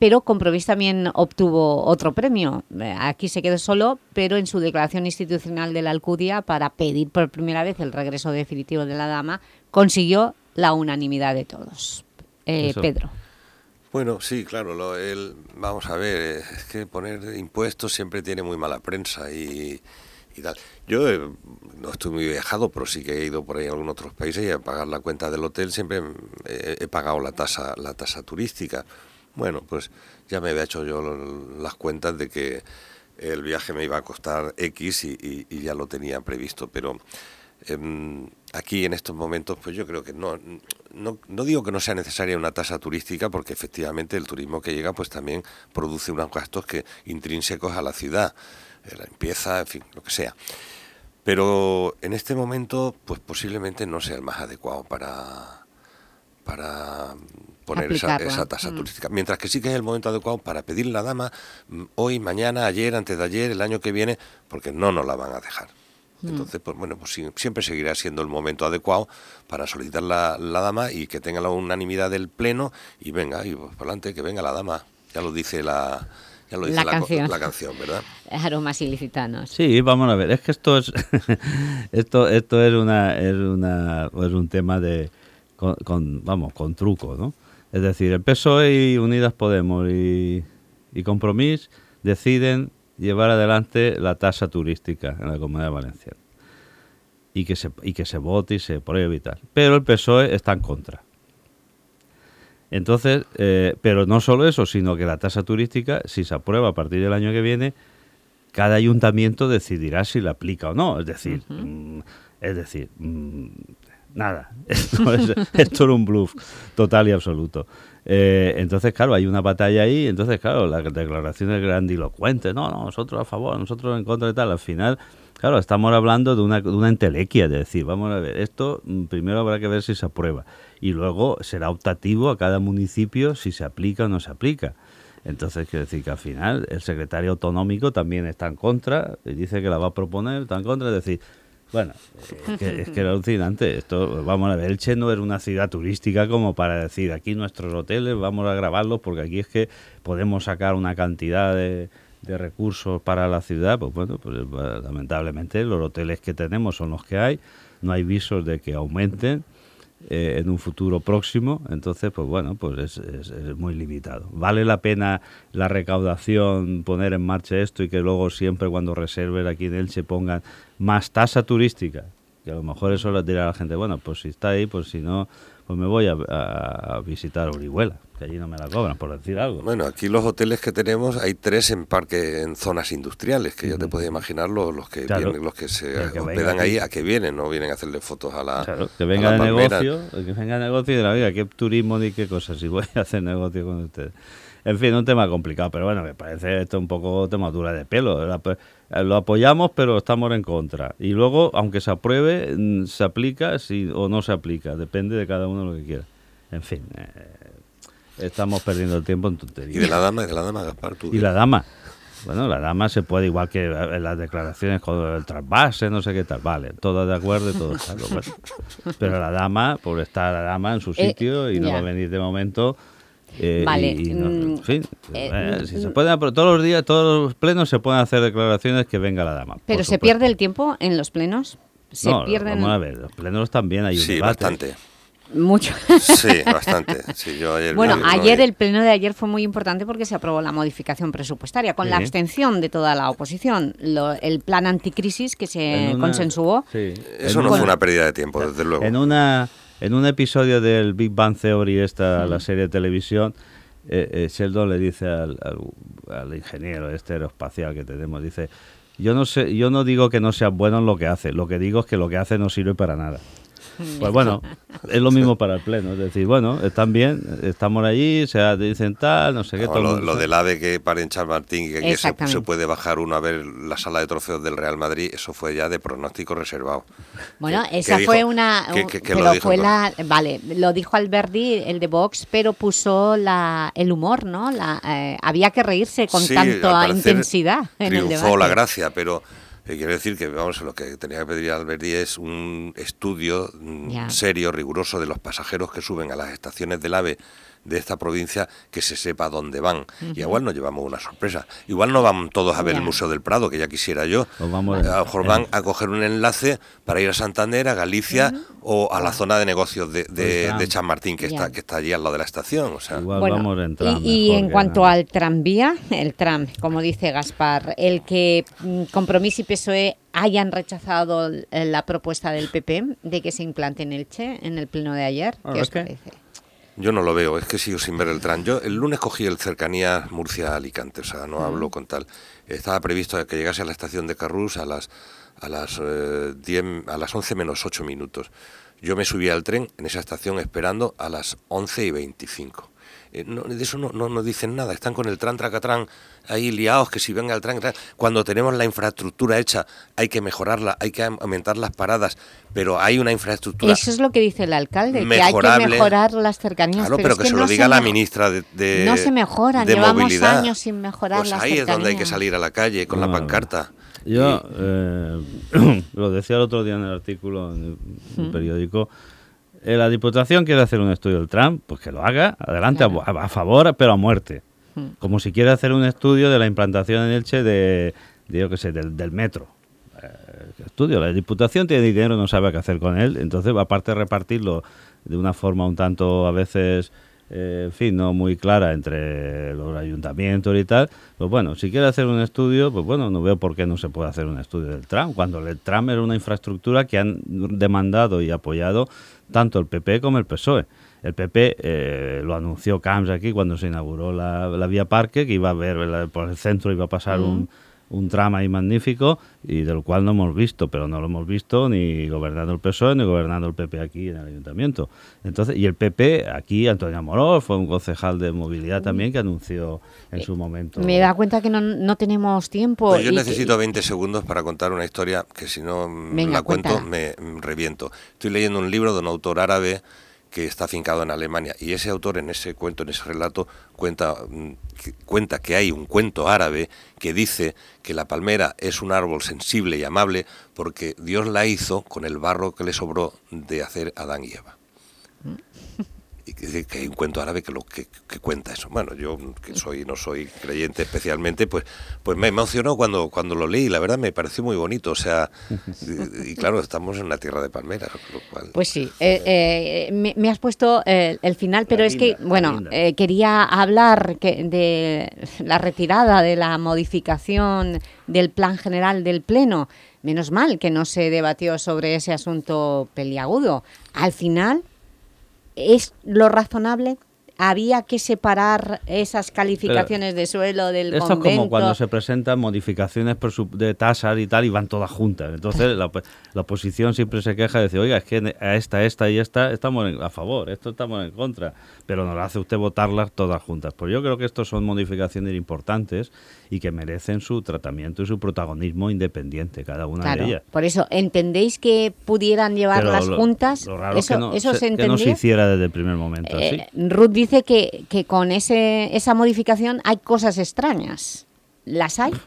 pero Compromís también obtuvo otro premio. Aquí se quedó solo, pero en su declaración institucional de la Alcudia para pedir por primera vez el regreso definitivo de la dama, consiguió la unanimidad de todos. Eh, Pedro. Bueno, sí, claro, lo, el, vamos a ver, eh, es que poner impuestos siempre tiene muy mala prensa y, y tal. Yo eh, no estoy muy viajado, pero sí que he ido por ahí a algunos otros países y a pagar la cuenta del hotel siempre he, he pagado la tasa, la tasa turística. Bueno, pues ya me había hecho yo las cuentas de que el viaje me iba a costar X y, y, ya lo tenía previsto, pero eh, aquí en estos momentos pues yo creo que no, no, no, digo que no sea necesaria una tasa turística porque efectivamente el turismo que llega pues también produce unos gastos que intrínsecos a la ciudad, eh, la limpieza, en fin, lo que sea. Pero en este momento pues posiblemente no sea el más adecuado para, para poner esa, esa, tasa mm. turística. Mientras que sí que es el momento adecuado para pedir la dama mm, hoy, mañana, ayer, antes de ayer, el año que viene, porque no nos la van a dejar. Mm. Entonces, pues bueno, pues siempre seguirá siendo el momento adecuado para solicitar la, la dama y que tenga la unanimidad del pleno y venga, y pues, por adelante, que venga la dama. Ya lo dice la, ya lo dice la, la, canción. la canción, ¿verdad? Aromas ilicitanos. Sí, vamos a ver, es que esto es esto esto es una es una es un tema de con, con, vamos, con truco, ¿no? Es decir, el PSOE y Unidas Podemos y, y Compromís deciden llevar adelante la tasa turística en la Comunidad Valenciana y que se, y que se vote y se pruebe y tal. Pero el PSOE está en contra. Entonces, eh, pero no solo eso, sino que la tasa turística, si se aprueba a partir del año que viene, cada ayuntamiento decidirá si la aplica o no. Es decir, uh -huh. mm, es decir, mm, nada. Esto es, esto era un bluff total y absoluto. Eh, entonces, claro, hay una batalla ahí. Entonces, claro, las declaraciones grandilocuentes, no, no, nosotros a favor, nosotros en contra y tal. Al final, claro, estamos hablando de una, de una entelequia, de decir, vamos a ver, esto mm, primero habrá que ver si se aprueba. Y luego será optativo a cada municipio si se aplica o no se aplica. Entonces, quiero decir que al final el secretario autonómico también está en contra, y dice que la va a proponer, está en contra, es decir, bueno, es que, es que era alucinante. Esto, vamos a ver, Elche no era una ciudad turística como para decir aquí nuestros hoteles vamos a grabarlos porque aquí es que podemos sacar una cantidad de, de recursos para la ciudad. Pues bueno, pues lamentablemente los hoteles que tenemos son los que hay. No hay visos de que aumenten eh, en un futuro próximo. Entonces, pues bueno, pues es, es, es muy limitado. ¿Vale la pena la recaudación, poner en marcha esto y que luego siempre cuando reserven aquí en Elche pongan más tasa turística, que a lo mejor eso le dirá a la gente, bueno, pues si está ahí, pues si no, pues me voy a, visitar Orihuela, que allí no me la cobran, por decir algo. Bueno, aquí los hoteles que tenemos, hay tres en parque, en zonas industriales, que ya te puedes imaginar los, los que claro. vienen, los que se que hospedan ahí, a que vienen, no vienen a hacerle fotos a la claro, que venga de negocio, que venga de negocio y de la vida, qué turismo ni qué cosas, si voy a hacer negocio con ustedes. En fin, un tema complicado, pero bueno, me parece esto un poco temadura de pelo. Lo apoyamos, pero estamos en contra. Y luego, aunque se apruebe, mm, se aplica si, o no se aplica. Depende de cada uno lo que quiera. En fin, eh, estamos perdiendo el tiempo en tonterías. ¿Y de la dama? ¿Y de la dama, Gaspar? ¿tú? ¿Y la dama? Bueno, la dama se puede, igual que en las declaraciones con el trasvase, no sé qué tal, vale, todo de acuerdo y todo claro, bueno. Pero la dama, por estar la dama en su sitio eh, y no yeah. va a venir de momento eh, vale. Y, y no, en mm, fin, eh, eh, si se pueden, todos los días, todos los plenos se pueden hacer declaraciones que venga la dama. Pero se pierde el tiempo en los plenos. Se no, pierden... vamos a ver, los plenos también hay un sí, debate. bastante. Mucho. Sí, bastante. Sí, yo ayer bueno, vi, ayer no, el pleno de ayer fue muy importante porque se aprobó la modificación presupuestaria con sí. la abstención de toda la oposición. Lo, el plan anticrisis que se una, consensuó. Sí. Eso no fue una pérdida de tiempo, desde luego. En una en un episodio del Big Bang Theory, esta la serie de televisión, eh, eh, Sheldon le dice al, al, al, ingeniero este aeroespacial que tenemos, dice, yo no sé, yo no digo que no sea bueno en lo que hace, lo que digo es que lo que hace no sirve para nada. Pues bueno, es lo mismo para el Pleno. Es decir, bueno, están bien, estamos allí, se dicen tal, no sé qué. No, todo lo, lo del AVE que para en Chamartín y que se, se puede bajar uno a ver la sala de trofeos del Real Madrid, eso fue ya de pronóstico reservado. Bueno, que esa dijo- fue una... que- que- que lo pero dijo fue la... Vale, lo dijo Alberti, el de Vox, pero puso la, el humor, ¿no? La, eh, había que reírse con Sí, tanta intensidad en el debate. la gracia, pero eh, quiero decir que vamos, lo que tenía que pedir Alberti es un estudio mm, serio, riguroso de los pasajeros que suben a las estaciones del AVE de esta provincia, que se sepa dónde van. Y igual nos llevamos una sorpresa. Igual no van todos a ver Ya. el Museo del Prado, que ya quisiera yo. vamos a lo mejor van a coger un enlace para ir a Santander, a Galicia o a la zona de negocios de, de, Pues, de Chamartín, que Ya. está, que está allí al lado de la estación. O sea, Bueno, Y, y en cuanto al tranvía, el tram, como dice Gaspar, el que mm, Compromís y PSOE hayan rechazado eh, la propuesta del PP de que se implante en Elche en el pleno de ayer, ¿qué os parece? Yo no lo veo, es que sigo sin ver el tram. Yo el lunes cogí el cercanía Murcia-Alicante, o sea, no hablo con tal. Estaba previsto que llegase a la estación de Carrús a las a las eh, 10 a las 11 menos 8 minutos. Yo me subí al tren en esa estación esperando a las 11 y 25. Eh, no, de eso no, no, no dicen nada, están con el tran tracatrán ahí liados, que si venga el tran. cuando tenemos la infraestructura hecha hay que mejorarla, hay que aumentar las paradas, pero hay una infraestructura Eso es lo que dice el alcalde, que hay que mejorar las cercanías. Claro, pero, es que, se no lo diga se la ministra de, de- No se mejoran, de llevamos movilidad. años sin mejorar Pues las ahí es donde hay que salir a la calle con la No. pancarta. Yo eh, lo decía el otro día en el artículo en el Mm. periódico. eh, la Diputación quiere hacer un estudio del Trump, pues que lo haga, adelante, a, a favor, pero a muerte. Mm. Como si quiere hacer un estudio de la implantación en Elche de, de, yo qué sé, del, metro. Eh, ¿qué estudio, la Diputación tiene dinero, no sabe qué hacer con él, entonces aparte de repartirlo de una forma un tanto a veces, eh, en fin, no muy clara entre los ayuntamientos y tal, pues bueno, si quiere hacer un estudio, pues bueno, no veo por qué no se puede hacer un estudio del tram, cuando el tram era una infraestructura que han demandado y apoyado tanto el PP como el PSOE. El PP eh, lo anunció Camps aquí cuando se inauguró la, la vía Parque, que iba a ver la- por el centro, iba a pasar un, un tramo ahí magnífico y del cual no hemos visto, pero no lo hemos visto ni gobernando el PSOE ni gobernando el PP aquí en el ayuntamiento. Entonces, y el PP, aquí Antonio Amorós fue un concejal de movilidad también que anunció en su momento. Me da cuenta que no, no tenemos tiempo. Pues yo y que- necesito 20 segundos para contar una historia que si no Venga, la cuento cuéntala. me reviento. Estoy leyendo un libro de un autor árabe que está afincado en Alemania y ese autor en ese cuento, en ese relato, cuenta, mm, cuenta que hay un cuento árabe que dice que la palmera es un árbol sensible y amable porque Dios la hizo con el barro que le sobró de hacer Adán y Eva. Que, que hay un cuento árabe que lo que, que cuenta eso. Bueno, yo que soy no soy creyente especialmente, pues pues me emocionó cuando cuando lo leí. La verdad me pareció muy bonito. O sea, y, y claro, estamos en una tierra de palmeras, lo cual. Pues sí, eh, eh, me, me has puesto eh, el final, pero es que, bueno, eh, quería hablar que de la retirada de la modificación del plan general del Pleno. Menos mal que no se debatió sobre ese asunto peliagudo. Al final, ¿es lo razonable? ¿Había que separar esas calificaciones de suelo del Esto convento? es como cuando se presentan modificaciones de tasas y tal y van todas juntas. Entonces la, op- la oposición siempre se queja y dice, oiga, es que a esta, esta y esta estamos en- a favor, esto estamos en contra, pero nos hace usted votarlas todas juntas. Pues yo creo que estos son modificaciones importantes y que merecen su tratamiento y su protagonismo independiente, cada una Claro, de ellas. por eso, ¿entendéis que pudieran llevarlas lo- juntas? Lo raro es eso que no, eso se, se que no se hiciera desde el primer momento. Eh, Ruth dice que, que con ese, esa modificación hay cosas extrañas. ¿Las hay?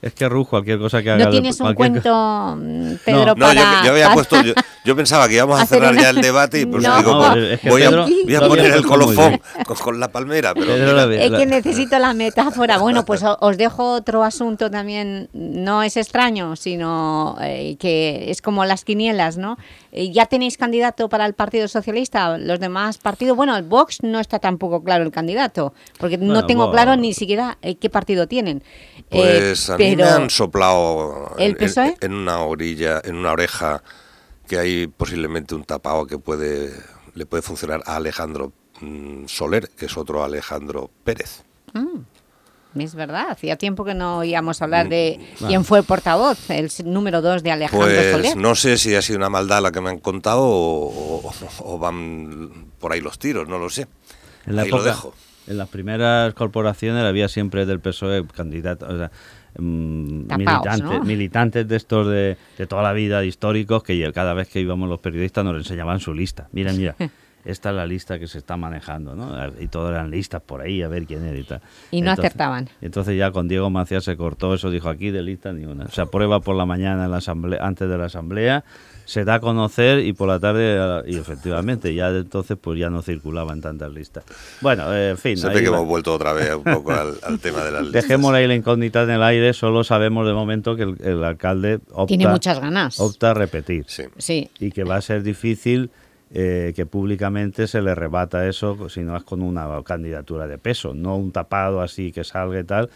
Es que Ruth, cualquier cosa que haga... ¿No tienes un cuento, mm, Pedro, No, para... yo, yo había puesto, yo, yo pensaba que íbamos a cerrar ya el debate y pues No. digo, No, pues, es que voy, a, voy poner el colofón con, con la palmera, pero mira, había- Es que necesito la metáfora. Bueno, pues os dejo otro asunto también. No es extraño, sino eh, que es como las quinielas, ¿no? Eh, ¿Ya tenéis candidato para el Partido Socialista? Los demás partidos... Bueno, el Vox no está tampoco claro el candidato, porque no tengo claro ni siquiera eh, qué partido tienen. Eh, Pues a mí me han soplado ¿El en, PSOE? en una orilla, en una oreja, que hay posiblemente un tapado que puede le puede funcionar a Alejandro mm, Soler, que es otro Alejandro Pérez. Mm. Es verdad, hacía tiempo que no oíamos hablar de Mm, quién ah. fue portavoz, el número dos de Alejandro Pues Soler. no sé si ha sido una maldad la que me han contado o, o- o van por ahí los tiros, no lo sé. En la ahí lo época- dejo. En las primeras corporaciones había siempre del PSOE candidatos, o sea, mm, Tapaos, militantes, ¿no? militantes de estos de, de toda la vida, históricos, que cada vez que íbamos los periodistas nos enseñaban su lista. Mira, mira, esta es la lista que se está manejando, ¿no? Y todos eran listas por ahí, a ver quién era y tal. Y no acertaban. Entonces ya con Diego Macías se cortó eso, dijo aquí de lista ni una. Se aprueba por la mañana en la asamblea, antes de la asamblea, se da a conocer y por la tarde, y efectivamente, ya de entonces pues ya no circulaban tantas listas. Bueno, eh, en fin. Se ve que va. hemos vuelto otra vez un poco al, al tema de las listas. Dejémosle ahí la incógnita en el aire, solo sabemos de momento que el, el alcalde opta, Tiene muchas ganas. opta a repetir. Sí. Y que va a ser difícil eh, que públicamente se le rebata eso si no es con una candidatura de peso, no un tapado así que salga y tal.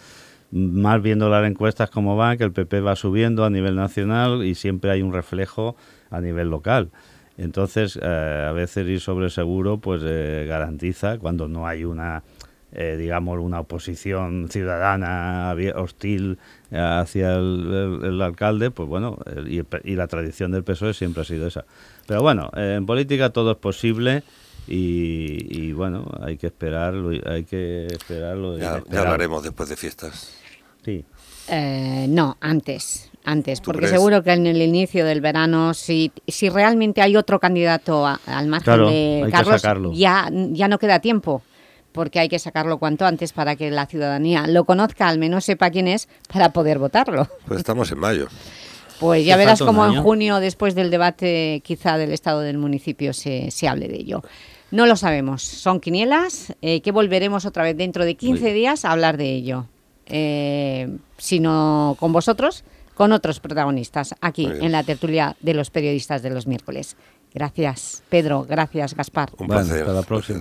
Más viendo las encuestas como van, que el PP va subiendo a nivel nacional y siempre hay un reflejo a nivel local. Entonces, eh, a veces ir sobre seguro pues eh, garantiza cuando no hay una eh, digamos una oposición ciudadana hostil eh, hacia el, alcalde, pues bueno, y, y la tradición del PSOE siempre ha sido esa. Pero bueno, en política todo es posible y, y, bueno, hay que esperarlo, hay que esperarlo. Ya, ya hablaremos después de fiestas. Sí. Eh, no, antes, antes, ¿Tú porque crees? seguro que en el inicio del verano, si, si realmente hay otro candidato a- al margen Claro, de hay que Carlos, sacarlo. ya, ya no queda tiempo, porque hay que sacarlo cuanto antes para que la ciudadanía lo conozca, al menos sepa quién es, para poder votarlo. Pues estamos en mayo. Pues ya ¿Te verás cómo en junio, después del debate quizá del estado del municipio, se, se hable de ello. No lo sabemos, son quinielas, eh, que volveremos otra vez dentro de 15 días a hablar de ello. Eh, si no con vosotros, con otros protagonistas, aquí bien. en la tertulia de los periodistas de los miércoles. Gracias, Pedro, gracias, Gaspar. Un Bueno, placer. hasta la próxima.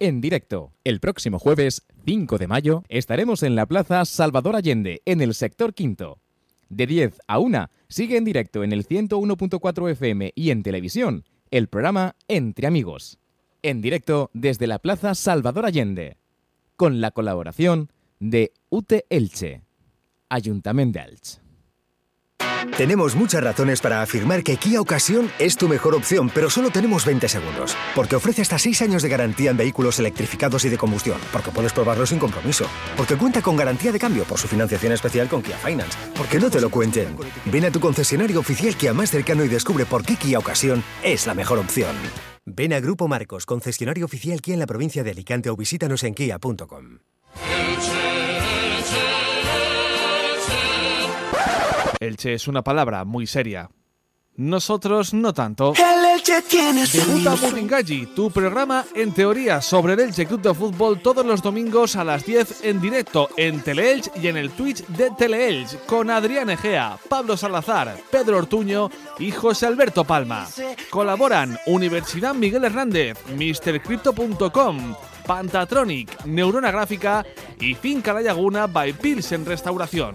en directo. El próximo jueves 5 de mayo estaremos en la Plaza Salvador Allende, en el sector quinto. De 10 a 1 sigue en directo en el 101.4 FM y en televisión el programa Entre Amigos. En directo desde la Plaza Salvador Allende. Con la colaboración de UTE Elche. Ayuntamiento de Elche. Tenemos muchas razones para afirmar que Kia Ocasión es tu mejor opción, pero solo tenemos 20 segundos. Porque ofrece hasta 6 años de garantía en vehículos electrificados y de combustión. Porque puedes probarlo sin compromiso. Porque cuenta con garantía de cambio por su financiación especial con Kia Finance. Porque no te lo cuenten. Ven a tu concesionario oficial Kia más cercano y descubre por qué Kia Ocasión es la mejor opción. Ven a Grupo Marcos, concesionario oficial Kia en la provincia de Alicante o visítanos en kia.com. Elche es una palabra muy seria. Nosotros no tanto. El Elche tiene su Debuta. Muringalli, tu programa en teoría sobre el Elche Club de Fútbol todos los domingos a las 10 en directo en Teleelch y en el Twitch de Teleelch con Adrián Egea, Pablo Salazar, Pedro Ortuño y José Alberto Palma. Colaboran Universidad Miguel Hernández, MrCrypto.com, Pantatronic, Neurona Gráfica y Finca La Laguna by Pilsen Restauración.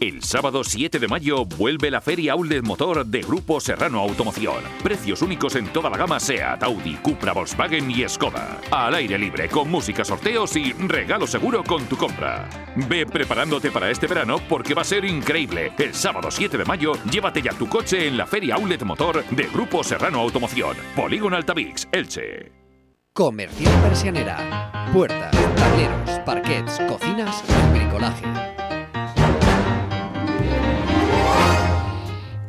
El sábado 7 de mayo vuelve la Feria Outlet Motor de Grupo Serrano Automoción. Precios únicos en toda la gama SEAT, Audi, Cupra, Volkswagen y Skoda. Al aire libre, con música, sorteos y regalo seguro con tu compra. Ve preparándote para este verano porque va a ser increíble. El sábado 7 de mayo, llévate ya tu coche en la Feria Outlet Motor de Grupo Serrano Automoción. Polígono Altavix, Elche. Comercial Persianera. Puertas, tableros, parquets, cocinas y bricolaje.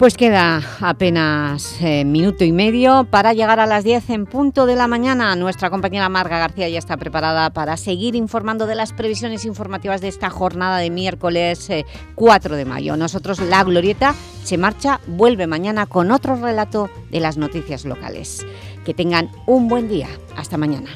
Pues queda apenas eh, minuto y medio para llegar a las 10 en punto de la mañana. Nuestra compañera Marga García ya está preparada para seguir informando de las previsiones informativas de esta jornada de miércoles eh, 4 de mayo. Nosotros, La Glorieta, se marcha, vuelve mañana con otro relato de las noticias locales. Que tengan un buen día. Hasta mañana.